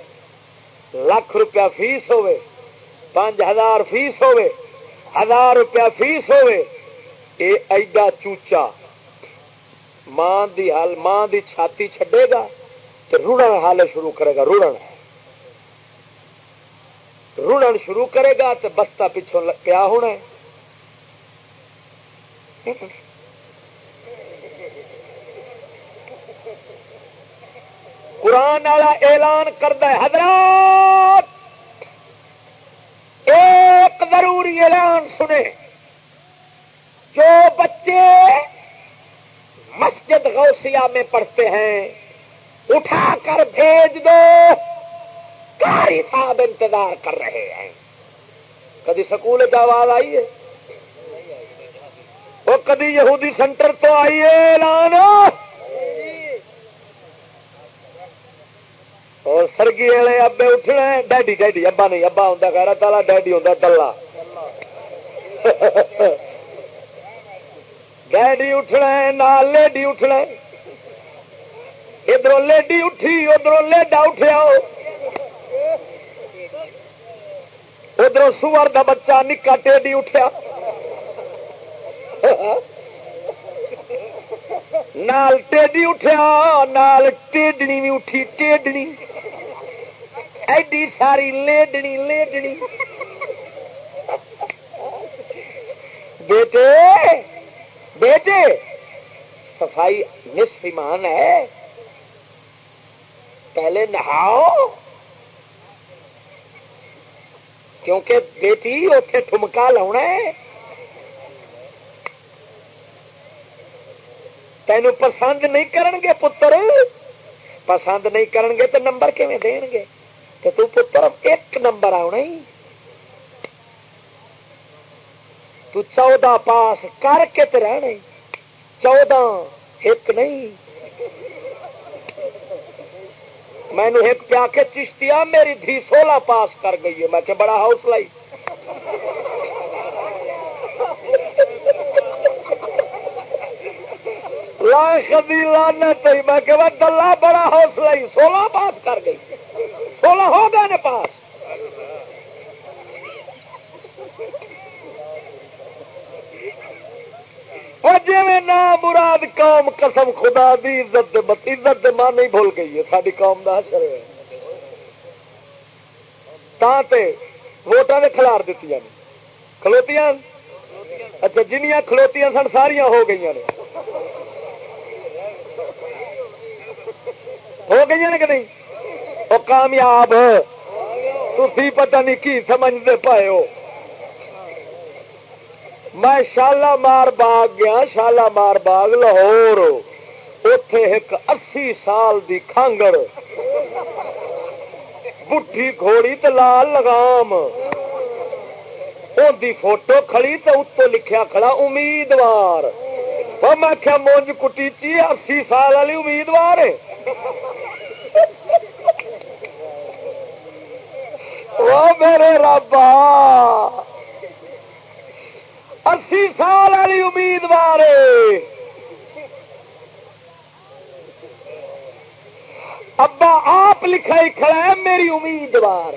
لاکھ روپیہ فیس ہوئے پانچ ہزار فیس ہوئے، ہزار روپیہ فیس ہوئے، اے ایڈا چوچا، ماں دی حال، ماں دی چھاتی چھڈے گا تو روڑن حال شروع کرے گا روڑن روڑن شروع کرے گا تو بستہ پچھوں پیا ہونا ہے۔ قرآن والا اعلان کرتا ہے، حضرات! ایک ضروری اعلان سنے جو بچے مسجد غوثیہ میں پڑھتے ہیں، اٹھا کر بھیج دو۔ کاری صاحب انتظار کر رہے ہیں۔ کدی سکول آواز آئی ہے؟ وہ کدی یہودی سینٹر تو آئیے اعلان۔ اور سرگی والے ابے اٹھنا ڈیڈی ڈیڈی، ابا نہیں، ابا ہوں خیر تالا ڈیڈی ہوں دلہ ڈیڈی اٹھنا نال لیڈی اٹھنا ادھر لیڈی اٹھی ادھر لیڈا اٹھیا۔ ادھر سور دا بچہ نکا ٹیڈی اٹھیا۔ نال ٹیڈی اٹھیا، نال ٹیڈنی بھی اٹھی، ٹیڈنی۔ ایڈی ساری لیڈنی لیڈنی بیٹے بیٹے صفائی نصف ایمان ہے پہلے نہاؤ کیونکہ بیٹی اتے ٹھمکا لاؤنا ہے تین پسند نہیں کرن گے پتر پسند نہیں کرن گے تو نمبر کیون دین گے تو تو پتر ایک نمبر آنا ہی۔ تو چودہ پاس کر کے تو رہنا چودہ ایک نہیں۔ مینو ایک پیا کے چشتیا میری دھی سولہ پاس کر گئی ہے۔ میں کہ بڑا حوصلہ ہی لانا چاہیے میں کہ دلہ بڑا حوصلہ ہی سولہ پاس کر گئی۔ سولہ ہو گئے نا پاس۔ جی نا مراد قوم قسم خدا دی عزت عزت ماں نہیں بھول گئی ہے ساری قوم کا حشر ووٹان نے کھلار دیتی کھلوتیاں؟ اچھا جنیاں کھلوتیاں سن ساریا ہو گئی نے۔ ہو گئی نے کہ نہیں؟ وہ کامیاب تھی پتہ نہیں کی سمجھتے پائے ہو۔ میں شالا مار باغ گیا، شالا مار باغ لاہور۔ اتے ایک اسی سال دی کانگڑ بٹھی گھوڑی تو لال لگام۔ دی فوٹو کھڑی تو اتو لکھیا کھڑا امیدوار۔ میں کیا مونج کٹی چی، اسی سال والی امیدوار وہ میرے رابا اسی سال والی امیدوار ابا آپ لکھا ہی کھڑا ہے، میری امیدوار۔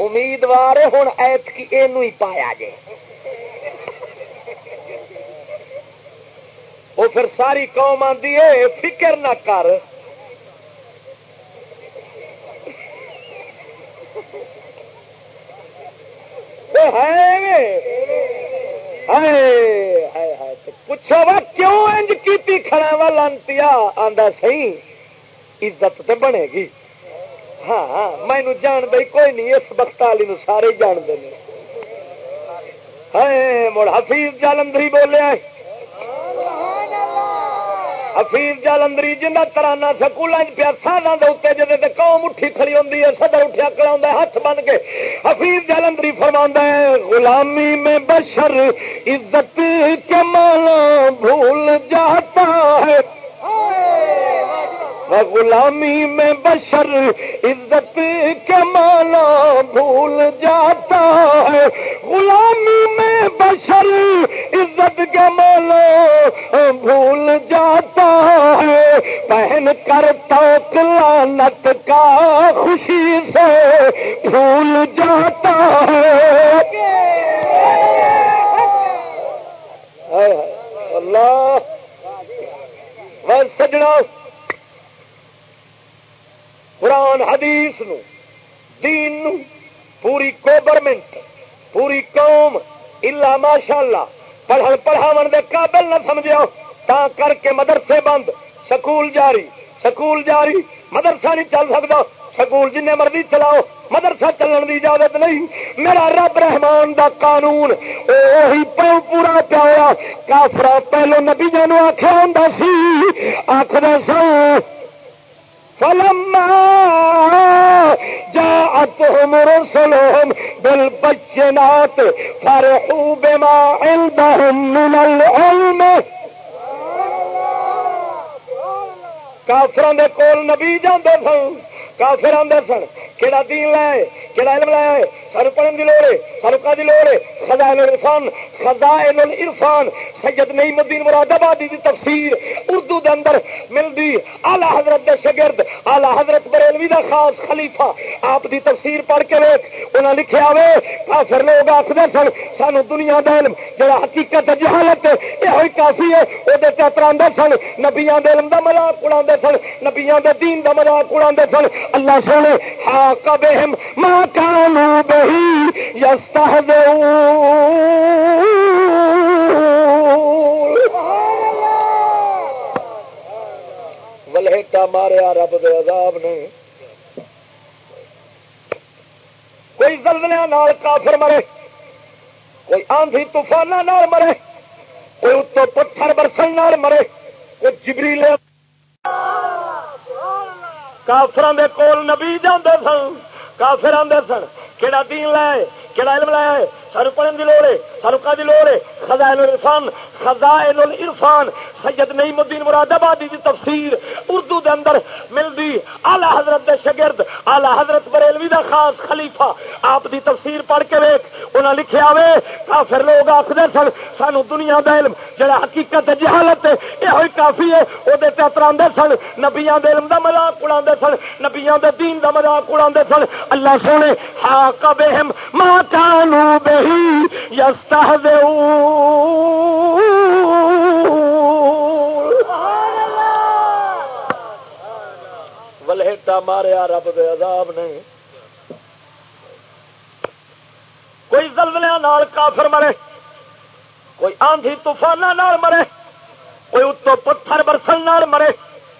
امیدوار ہوں ایت کی یہ پایا جے۔ وہ پھر ساری قوم آتی ہے، فکر نہ کر۔ پوچھو وا کیوں انج کی کھڑا وا لانتی آدھا سی عزت تو بنے گی۔ ہاں, ہاں، مینو جان دے کوئی نہیں، اس بخت والی سارے جانتے ہیں مڑ حفیظ جالندری بولیا حفیظ جالندری جنہ ترانا سکول پیا سانا کے اتنے جی قوم اٹھی کھڑی ہوتی ہے سدر اٹھیا کلا ہاتھ بن کے۔ حفیظ جالندری فرما ہے، غلامی میں بشر عزت کے مانا بھول جاتا ہے۔ غلامی میں بشر عزت کے مانا بھول جاتا ہے۔ غلامی میں بشر عزت کے مانا بھول جاتا ہے۔ پہن کر تو لانت کا خوشی سے بھول جاتا ہے۔ اللہ سجنا قرآن، حدیث نو، دین نو، پوری گورنمنٹ پوری قوم، الا ماشاء اللہ پڑھن پڑھاو دے قابل نہ سمجھو تا کر کے مدرسے بند، سکول جاری سکول جاری، مدرسہ نہیں چل سکتا، سکول جن مرضی چلاؤ، مدرسہ چلن کی اجازت نہیں، میرا رب رحمان دا قانون وہی پیو پورا پیا کافرا پہلو نبی جانو آخیا ہوں سی آخر سو فلما جاءتهم رسلهم بالبينات فرحوا بما عندهم من العلم. کافران دے کول نبی جاندے سن کافر آدھے سن کہڑا دین لائے کہڑا علم لائے سر پڑھن کی لوڑ ہے سر کا لوڑ ہے خزائن الرفان خزائن الرفان سید نعیم الدین مراد آبادی کی تفسیر اردو دے اندر ملتی آلہ حضرت دے شگرد آلہ حضرت بریلوی دا خاص خلیفہ آپ دی تفسیر پڑھ کے ویک انہیں لکھیا ہوئے کافر لوگ آخر سن سانو دنیا دا علم جڑا حقیقت جہالت یہ کافی ہے وہ چترا سن نبیا علم دا مذاق اڑا سن نبیا دین دا مذاق اڑا سن اللہ سونے ہاں کب ماں کانو بہی یستا ولیٹا ماریا رب دے عذاب نے۔ کوئی زلزلے نال کافر مرے، کوئی آندھی طوفان مرے، کوئی اتو پتھر برسن نال مرے، کوئی جبری لے کافران دے کول نبی جاندے سن، کافر آدھے سن، کیڑا دین لائے کیڑا علم لائے سر پڑھن کی لوڑ ہے سر کا لوڑ ہے خزائن الرفان خزائن الرفان سید نعیم الدین مراد آبادی کی تفسیر اردو دے اندر ملتی آلہ حضرت دے شگرد آلہ حضرت بریلوی دا خاص خلیفہ، آپ دی تفسیر پڑھ کے ویک انہیں لکھیا وے کافر لوگ آخر سن، سانو دنیا دا علم، جڑا حقیقت جہالت یہ ہوئی کافی ہے وہ اترا سن نبیا علم دا مذاق اڑا سن نبیا دین دا مذاق اڑا سن، اللہ سونے ہا کب ماں کانو یستا ولیٹا ماریا رب دے عذاب نے۔ کوئی زلزلے نال کافر مرے کوئی آندھی طوفان مرے کوئی اتو پتھر برسن مرے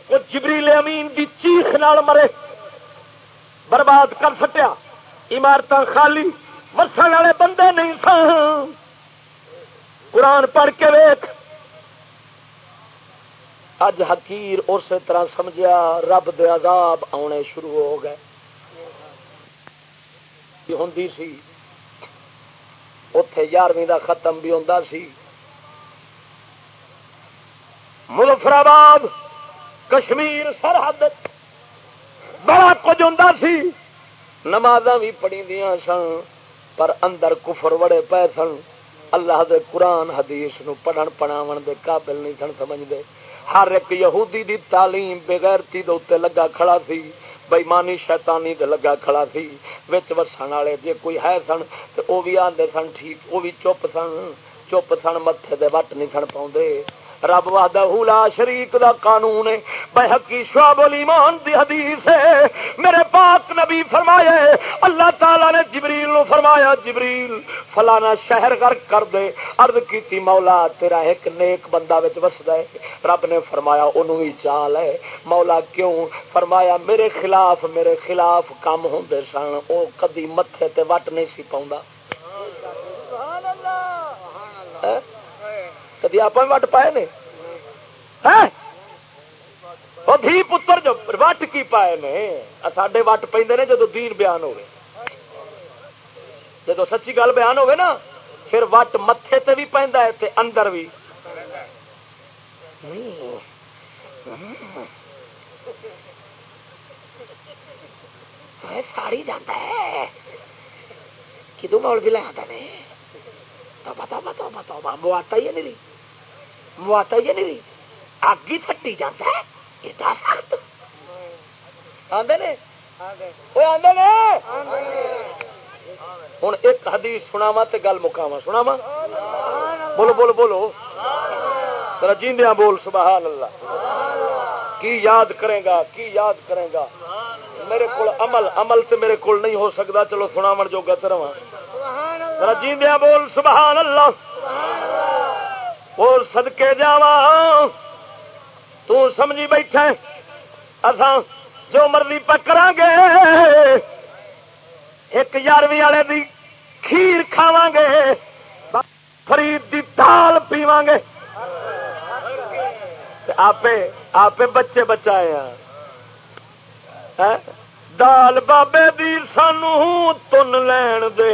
کوئی جبریل امین دی چیخ نال مرے۔ برباد کر سٹیا عمارت خالی۔ مرسن والے بندے نہیں سن۔ قرآن پڑھ کے ویخ اج حکیر اسی طرح سمجھا رب دے عذاب آنے شروع ہو گئے۔ ہوں سی۔ اتے یارویں کا ختم بھی ہوں سی۔ مظفرآباد، کشمیر سرحد بڑا کچھ ہوں سی۔ نماز بھی پڑی دیا سن۔ پر اندر کفر وڑے پے سن۔ اللہ دے قرآن حدیث نو پڑھن پڑھاون دے قابل نہیں سن سمجھتے ہر ایک یہودی دی تعلیم بغیرتی دے لگا کھڑا سی، بےمانی شیطانی دے لگا کھڑا سی۔ وچ وسن والے جے کوئی ہے سن تے او بھی آندے سن ٹھیک، او بھی چپ سن۔ چپ سن متے دے وٹ نہیں سن پاؤں رب وحدہ لا شریک دا قانون ہے۔ بحقی شعب الایمان دی حدیث ہے۔ میرے پاک نبی فرمایا اللہ تعالی نے جبریل نو فرمایا جبریل فلانا شہر غرق کر دے۔ عرض کیتی مولا تیرا ایک نیک بندہ وچ وسدا ہے۔ رب نے فرمایا اونوں ہی چال ہے۔ مولا کیوں؟ فرمایا میرے خلاف میرے خلاف کام ہوندے سن۔ او کدی متھے تے وٹ نہیں سی پاوندا سبحان اللہ۔ سبحان اللہ کدی آپ وٹ پائے نے؟ ہاں؟ دھی پتر جو وٹ کی پائے نے؟ سڈے وٹ پہ جدو دین بیان ہوئے۔ جدو سچی گل بیان ہوئے نا، پھر وٹ متے تے بھی پہنتا ہے، تے اندر بھی۔ ہاں، ساڑی جاتا ہے۔ کدو مول بھی لے آتا نے؟ بتاؤ بتاؤ بتاؤ وہ آتا ہی نہیں؟ مواتا یہ نہیں اگ ہی تھٹی جاتا ہے ایڈا سخت ہوں ایک حدیث سناوا تو گل مکاوا سناوا بولو بولو بولو۔ جیندیا بول، سبحان اللہ۔ کی یاد کرے گا، کی یاد کرے گا۔ میرے کو عمل عمل تو میرے کو نہیں ہو سکتا چلو سناو جو گت رہا جیندیا بول، سبحان اللہ۔ اور سدکے جا تمجھی بیٹھا اسان جو مرضی پکرا گے ایک یارویں والے دی کھیر کھاوا گے فرید دی دال پیوا گے آپ آپ بچے بچائے ہیں دال بابے دی سانو تن لین دے۔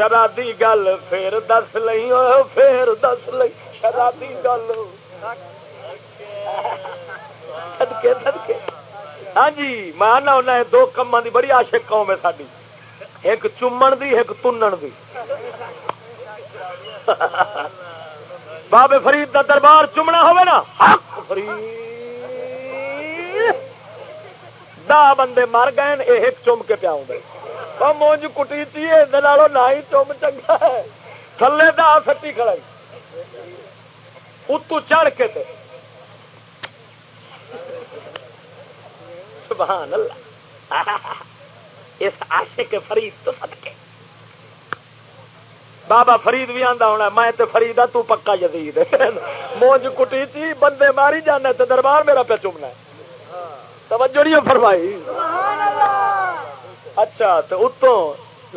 شرادی گل، پھر دس لئی پھر دس لئی شرادی گل۔ سدکے سدکے ہاں جی مانا انہیں دو کما دی بڑی عاشق قوم ہے ساری ایک چومن دی، ایک تنن دی۔ بابے فرید دا دربار چومنا ہوئے نا؟ حق فرید۔ دا بندے مر گئے یہ ایک چوم کے پیا مونج کٹی چی نہ ہی چوم چنگا ہے تھلے دا سٹی کھڑائی اتو چڑھ کے تے سبحان اللہ اس عاشق فرید تو صدقے بابا فرید بھی آندا ہونا میں تے فرید ہاں تو پکا یزید مونج کٹی تھی بندے ماری جانا تے دربار میرا پہ چومنا توجہ نہیں فرمائی سبحان اللہ اچھا تو اتوں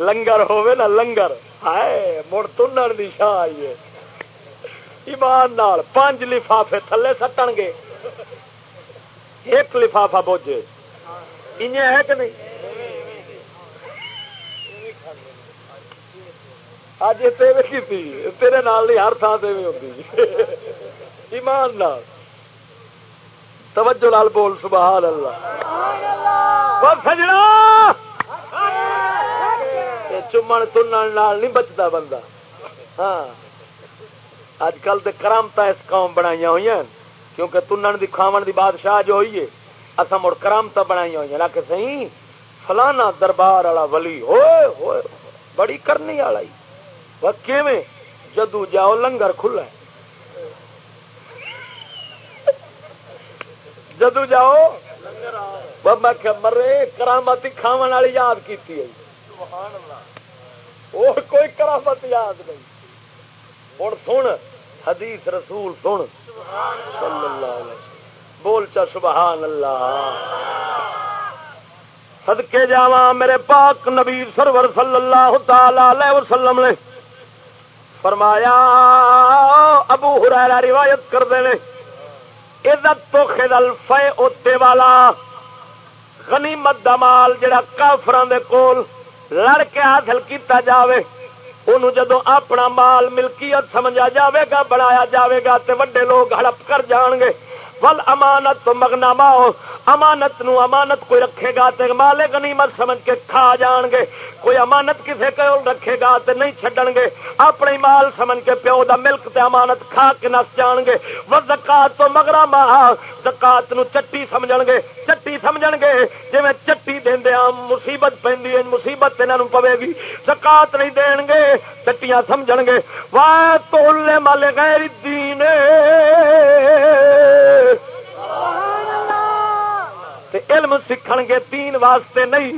لنگر ہوے نا لنگر۔ ہائے مڑ تنر دی شاہ آئی ہے۔ ایمان نال پانچ لفافے تھلے سٹن گے۔ ایک لفافہ بوجھے۔ انہیں ہے کہ نہیں؟ اج کی تیرے نال نہیں ہر تھان سے ہوتی ایمان نال۔ توجہ لال بول سبحان اللہ۔ سجنا چومن تن نہیں بچتا بندہ۔ ہاں۔ اج کل تو کرامت اس قوم بنائی ہوئی کیونکہ تنن دی، کھاون دی بادشاہ جو ہوئی ہے اصا مڑ کرامت بنائی ہوئی ہیں کہ سی فلانا دربار والا ولی۔ ہوئے ہوئے بڑی کرنی والا جدو جاؤ لنگر کھلا جدو جاؤ میں مرے، کرامت کھاو والی یاد سبحان اللہ کی کوئی کرامت یاد نہیں۔ ہوں سن، حدیث رسول سن۔ صلی اللہ علیہ وسلم بول چا سبحان اللہ صدقے جاوا میرے پاک نبی سرور صلی اللہ تعالی وسلم نے فرمایا، ابو ہرا روایت کر دے عزت تو خدل فے اوتے والا غنیمت دمال جڑا کافران دے کول لڑ کے حاصل کیتا جاوے انہوں جدو اپنا مال، ملکیت سمجھا جاوے گا بنایا جاوے گا، تے وڈے لوگ ہڑپ کر جان گے۔ ول امانت تو مگنا ماؤ امانت نو امانت کوئی رکھے گا تے مالے غنیمت سمجھ کے کھا جان گے۔ کوئی امانت کسے کو رکھے گا تے نہیں چھڈن گے۔ اپنے مال سمجھ کے پیو دا ملک تے امانت کھا کے نس جان گے۔ وہ زکات تو مگرا ما زکات نو چٹی سمجھن گے۔ چٹی سمجھن گے۔ جویں چٹی دیندے آ مصیبت پیندی ہے، مصیبت انہاں نو پوے گی۔ زکات نہیں دین گے، چٹیاں سمجھن گے۔ وا تو مال غیر الدین۔ علم سیکھ گے دین واسطے نہیں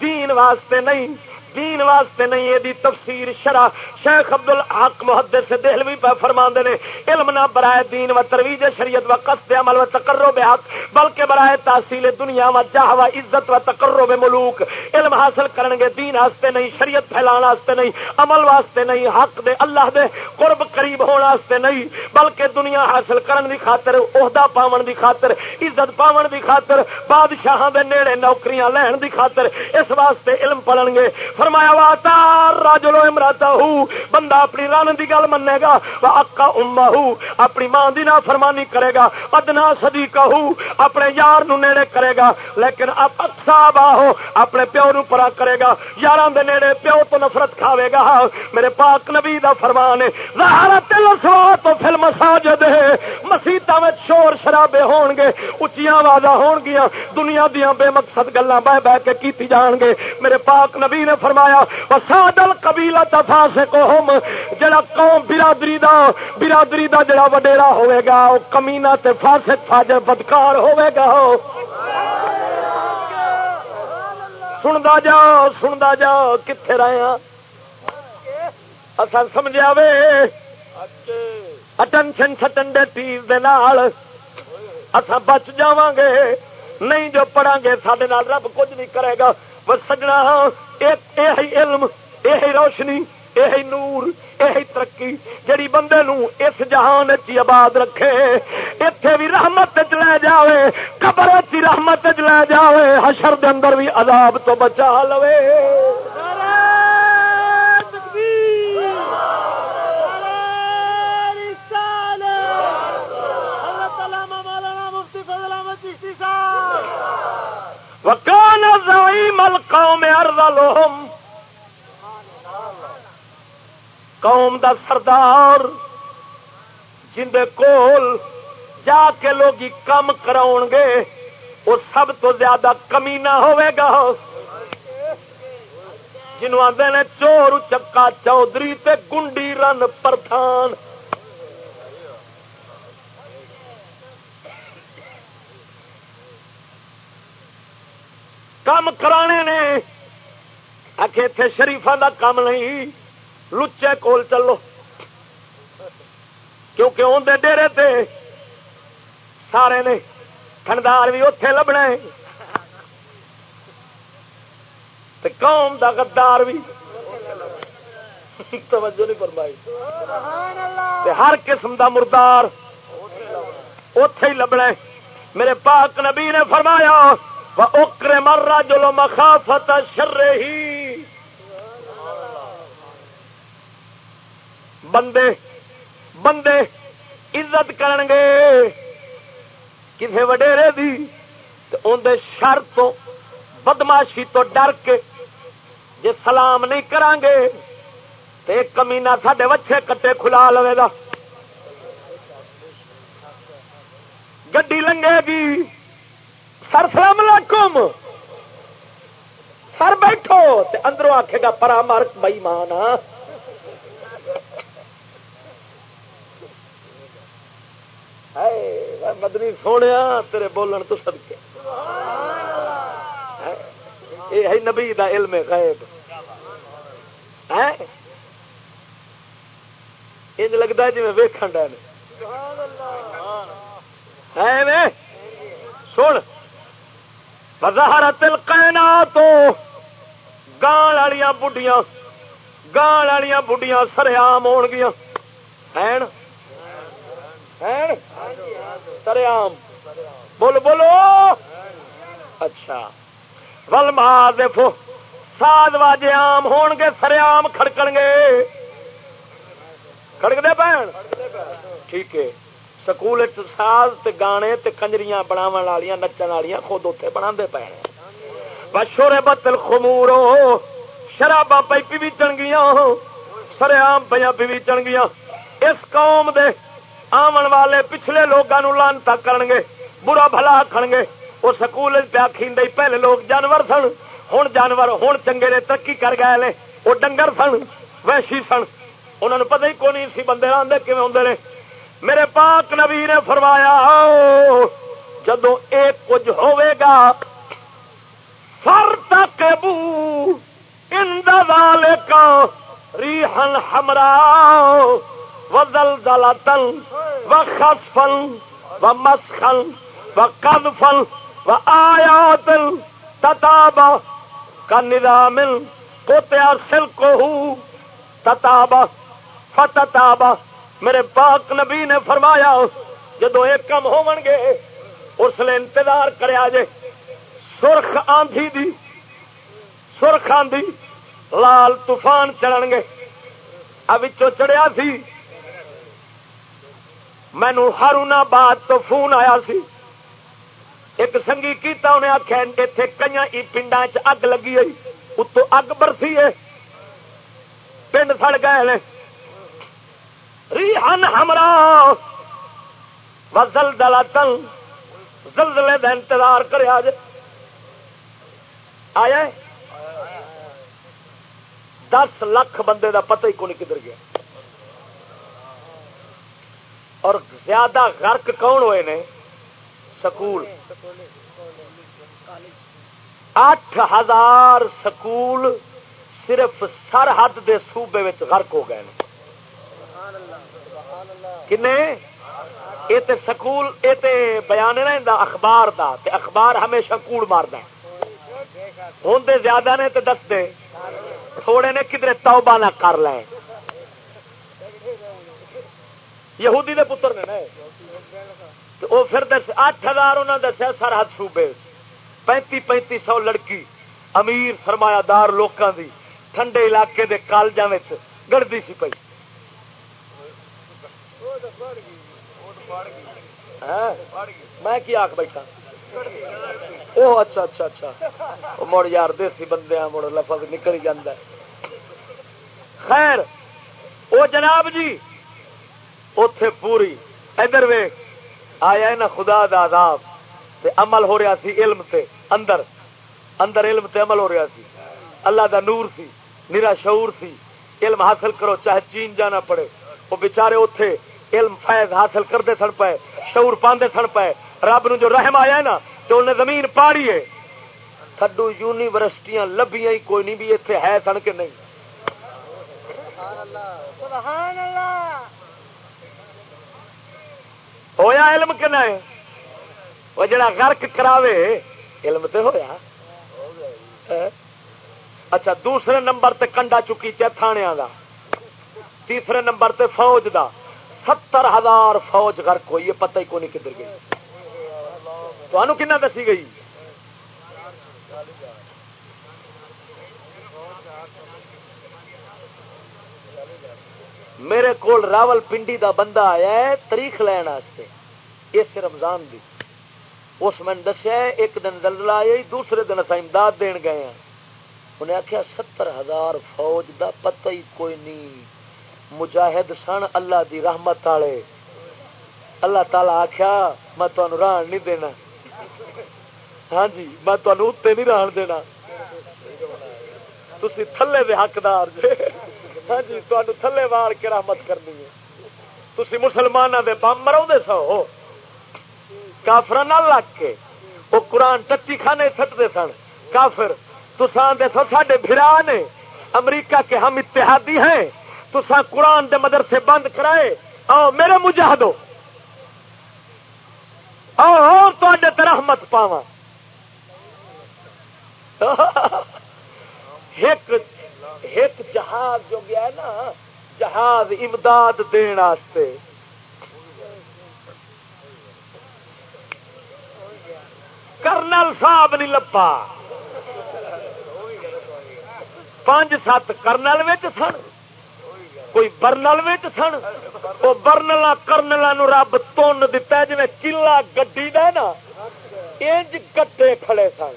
دین واسطے نہیں۔ دین واسطے نہیں، یہ تفسیر شرع شیخ ابد الحق محدث سے دہلوی پہ فرما نے، علم نہ برائے دین و ترویج شریعت و قصد عمل و تقرر بے حق، بلکہ برائے تحصیل دنیا و جاہ و عزت و تقرر بے ملوک۔ علم حاصل کرن گے دین واسطے نہیں، شریعت پھیلان واسطے نہیں، عمل واسطے نہیں، حق دے اللہ دے قرب قریب ہونے واسطے نہیں، بلکہ دنیا حاصل کرن دی خاطر، عہدہ پاون دی خاطر، عزت پاون دی خاطر، بادشاہاں دے نیڑے نوکریاں لین دی خاطر، اس واسطے علم پڑھن گے۔ فرمایا واتا راجلو امراتا ہوں بندہ اپنی رن کی گل منے گا اکا اما ہوں اپنی ماں دی نا فرمانی کرے گا ادنا سدی کہ اپنے یار نو نیڑے کرے گا لیکن اب اکسا باہو اپنے پیو نو پرا کرے گا یار دے نیڑے پیو تو نفرت کھاوے گا میرے پاک نبی دا فرمان ہے تل سوا تو فلم ساجد ہے مسیطا میں شور شرابے ہون گے اچیاں وعدہ ہون گیا دنیا دیا بے مقصد گلا بہ بہ کے کیتی جان گے میرے پاک نبی نے فرمایا فرمایا سادل قبیلہ دفا سے کوم جڑا قوم برادری دا برادری دا جڑا وڈیرا ہوئے گا وہ کمینا تے فاسق فاجر بدکار ہوئے گا۔ سندا جاؤ سندا جاؤ کتنے رہے ہیں اصل سمجھا وے اٹنشن سٹنڈے ٹیز دے نال اصا بچ جاواں گے، نہیں جو پڑھا گے سڈے رب کچھ نہیں کرے گا۔ سجنا علم یہ روشنی یہ نور یہ ترقی جڑی بندے نو اس جہان چی آباد رکھے۔ اتے بھی رحمت چ لے جائے قبر چی رحمت چ لے جائے حشر دے اندر بھی عذاب تو بچا لوے۔ وکان زعیم القوم ارذلهم قوم دا سردار جندے کول جا کے لوگ کم کراؤ گے، وہ سب تو زیادہ کمی نہ ہوئے گا۔ جنوب آدھے نے چور، چکا چودھری تے گنڈی رن پردھان کام کرانے نے۔ آخ اتے شریفا کا کام نہیں لچے کول چلو۔ کیونکہ اندر ڈیرے تے سارے نے خندار بھی اتے لبنا قوم دا غدار بھی۔ توجہ نہیں فرمائی۔ ہر قسم دا مردار اتے ہی لبنا میرے پاک نبی نے فرمایا اکرے مرا جلو مخافت شر ہی۔ بندے بندے عزت کرن گے کسی وڈیرے دی اندر شر تو بدماشی تو ڈر کے جی سلام نہیں کران گے تو ایک کمینا سڈے وچھے کٹے کھلا لوے گا۔ گڈی لنگے گی۔ سر سلام علیکم۔ سر بیٹھو تے اندروں آکھے گا پرا مارک بئی مدنی سونے تیرے بولن تو سد کے یہ نبی دا علم غیب۔ انج لگتا ہے جی میں ویکن ڈے سن۔ وزہرت القینات گان والی بڑھیاں گان والی بڑھیاں سریام ہون گیا سریام بول، بولو۔ اچھا۔ ول مار دے فو ساد واجے آم ہون گے سریام کھڑکن گے۔ کھڑک دے پین ٹھیک ہے۔ سکول ساز تے گانے تے کنجریاں بناو والیاں نچن والیاں خود اتنے بنا پے بشورے بتل خمورو شرابا پی پی چن گیا سر پہ پی گیا اس قوم دے آمن والے پچھلے لوگوں لانتا کرن گے برا بھلا آخن گے وہ سکول پیا کھیندے پہلے لوگ جانور سن ہوں جانور ہوں چنگے نے ترقی کر گئے وہ ڈنگر سن ویشی سن انہوں نے پتہ ہی کون سی بندے آدھے کھے آدھے میرے پاک نبی نے فرمایا، جدو ایک کچھ ہوئے گا، سر تک بو اندال کا ریحن ہمرا و دل دل تل و خسفل و مسخل و کدفل و آیا تل تتابا کا نظامل کو تیار سل کو تتابا فتتابا میرے پاک نبی نے فرمایا، جدو ایک کم ہو گے، اس لیے انتظار کرے سرخ آندھی دی، سرخ آندھی، لال طوفان چڑھ گے۔ اب چڑیا سی۔ مینو ہرونا باد تو فون آیا سی۔ ایک سنگی کیتا انہیں آخیا اتنے کئی پنڈا چگ لگی ہوئی، اتو اگ برسی ہے۔ پنڈ سڑ گئے ریحن ہمرا۔ وزل دلا تل زلزلے دا انتظار کرے آج۔ آیا دس لاکھ بندے دا پتہ ہی کون کدھر گیا۔ اور زیادہ غرق کون ہوئے نے؟ سکول۔ اٹھ ہزار سکول صرف سرحد دے صوبے غرق ہو گئے ہیں کنے؟ یہ سکول یہ بیان نا اخبار دا، تے اخبار ہمیشہ کوڑ مارد ہوں زیادہ نے تے دس دے، تھوڑے نے کدھر توبہ نہ کر لیں یہودی دے پتر نے وہ پھر دس اٹھ ہزار انہوں نے دسیا سرحد صوبے۔ پینتی پینتی سو لڑکی۔ امیر سرمایہ دار لوگوں دی، ٹھنڈے علاقے دے کالجا گڑتی سی پی ہاں؟ میں کی آخ بیٹھا؟ او اچھا اچھا اچھا۔ مڑ یار، دیسی بندے مڑ لفظ نکل ہی جانا خیر، او جناب جی اتے پوری۔ ادھر وے آیا ہے نا خدا دا عذاب۔ تے عمل ہو رہا سی علم تے، اندر۔ اندر علم تے عمل ہو رہا سی۔ اللہ دا نور سی نیرا شعور سی۔ علم حاصل کرو، چاہے چین جانا پڑے۔ وہ بچارے اتے علم فیض حاصل کرتے سن پائے شعور پاندے سن پائے رب نو جو رحم آیا نا، تو انہیں زمین پاڑی ہے۔ تھڈو یونیورسٹیاں لبیاں ہی کوئی نہیں بھی اتنے ہے سن کے نہیں۔ ہویا علم کنا ہے وہ جڑا غرق کراوے، علم تے ہویا۔ ہاں۔ اچھا دوسرے نمبر تے کنڈا چکی چا تھانے دا۔ تیسرے نمبر تے فوج دا۔ ستر ہزار فوج غرق ہوئی ہے پتہ ہی کو نہیں کدھر گئی۔ تو کنا دسی گئی؟ میرے کول راول پنڈی دا بندہ آیا ہے، تاریخ لین اس رمضان دی۔ اس میں دسیا ایک دن دلدل آئی دوسرے دن اصا امداد دین گئے ہیں۔ انہیں آخیا ستر ہزار فوج دا پتہ ہی کوئی نہیں۔ مجاہد سن اللہ دی رحمت والے۔ اللہ تعالی آخیا میں تمہیں ران نہیں دینا۔ ہاں جی میں تمہیں اتنے نہیں ران دینا۔ تھی تھلے دے حقدار جی ہاں جی تمہیں تھلے وار کے رحمت کرنی ہے۔ تھی مسلمانوں دے بم مرو سو۔ کافر نہ لگ کے۔ وہ قرآن ٹٹی خانے سٹتے سن۔ کافر تسان دے سو ساڈے برا نے۔ امریکہ کے ہم اتحادی ہیں۔ تسان قرآن دے مدرسے بند کرائے۔ آؤ میرے مجاہدو، آؤ تے رحمت پاوا ایک جہاز جو گیا ہے نا، جہاز امداد دن کرنل صاحب نہیں لبا پانچ سات کرنل سن۔ کوئی برنل سن؟ وہ برنل کرنل رب تن دتا جی کلا گڈی دا نا انج گڈے کھڑے سن۔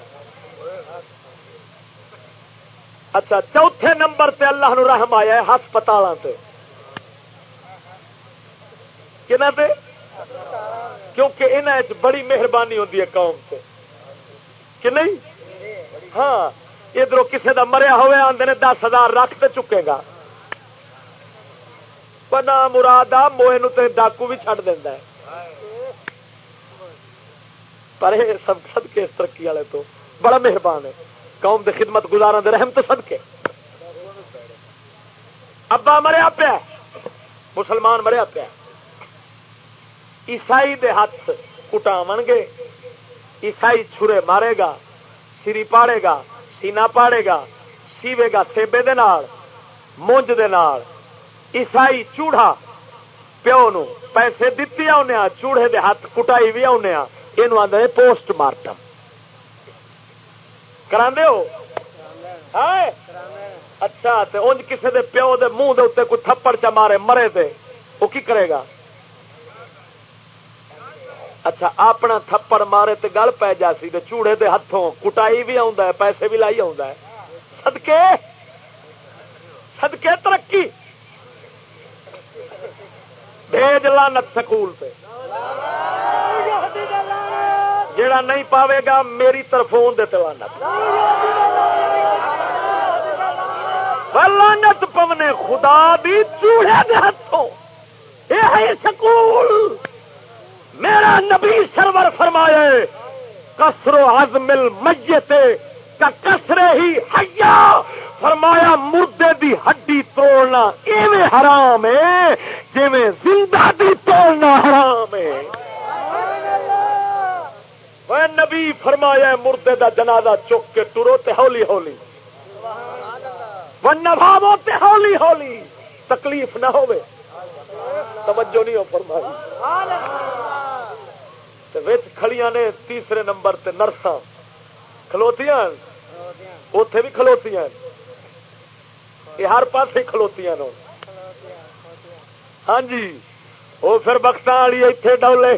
اچھا چوتھے نمبر تے اللہ نو رحم آیا ہے ہسپتال کیونکہ ان بڑی مہربانی ہوتی ہے قوم سے کہ نہیں؟ ہاں ادھر کسی کا مریا ہوئے آدھے دس ہزار رکھ تو چکے گا۔ پنا مراد آ موہ تے ڈاکو بھی چڈ دینا پر یہ سب سد کے ترقی والے تو بڑا مہربان ہے قوم دے خدمت گزارا دے رحم تو سد کے ابا مریا پیا مسلمان مریا پیا عیسائی دے ہاتھ کٹاو گے عیسائی چھرے مارے گا سری پاڑے گا سینا پاڑے گا سیوے گا سیبے دے نال مونج دے نال عیسائی چوڑا پیو نو پیسے دتی آنے چوڑے دے ہاتھ کٹائی بھی آنے یہ آدھے پوسٹ مارٹم۔ کرا اچھا انج کسی دے پیو دے منہ دے اتنے کوئی تھپڑ چ مارے مرے دے۔ وہ کی کرے گا؟ اچھا اپنا تھپڑ مارے تے گل پی جاسی تے چوڑے دے ہاتھوں کٹائی بھی آ پیسے بھی لائی آ سدکے سدکے ترقی! بھیج لانت سکول پہ جڑا نہیں پاوے گا میری طرف لانت پونے خدا بھی چوڑے دے ہاتھوں یہ سکول۔ میرا نبی سرور فرمائے کسرو ہزمل مجھے کا کسرے ہی حیا! فرمایا، مردے دی ہڈی توڑنا ایویں حرام ہے جی زندہ دی توڑنا حرام ہے۔ نبی فرمایا، مردے دا جنازہ چک کے ٹرو تے ہولی ہولی۔ ون ہوتے ہولی ہولی۔ تکلیف نہ ہوئے۔ توجہ نہیں ہو فرمائی۔ کھڑیاں نے تیسرے نمبر تے نرساں۔ کھلوتیاں۔ اتے بھی کھلوتیاں یہ ہر پاس کھلوتیاں نو ہاں جی وہ پھر بخت والی اتے ڈولے۔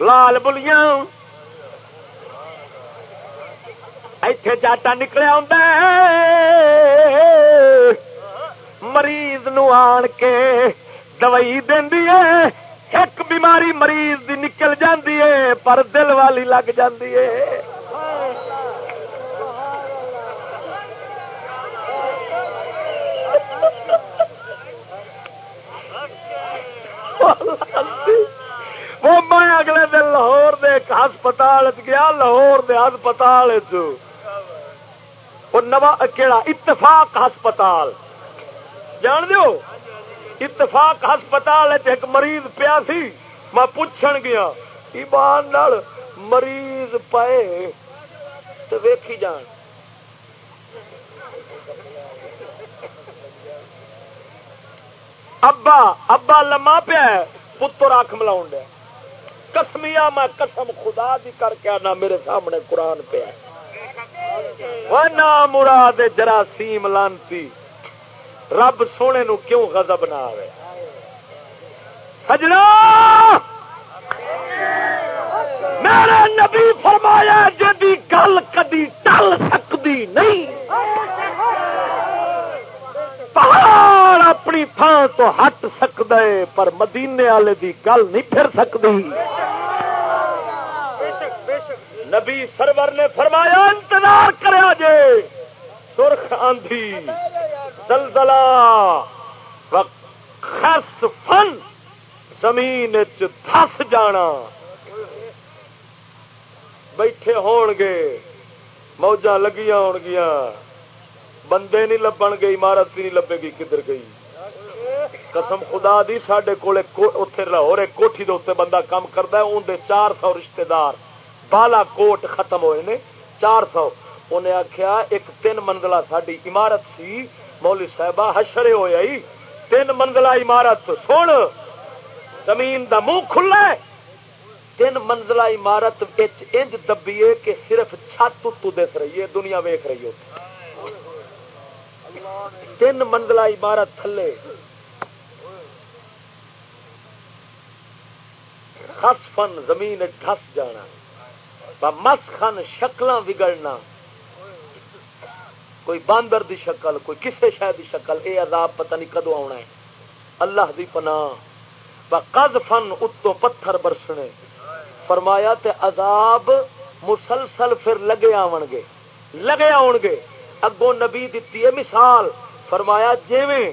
لال بلیاں۔ اتے جاٹا نکلیا ہوں مریض نو آن کے دوائی دینی ہے۔ ایک بیماری مریض دی نکل جاندی ہے، پر دل والی لگ جاندی ہے۔ وہ میں اگلے دن لاہور دے ہسپتال گیا، لاہور دے ہسپتال نوا کہڑا اتفاق ہسپتال۔ جان دو اتفاق ہسپتال ایک مریض پیا سی، میں پوچھن گیا، ایمان مریض پائے تو ویکھی جان۔ ابا ابا لما پیا پتر آخ ملا کسمیا میں قسم خدا دی کر کے آنا، میرے سامنے قرآن پیا نہ مراد جراثیم لانتی۔ رب سونے نو کیوں غضب نہ آئے سجنا! میرے نبی فرمایا جی گل کدی ٹل سکتی نہیں۔ پہاڑ اپنی تھان تو ہٹ سکتا ہے پر مدینے والے دی گل نہیں پھر سکتی نبی سرور نے فرمایا، انتظار کرا جے سرخ آندھی دلدلا خس فن زمین دس جانا۔ بیٹھے ہون گے موجہ لگیا ہون گیا بندے نہیں لبن گے، عمارت نہیں لبے گی، کدھر گئی؟ قسم خدا دی سڈے کول اتے لاہور کوٹھی دے اتنے بندہ کام کرتا ہے اندر چار سو رشتے دار بالا کوٹ ختم ہوئے نے، چار سو۔ انہیں آخیا ایک تین منزلہ ساری عمارت سی مولی صاحبہ ہشرے ہویا ہی تین منزلہ عمارت، سن، زمین دا منہ کھلا ہے۔ تین منزلہ عمارت انج دبیے کہ صرف چھت تو دس رہی ہے، دنیا ویخ رہی ہے۔ تین منزلہ عمارت تھلے۔ خس فن زمین ڈس جانا مس خن شکل بگڑنا کوئی باندر دی شکل، کوئی کسے شہ دی شکل، اے عذاب پتہ نہیں کدو آنا ہے۔ اللہ دی پناہ۔ قد فن اتو پتھر برسنے۔ فرمایا تے عذاب مسلسل پھر لگے آن گے۔ لگے آن گے۔ اگوں نبی دیتی ہے مثال۔ فرمایا جیویں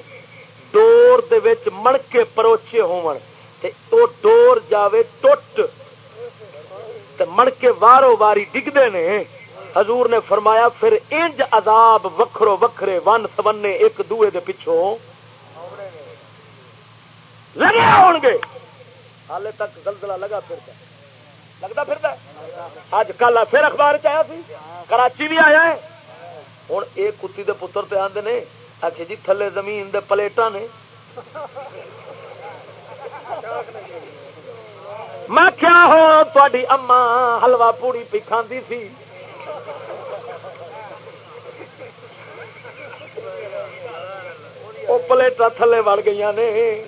ڈور دے وچ مڑکے پروچے ہون۔ تے او ڈور جاوے ٹوٹ تے مڑکے وارو واری ڈگدے نے۔ حضور نے فرمایا، پھر انج عذاب وکھرو وکھرے، ون سبنے ایک دوے دے پچھوں لگے ہون گے۔ حالے تک زلزلہ لگا پھرتا لگتا پھرتا اج کل پھر اخبار چیا سی؟ کراچی بھی آیا ہے۔ ہوں ایک کتی دے پتر پہ آدھے نے آخر جی تھلے زمین دے پلیٹا نے۔ میں کیا ہو تاری اما حلوا پوڑی پی کھاندی سی۔ وہ پلیٹا تھلے وڑ گئی نے۔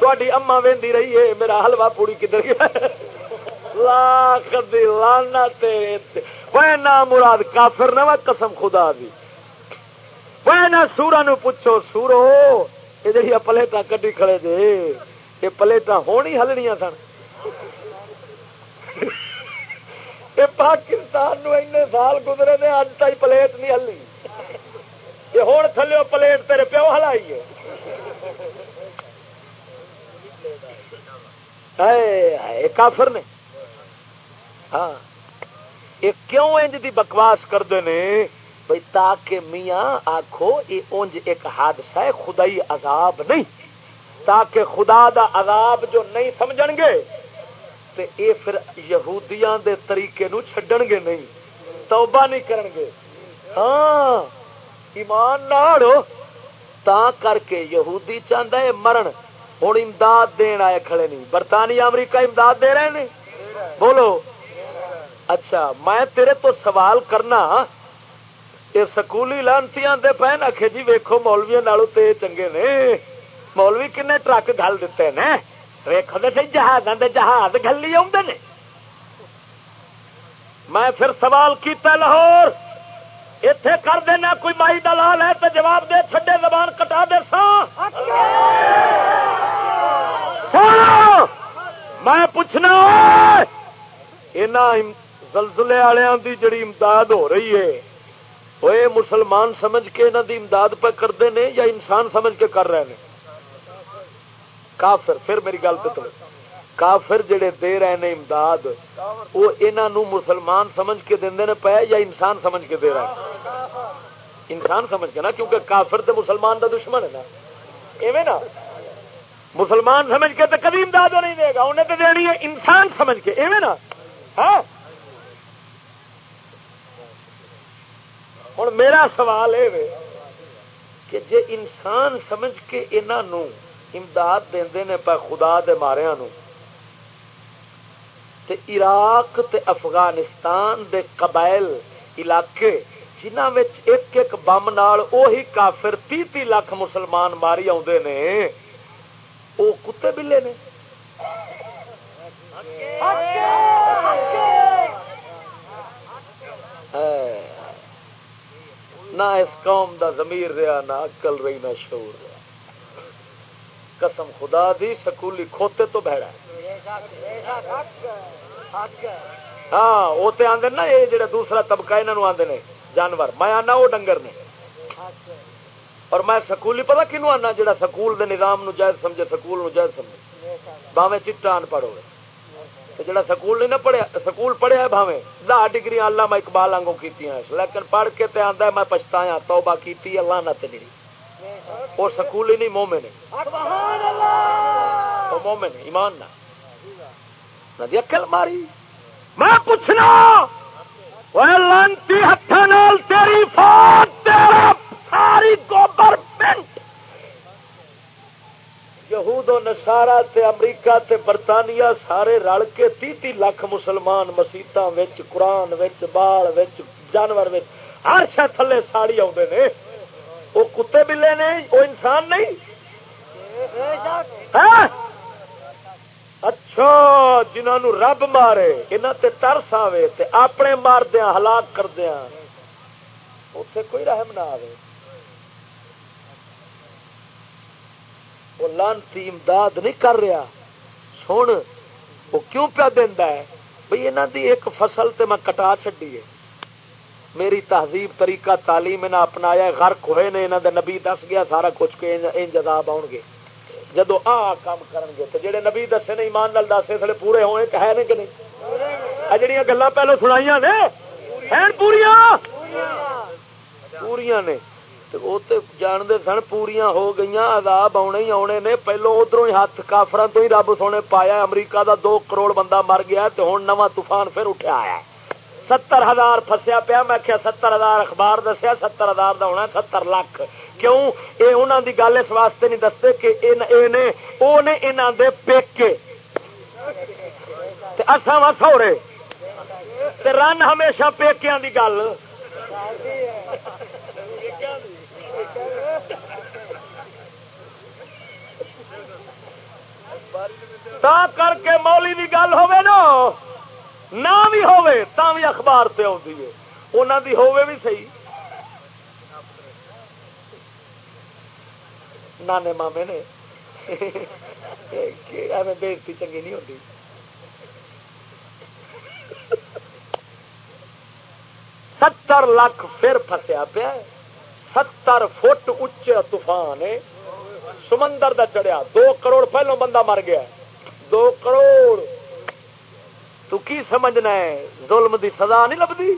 تھی اما وی رہی ہے، میرا حلوا پوڑی کدھر گیا؟ لاکھ دی لانا نہ مراد کافر نہ قسم خدا دی۔ وہ نہ سورا نو پوچھو، سورو یہ جی پلیٹا کڈی کھڑے دے۔ یہ پلیٹا ہونی ہلنیا سن۔ پاکستان نو سال گزرے نے اج تک پلیٹ نہیں ہلی۔ یہ ہوں تھلو پلیٹ تیرے پیو ہلائی ہے۔ کافر نے۔ ہاں۔ یہ کیوں انج دی بکواس کرتے ہیں بھائی تاکہ میاں آخو یہ انج ایک حادثہ ہے، خدائی عذاب نہیں۔ تاکہ خدا دا عذاب جو نہیں سمجھ گے تے اے پھر یہودیاں دے طریقے نو چھڈن گے نہیں، توبہ نہیں کرن گے ہاں ایمان تا کر کے یہودی چاہتا ہے مرن ہوں امداد دین آئے کھڑے نہیں۔ برطانیہ، امریکہ امداد دے رہے ہیں بولو۔ اچھا میں تیرے تو سوال کرنا ہاں، یہ سکولی لانتی آتے پہ آخے جی ویکو مولویا نالوں تے چنگے نے۔ مولوی کن ٹرک گل دیتے ہیں ویکو تو سی جہاز جہاز گلی آدھے میں پھر سوال کیتا لاہور اتے کر دینا کوئی مائی دلال ہے تو جواب دے چھڈے زبان کٹا دے سا میں پوچھنا یہاں زلزلے والوں کی جڑی امداد ہو رہی ہے، وہ مسلمان سمجھ کے انہوں دی امداد پہ کرتے ہیں یا انسان سمجھ کے کر رہے ہیں کافر، پھر میری گل تو کافر جڑے دے رہے ہیں امداد، وہ انہوں مسلمان سمجھ کے دے پے یا انسان سمجھ کے دے رہے ہیں انسان سمجھ کے نا، کیونکہ کافر تو مسلمان کا دشمن ہے نا۔ ایویں نا۔ مسلمان سمجھ کے تو کبھی امداد نہیں دے گا، انہیں تو دینی ہے انسان سمجھ کے۔ ایویں نا۔ ہاں۔ ہوں میرا سوال یہ کہ جے انسان سمجھ کے انہوں امداد دے نے پہ خدا دے ماریا نو۔ تے عراق تے افغانستان دے قبائل علاقے جنہ ایک ایک بم نال اوہی کافر تی تی لاکھ مسلمان ماری آدھے نے وہ کتے بلے نے۔ نہ اس قوم دا ضمیر رہا، نہ اکل رہی، نہ شعور رہا۔ قسم، خدا دی سکولی کھوتے تو بہڑا ہاں وہ تو آدھے نا، یہ جڑا دوسرا طبقہ یہاں آدھے نے، جانور۔ میں آنا، وہ ڈنگر نے۔ اور میں سکولی پتا کنو آنا، جڑا سکول دے نظام نو جائز سمجھے، سکول نو جائز سمجھے۔ باوے چٹا ان پڑھ ہوئے جڑا سکول نہیں نہ پڑھیا، سکول پڑھیا ہے بھاوے دہ ڈگری اللہ میں اقبال آنگوں کی لیکن پڑھ کے تے آندا ہے، میں پچھتایا ہاں، توبہ کیتی اللہ نہ تے نہیں وہ سکول ہی نہیں مومن وہ مومن ایمان نہ۔ عقل ماری۔ میں پوچھنا لانتی ہاتھ نال تیری فوج تیرا ساری گورنمنٹ یہود و نسارا تے امریکہ تے برطانیہ سارے رل کے تی تی لاکھ مسلمان مسیت قرآن بال جانور ہر شا تھلے ساڑی آدھے نے۔ وہ کتے بلے نے وہ انسان نہیں۔ ہاں؟ اچھا جنہوں رب مارے یہاں تے ترس آئے اپنے ماردیا ہلاک کردیا اتے کوئی رحم نہ آئے وہ لانتی امداد نہیں کر رہا۔ سن، وہ کیوں پیا دینا ہے؟ بھائی یہاں دی ایک فصل تے میں کٹا چڈی ہے۔ میری تہذیب طریقہ تعلیم انہیں اپنایا غرق ہوئے نے انہوں دے نبی دس گیا، سارا کچھ کے انجداب آؤ گے۔ جدو آ کام کرن گے، تو جڑے نبی دسے نے، ایمان نال دسے تھے پورے ہوئے کہ ہے نہیں کہ نہیں؟ جڑیاں گلا پہلو سنائی نے، ہیں پوریا؟ پوریا نے۔ وہ تو جانتے سن، پوریا ہو گئی عذاب آنے ہی آنے نے۔ پہلو ادھر ہی ہاتھ کافر تو ہی رب سونے پایا امریکہ دا دو کروڑ بندہ مر گیا تو ہوں نواں طوفان پھر اٹھا آیا ستر ہزار فسیا پیا، میں کیا ستر ہزار، اخبار دسیا ستر ہزار کا ہونا ستر لاکھ۔ کیوں؟ یہ انہوں کی گل اس واسطے نہیں دستے کہ وہ نے انہوں دے پیکے اصا وا سورے رن ہمیشہ پیکیا کی گل۔ تا کر کے مولی کی گل ہوے نا۔ نہ بھی ہوے تا بھی اخبار پہ آتی ہے۔ انہوں دی ہوے بھی صحیح۔ نانے مامے نے۔ بےزتی چنگی نہیں ہوتی ستر لاکھ پھر فسیا پیا ستر فٹ اچ طوفان سمندر دا چڑھیا۔ دو کروڑ پہلو بندہ مر گیا دو کروڑ۔ تو کی سمجھنا ہے؟ ظلم دی سزا نہیں لبھی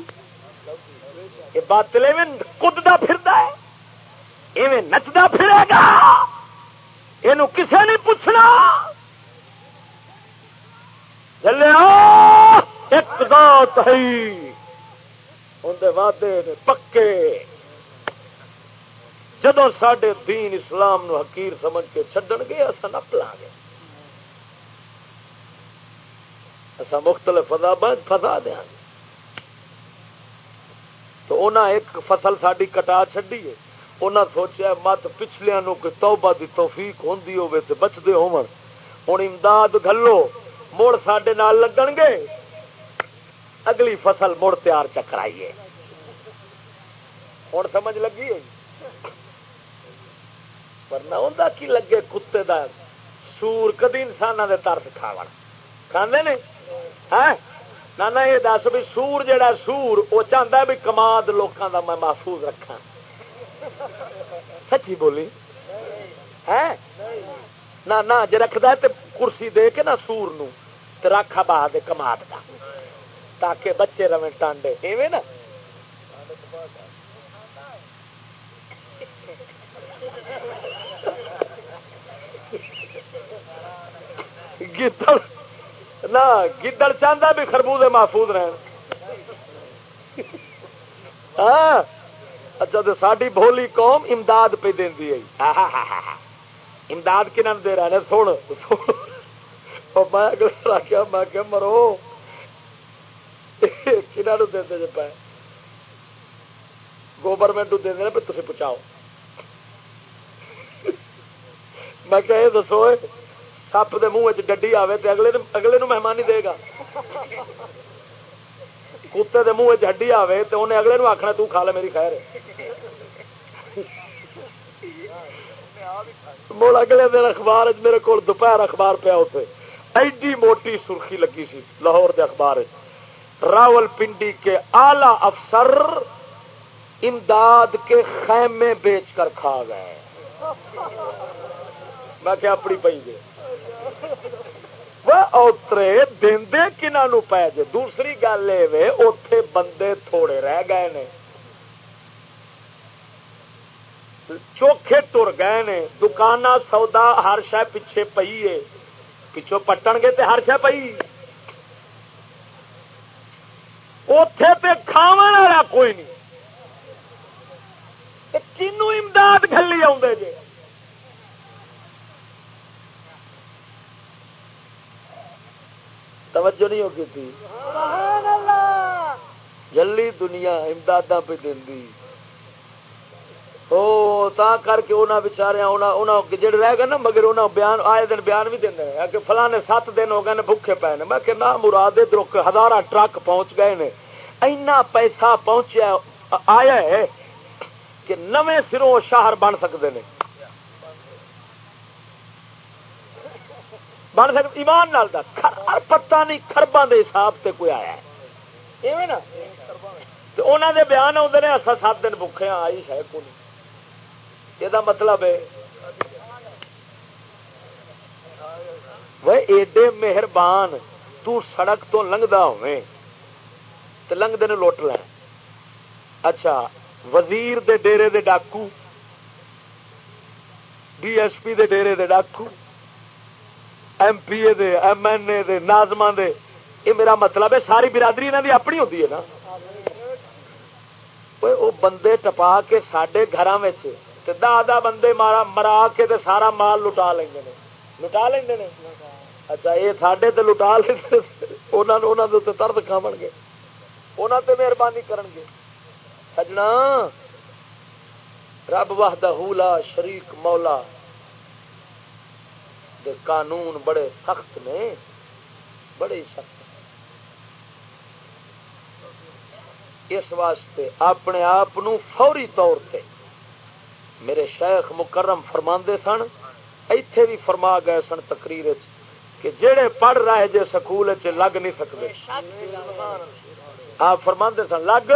یہ بات کدتا پھرتا ہے، ایویں نچتا پھرے گا۔ یہ کسے نہیں پوچھنا۔ چلے ایک ذات ہے۔ اندر وعدے پکے۔ جدو سڈے دین اسلام نو حقیر سمجھ کے چڈن گے اصا نہ پلا گے اصا مختلف فسا دیا گے تو انہیں ایک فصل ساری کٹا چڈی ہے۔ انہیں سوچا مت پچھلیا کوئی توبہ دی توفیق ہوندی ہوے تے بچدے ہون ہن امداد گھلو، مڑ ساڈے نال لگن گے۔ اگلی فصل مڑ تیار چکرائیے ہوں سمجھ لگی ہے ورنہ ہوندا کی لگے کتے دا سور کدی انساناں دے ترس کھاون کھاندے نے؟ ہاں؟ نہ یہ دس بھی سور جہا سور، وہ چاہتا بھی کماد لوگوں کا میں محفوظ رکھا سچی بولی؟ ہاں؟ ہے نہ جی رکھد تو کرسی دے کے نہ سور نو رکھ با دے کماد کا تاکہ بچے رو ٹانڈے۔ ایویں نا؟ گدڑ نہ، گدڑ چاہتا بھی خربوزے محفوظ رہن۔ ہاں اچھا تو ساری بولی قوم امداد پہ دینی ہے۔ ہاں، ہاں، ہاں، امداد کن دے رہے سن میں آخیا میں کہ مرو۔ کنہوں دے دے پہ گورنمنٹ دے دے پہ تھی پہنچاؤ میں کہ یہ دسو۔ سپ دے منہ ڈڈی آئے تو اگلے اگلے نو مہمان دے گا کتے دے منہ ہڈی آئے تو انہیں اگلے آخنا تو کھا لے میری خیر مول اگلے دن اخبار میرے کو دوپہر اخبار پیا اتنے ایڈی موٹی سرخی لگی سی لاہور دے اخبار راول پنڈی کے آلہ افسر امداد کے خیمے بیچ کر کھا گئے میں کیا اپنی پی گئے اوترے دے کنہوں پی جے دوسری گل یہ اتے بندے تھوڑے رہ گئے نے چوکھے تر گئے نے دکان سودا ہر شہ پیچھے پی ہے پچھو پٹن گے تے ہر شہ پی اتے تے کھا والا کوئی نہیں کنو امداد کھلی آدھے جی توجہ نہیں ہوگی تھی۔ جلی دنیا امداد پہ دینی تا کر کے انہوں بچارے جڑے رہ گئے نا مگر انہوں بیان آئے دن بیان بھی دیں کہ فلانے سات دن ہو گئے نے بھوکے پے نے۔ میں کہ نہ مراد درخ ہزار ٹرک پہنچ گئے نے۔ اینا پیسہ پہنچیا آیا ہے کہ نویں سروں شہر بن سکتے ہیں بن سک ایمان نال دا پتا نہیں خربا دے حساب سے کوئی آیا ہے۔ نا؟ انہوں دے بیان آتے ہیں اصا سات دن بکھے ہاں آئی شاید کو یہ مطلب ہے، وہ ایڈے مہربان، تو سڑک تو لنگتا ہوئے تو لنگتے لوٹ لیں اچھا وزیر دے ڈیرے دے ڈاکو، ڈی ایس پی دے ڈیرے دے ڈاکو ایم پی اے دے ایم این اے دے نازم دے۔ یہ میرا مطلب ہے، ساری برادری یہاں کی اپنی ہوتی ہے نا۔ وہ بندے ٹپا کے سڈے گھر دہ بندے مارا، مرا کے تے سارا مال لٹا لیں گے لٹا لیں گے اچھا یہ سڈے تو لٹا لیں انہوں ترد کھا گے۔ انہوں تے مہربانی کرن گے۔ سجنا، رب واہدہ لا شریک مولا۔ دے قانون بڑے سخت نے، بڑے سخت اس واسطے اپنے آپ فوری طور سے میرے شیخ مکرم فرما سن، ایتھے بھی فرما گئے سن تقریر کہ جڑے پڑھ رہے جے سکول لگ نہیں سکتے۔ آپ فرما سن، لگ؟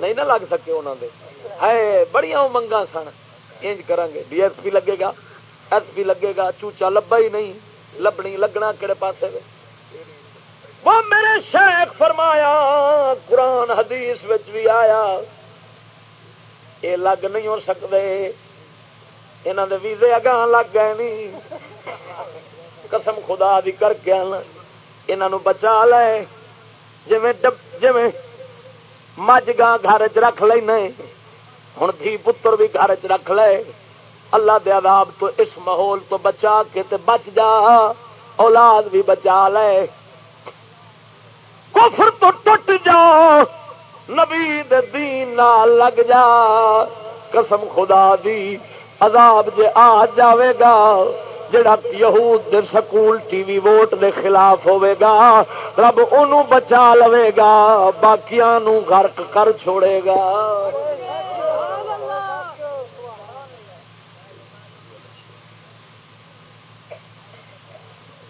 نہیں نہ لگ سکے انہوں نے ہے بڑی منگا سن۔ انج کریں ڈی ایس پی لگے گا۔ ایس پی لگے گا، چوچا لبا ہی نہیں، لبنی لگنا کہڑے پاسے وہ میرے شیخ فرمایا، قرآن حدیث بھی آیا یہ لگ نہیں ہو سکتے یہاں دے ویزے اگاں لگ گئے نہیں قسم خدا دی کر کے یہاں بچا لے۔ جی جی مجھ گاہ گھر چ رکھ لینا ہوں دھی پتر بھی گھر چ رکھ لے۔ اللہ دے عذاب تو اس ماحول تو بچا کے تے بچ جا، اولاد بھی بچا لے۔ کفر تو ٹوٹ جا، نبی دے دین نال لگ جا۔ قسم خدا دی، عذاب جے آ جاوے گا، جڑا یہود دے سکول ٹی وی ووٹ دے خلاف ہوے گا، رب انہوں بچا لوے گا، باقیاں نو غرق کر چھوڑے گا۔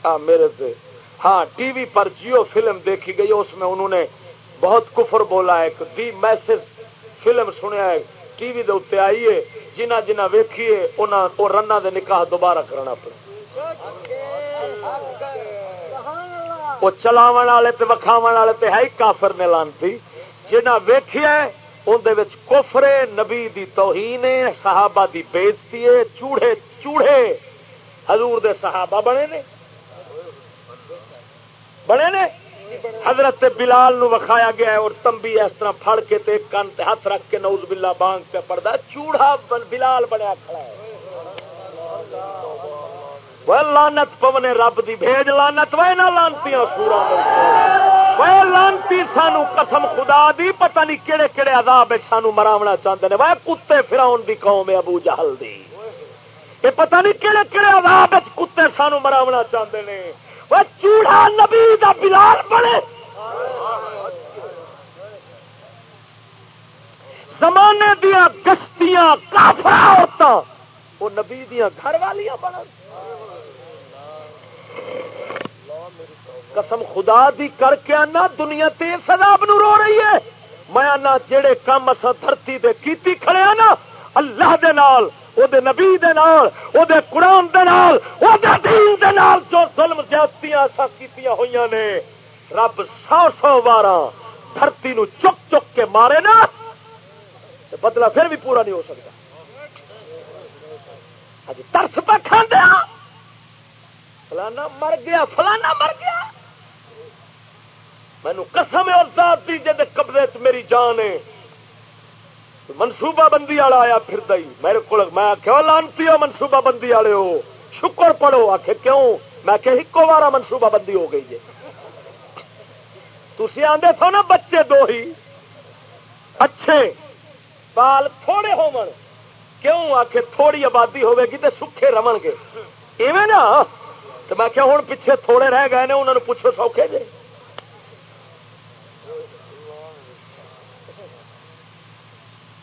ہاں میرے سے۔ ہاں ٹی وی پر جیو فلم دیکھی گئی، اس میں انہوں نے بہت کفر بولا ہے۔ دی میسج فلم سنیا ہے۔ ٹی وی دے اتنے آئیے، جنہ جنہ ویکھیے وہ رنا دے نکاح دوبارہ کرنا پڑے۔ وہ چلاو والے وکھاو والے تے ہے کافر نے لانتی۔ جنہ ویکھیا اندر کوفرے نبی دی توہین صحابہ دی بےزتی چوڑے چوڑے۔ حضور دے صحابہ بنے نے۔ بنے نے؟ حضرت بلال نو وکھایا گیا ہے اور تمبی اس طرح پھڑ کے تے کن تے ہاتھ رکھ کے نوز بلا بانگ پہ پڑتا چوڑا بلال بنیا کھڑا ہے۔ وہ لانت پونے رب دی بھیج لانت وہ نہ لانتی سورا وہ لانتی سانو قسم خدا دی، پتہ نہیں کہڑے کہڑے عذاب وچ سانو مراونا چاہتے ہیں وہ کتے فراؤن دی قوم ہے ابو جہل دی۔ یہ پتہ نہیں کہڑے کہڑے عذاب وچ کتے سانو مراونا چاہتے ہیں وہ چوڑا نبی دا بلال بنے۔ زمانے دیا گشتیاں کافرا ہوتا وہ نبی دیا گھر والیاں بن قسم خدا دی کر کے آنا، دنیا تیز سداب نو رو رہی ہے۔ میں آنا، جڑے کام اصا دھرتی دے کیتی کھڑے نا اللہ دے نال، او دے نبی دے نال، او دے قرآن دے نال، او دے دین دے نال جو ظلم زیادتیاں ایسا کیتیاں ہوئیاں نے، رب سو سو بارہ دھرتی نو چک چک کے مارے نا بدلا پھر بھی پورا نہیں ہو سکتا۔ اج ترس پہ کھاندیا ہاں۔ فلانا مر گیا، فلانا مر گیا۔ مینو قسم اور ذات دی جے قبضے میری جان ہے۔ منصوبہ بندی والا آیا پھر دئی میرے کو میں آخیا لانتی ہو منصوبہ بندی والے ہو۔ شکر پڑھو۔ آخ کیوں؟ میں کہ ایکو بارہ منصوبہ بندی ہو گئی ہے۔ تھی آدھے تھو نا بچے دو ہی۔ اچھے۔ بال تھوڑے ہو کیوں؟ آخ تھوڑی آبادی ہوے گی تو سکھے رون گے۔ ایویں نا؟ تو میں کیا ہوں پیچھے تھوڑے رہ گئے نے انہوں نے پوچھو سوکھے جے۔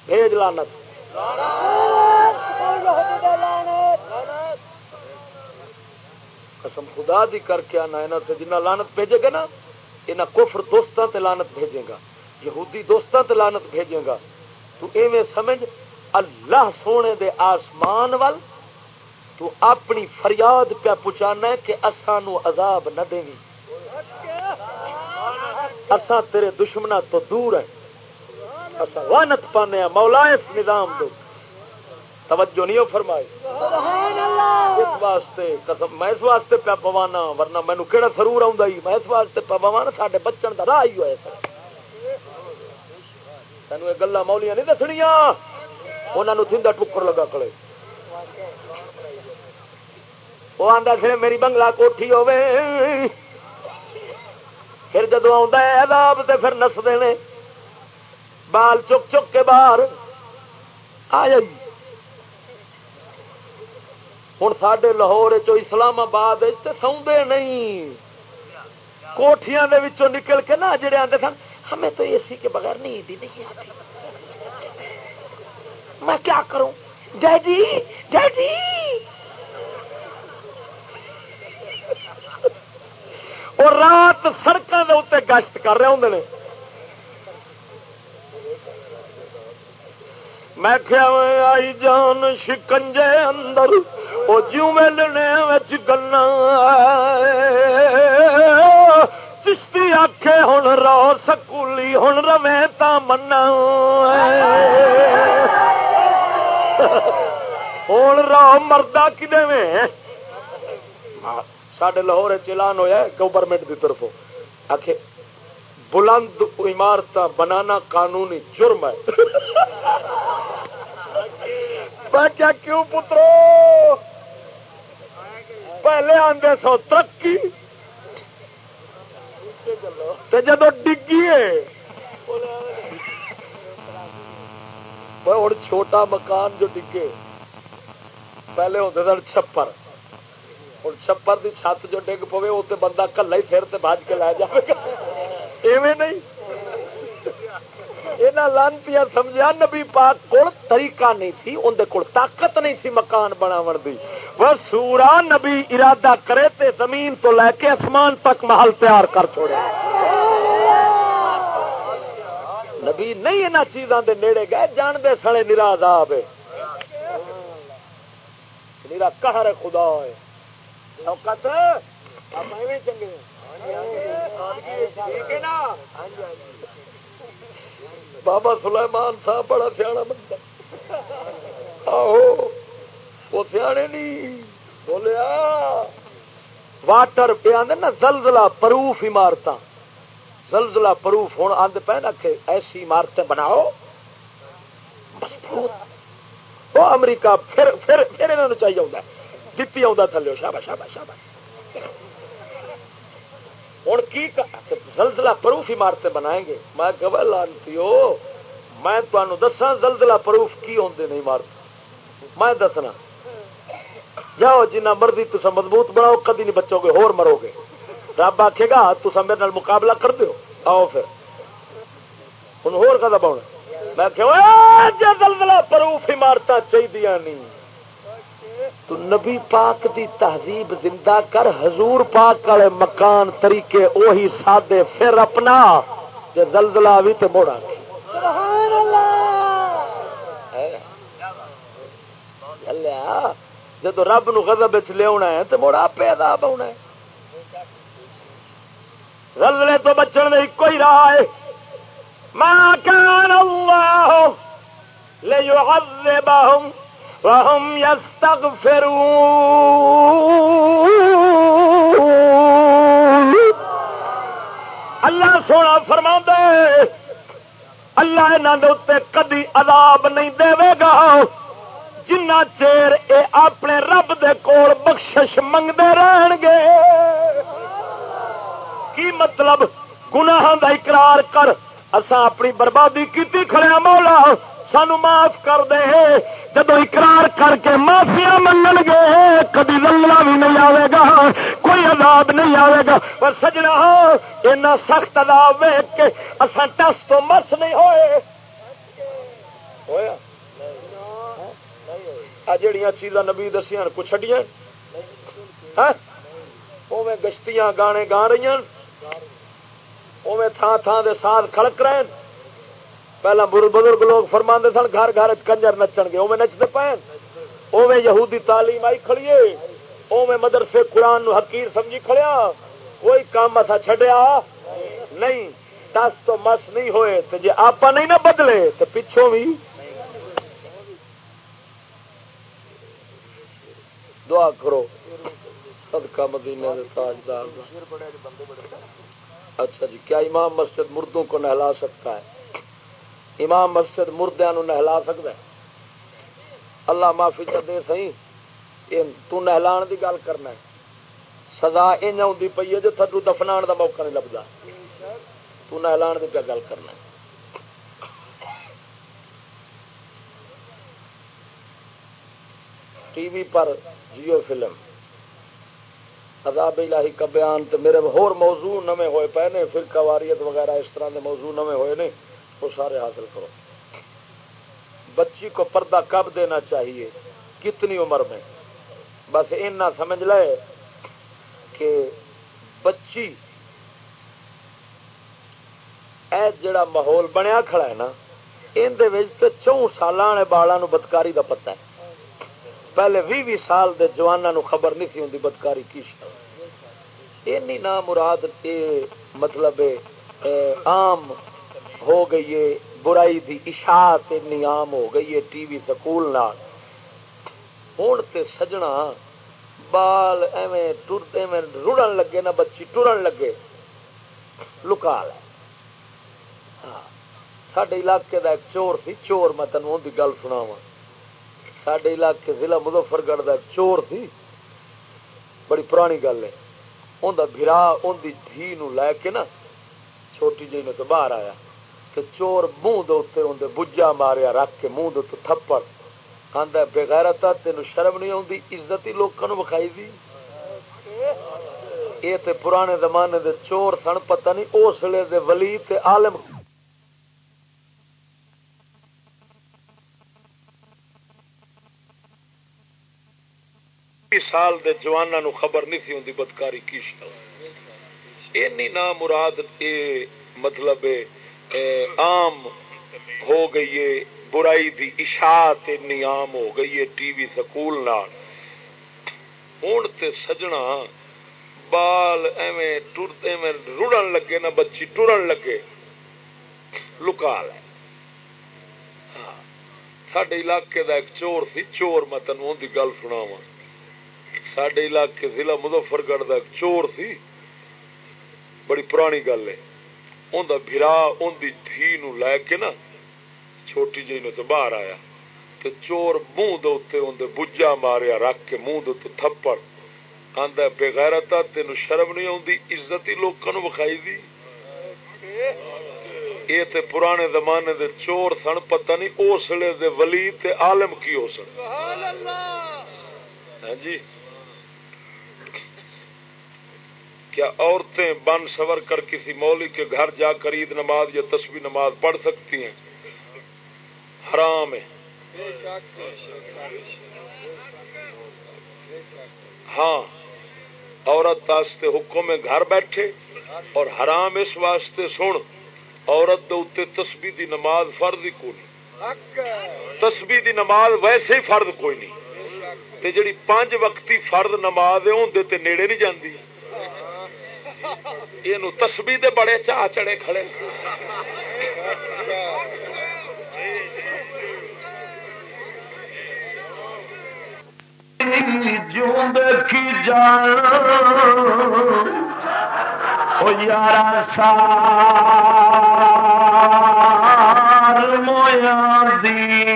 بھیج لانت قسم خدا دی کر کے آنا یہاں سے جنہ لانت بھیجے گا نا یہاں کفر دوستوں تے لانت بھیجے گا، یہودی دوستوں تے لانت بھیجے گا۔ تو ایویں سمجھ، اللہ سونے دے آسمان وال تو اپنی فریاد پہ پہنچانا ہے کہ اسانو عذاب نہ دیں اساں تیرے دشمنا تو دور ہے وانت پانے مولا اس نظام دو توجہ نہیں فرمائی۔ اس واسطے قسم میں اس واسطے پیا پوانا ورنہ مینو کہڑا سرور آ میں اس واسطے پیا پوانا سارے بچن کا راہ ہی ہوا سر تین یہ گلا مولیاں نہیں دسنیا انہوں تھندا ٹکر لگا کھڑے۔ وہ آتا سر میری بنگلہ کوٹھی ہوے پھر جدو آداب تو پھر نستے نے۔ بال چک چک کے باہر۔ آ جائی۔ ہوں سڈے لاہور اسلام آباد سوندے نہیں۔ کوٹیاں نکل کے نا جڑے آتے سن، ہمیں تو اے سی کے بغیر نیند ہی نہیں آتی۔ میں کیا کروں؟ Daddy ji, daddy ji. اور رات سڑکوں کے اتنے گشت کر رہے ہوں میں کیا آئی جان شکنجے اندر وہ جیوں ملنے گنا چشتی آخے ہوں رو سکولی ہوں روے تا منا ہوں رو مردہ کدے سڈے لاہور چلان ہوا گورنمنٹ کی طرف آخ بلند عمارت بنانا قانونی جرم ہے۔ کیا کیوں پترو؟ پہلے آدھے سو ترقی۔ جدو ڈگی ہوں چھوٹا مکان جو ڈگے، پہلے ہوتے سن چھپر۔ ہوں چھپر کی چھت جو ڈگ پوے وہ بندہ کلا ہی پھر بج کے لے جائے ایویں نہیں۔ یہاں لانتی سمجھا، نبی پاک کو طریقہ نہیں تھی اندر کول طاقت نہیں تھی مکان بناو دی۔ وہ سورا نبی ارادہ کرے تے زمین تو لے کے آسمان تک محل تیار کر چھوڑے۔ نبی نہیں ان چیزوں دے نیڑے گئے جانتے سڑے نراض آئے میرا کہ خدا ہے چنگے بابا سلیمان صاحب بڑا سیاح بندہ آہو، وہ سیانے نہیں۔ بولیا واٹر پہ آدھے نا زلزلہ پروف عمارت زلزلہ پروف ہوں آند پہ نا کہ ایسی عمارتیں بناؤ۔ وہ امریکہ پھر پھر پھر انہوں چاہیے آتا دتی آ تھلو شابا شابا شابا ہوں کی زلزلہ پروف عمارتیں بنائیں گے۔ میں گوہ لانتی ہو میں تمہیں دسا زلزلہ پروف کی ہوتے نہیں عمارت میں دسنا۔ جاؤ جنہ مرضی تصا مضبوط بناؤ، کدی نہیں بچو گے ہور مرو گے رب آخے گا تصا میرے نال مقابلہ کر دو آؤ پھر۔ ہوں ہور کدا پاؤنا میں کہ زلزلہ پروف عمارت چاہیے نہیں تو نبی پاک دی تہذیب زندہ کر، حضور پاک والے مکان طریقے اوہی سادے، پھر اپنا جے زلزلہ بھی تو موڑا جب رب نو غضب لیا ہے تو موڑا آپ عذاب آنا ہے۔ زلزلے تو بچن میں ایک ہی رہا ہے۔ ما كان الله ليعذبهم وهم يستغفرون. اللہ سونا فرما دے اللہ انہوں کدی عذاب نہیں دے گا۔ جنہ چیر اے اپنے رب دے کول بخشش منگتے رہن گے۔ کی مطلب؟ گناہ دا اقرار کر۔ اسا اپنی بربادی کی کھڑیا مولا۔ سانو معاف کر دے جدو اقرار کر کے معافیا منگ گے کدی للہ بھی نہیں آئے گا، کوئی عذاب نہیں آئے گا۔ پر سجنا اینا سخت عذاب ویک کے اصا ٹس تو مرس نہیں ہوئے۔ جڑیاں چیزاں نبی دسیا کو چڈیا گشتیاں گانے گا رہی تھان تھان دے ساتھ کھڑک رہے پہلا بزرگ لوگ فرما سن، گھر گھر کنجر نچن گے۔ اوے نچتے پے اوے یہودی تعلیم آئی کھڑیے۔ اوے مدرسے قرآن نو حقیر سمجھی کھڑیا۔ کوئی کام اصا چڈیا نہیں۔ ٹس تو مس نہیں ہوئے۔ تو جی آپ نہیں نہ بدلے تو پچھوں بھی دعا کرو۔ صدقہ مدینہ تاجدار اچھا جی کیا امام مسجد مردوں کو نہلا سکتا ہے؟ امام مسجد مردیا نہلا سکتا ہے۔ اللہ معافی چ دے سی تو نہلان دی گل کرنا ہے۔ سزا ان آدھی پی ہے جو تھڈو دفنا دا موقع نہیں لگتا تو نہلان دی گل کرنا ہے۔ ٹی وی پر جیو فلم۔ عذاب الہی کا بیان میرے ہور موضوع نمے ہوئے پے نے۔ پھر قواریت وغیرہ اس طرح کے موضوع نمے ہوئے نے۔ وہ سارے حاصل کرو۔ بچی کو پردہ کب دینا چاہیے؟ کتنی عمر میں؟ بس اینا سمجھ لے کہ بچی اے جڑا ماحول بنیا کھڑا ہے نا اندر چون سال والے بدکاری کا پتا ہے۔ پہلے بھی بھی سال دے جوانا خبر نہیں تھی ہوں بدکاری کی اینی نا مراد مطلب عام ہو گئی ہے، برائی دی اشاعت اینی عام ہو گئی ہے ٹی وی سکول ہوں تے سجنا، بال ایویں ٹر، ایویں رڑن لگے نہ بچی ٹرن لگے۔ لکا لے۔ ہاں سڈے علاقے دا ایک چور سی، چور میں تینوں گل سنا سڈے علاقے ضلع مظفر گڑھ کا چور سی۔ بڑی پرانی گل ہے۔ اندر برا ان کی دھی لے کے نا، چھوٹی جی نے تو باہر آیا۔ تو چور منہ دے اندر بجا ماریا، رکھ کے منہ دے تھپڑ۔ آدھا بغیر تین شرم نہیں آتی عزت ہی لوگوں وکھائی دی۔ یہ تے پرانے زمانے دے چور سن، پتہ نہیں اس لیے دے ولی تے عالم۔ سال دے جوانا نو خبر نہیں تھی ہوندی بدکاری کی اینی نا مراد، اے مطلب اے عام ہو گئی ہے، برائی دی اشاعت اینی عام ہو گئی ہے، ٹی وی سکول نال۔ ہوں تے سجنا، بال ایویں ایویں رڑن لگے نہ بچی ٹرن لگے۔ لکا لے۔ ہاں سڈے علاقے دا ایک چور سی، چور میں تینوں ان کی گل سناواں۔ سڈے علاقے ضلع مظفر گڑھ کا چور سی، بڑی پرانی گل ہے۔ اندر برا ان کی دھی لے کے نا چھوٹی جی نے تو باہر آیا تو چور منہ دے بجا ماریا، رکھ کے منہ دے تھپڑ۔ آدھا بغیر تین شرم نہیں آتی عزت ہی لوگوں وکھائی دی۔ یہ تے پرانے زمانے دے چور سن، پتہ نہیں اس لیے دے ولی تے عالم کی ہو سن۔ ہاں جی۔ کیا عورتیں بن سور کر کسی مولی کے گھر جا کر عید نماز یا تصویر نماز پڑھ سکتی ہیں؟ حرام ہے۔ ہاں عورت واسطے حکم ہے گھر بیٹھے اور حرام اس واسطے سن، عورت دے تسبی دی نماز فرض ہی کوئی نہیں۔ تسبی دی نماز ویسے ہی فرض کوئی نہیں۔ تے جڑی پانچ وقتی فرض نماز ہے اندر نیڑے نہیں جاندی۔ یہ تسبی دے بڑے چاہ چڑے کھڑے۔ کی جان یار سار مویا دی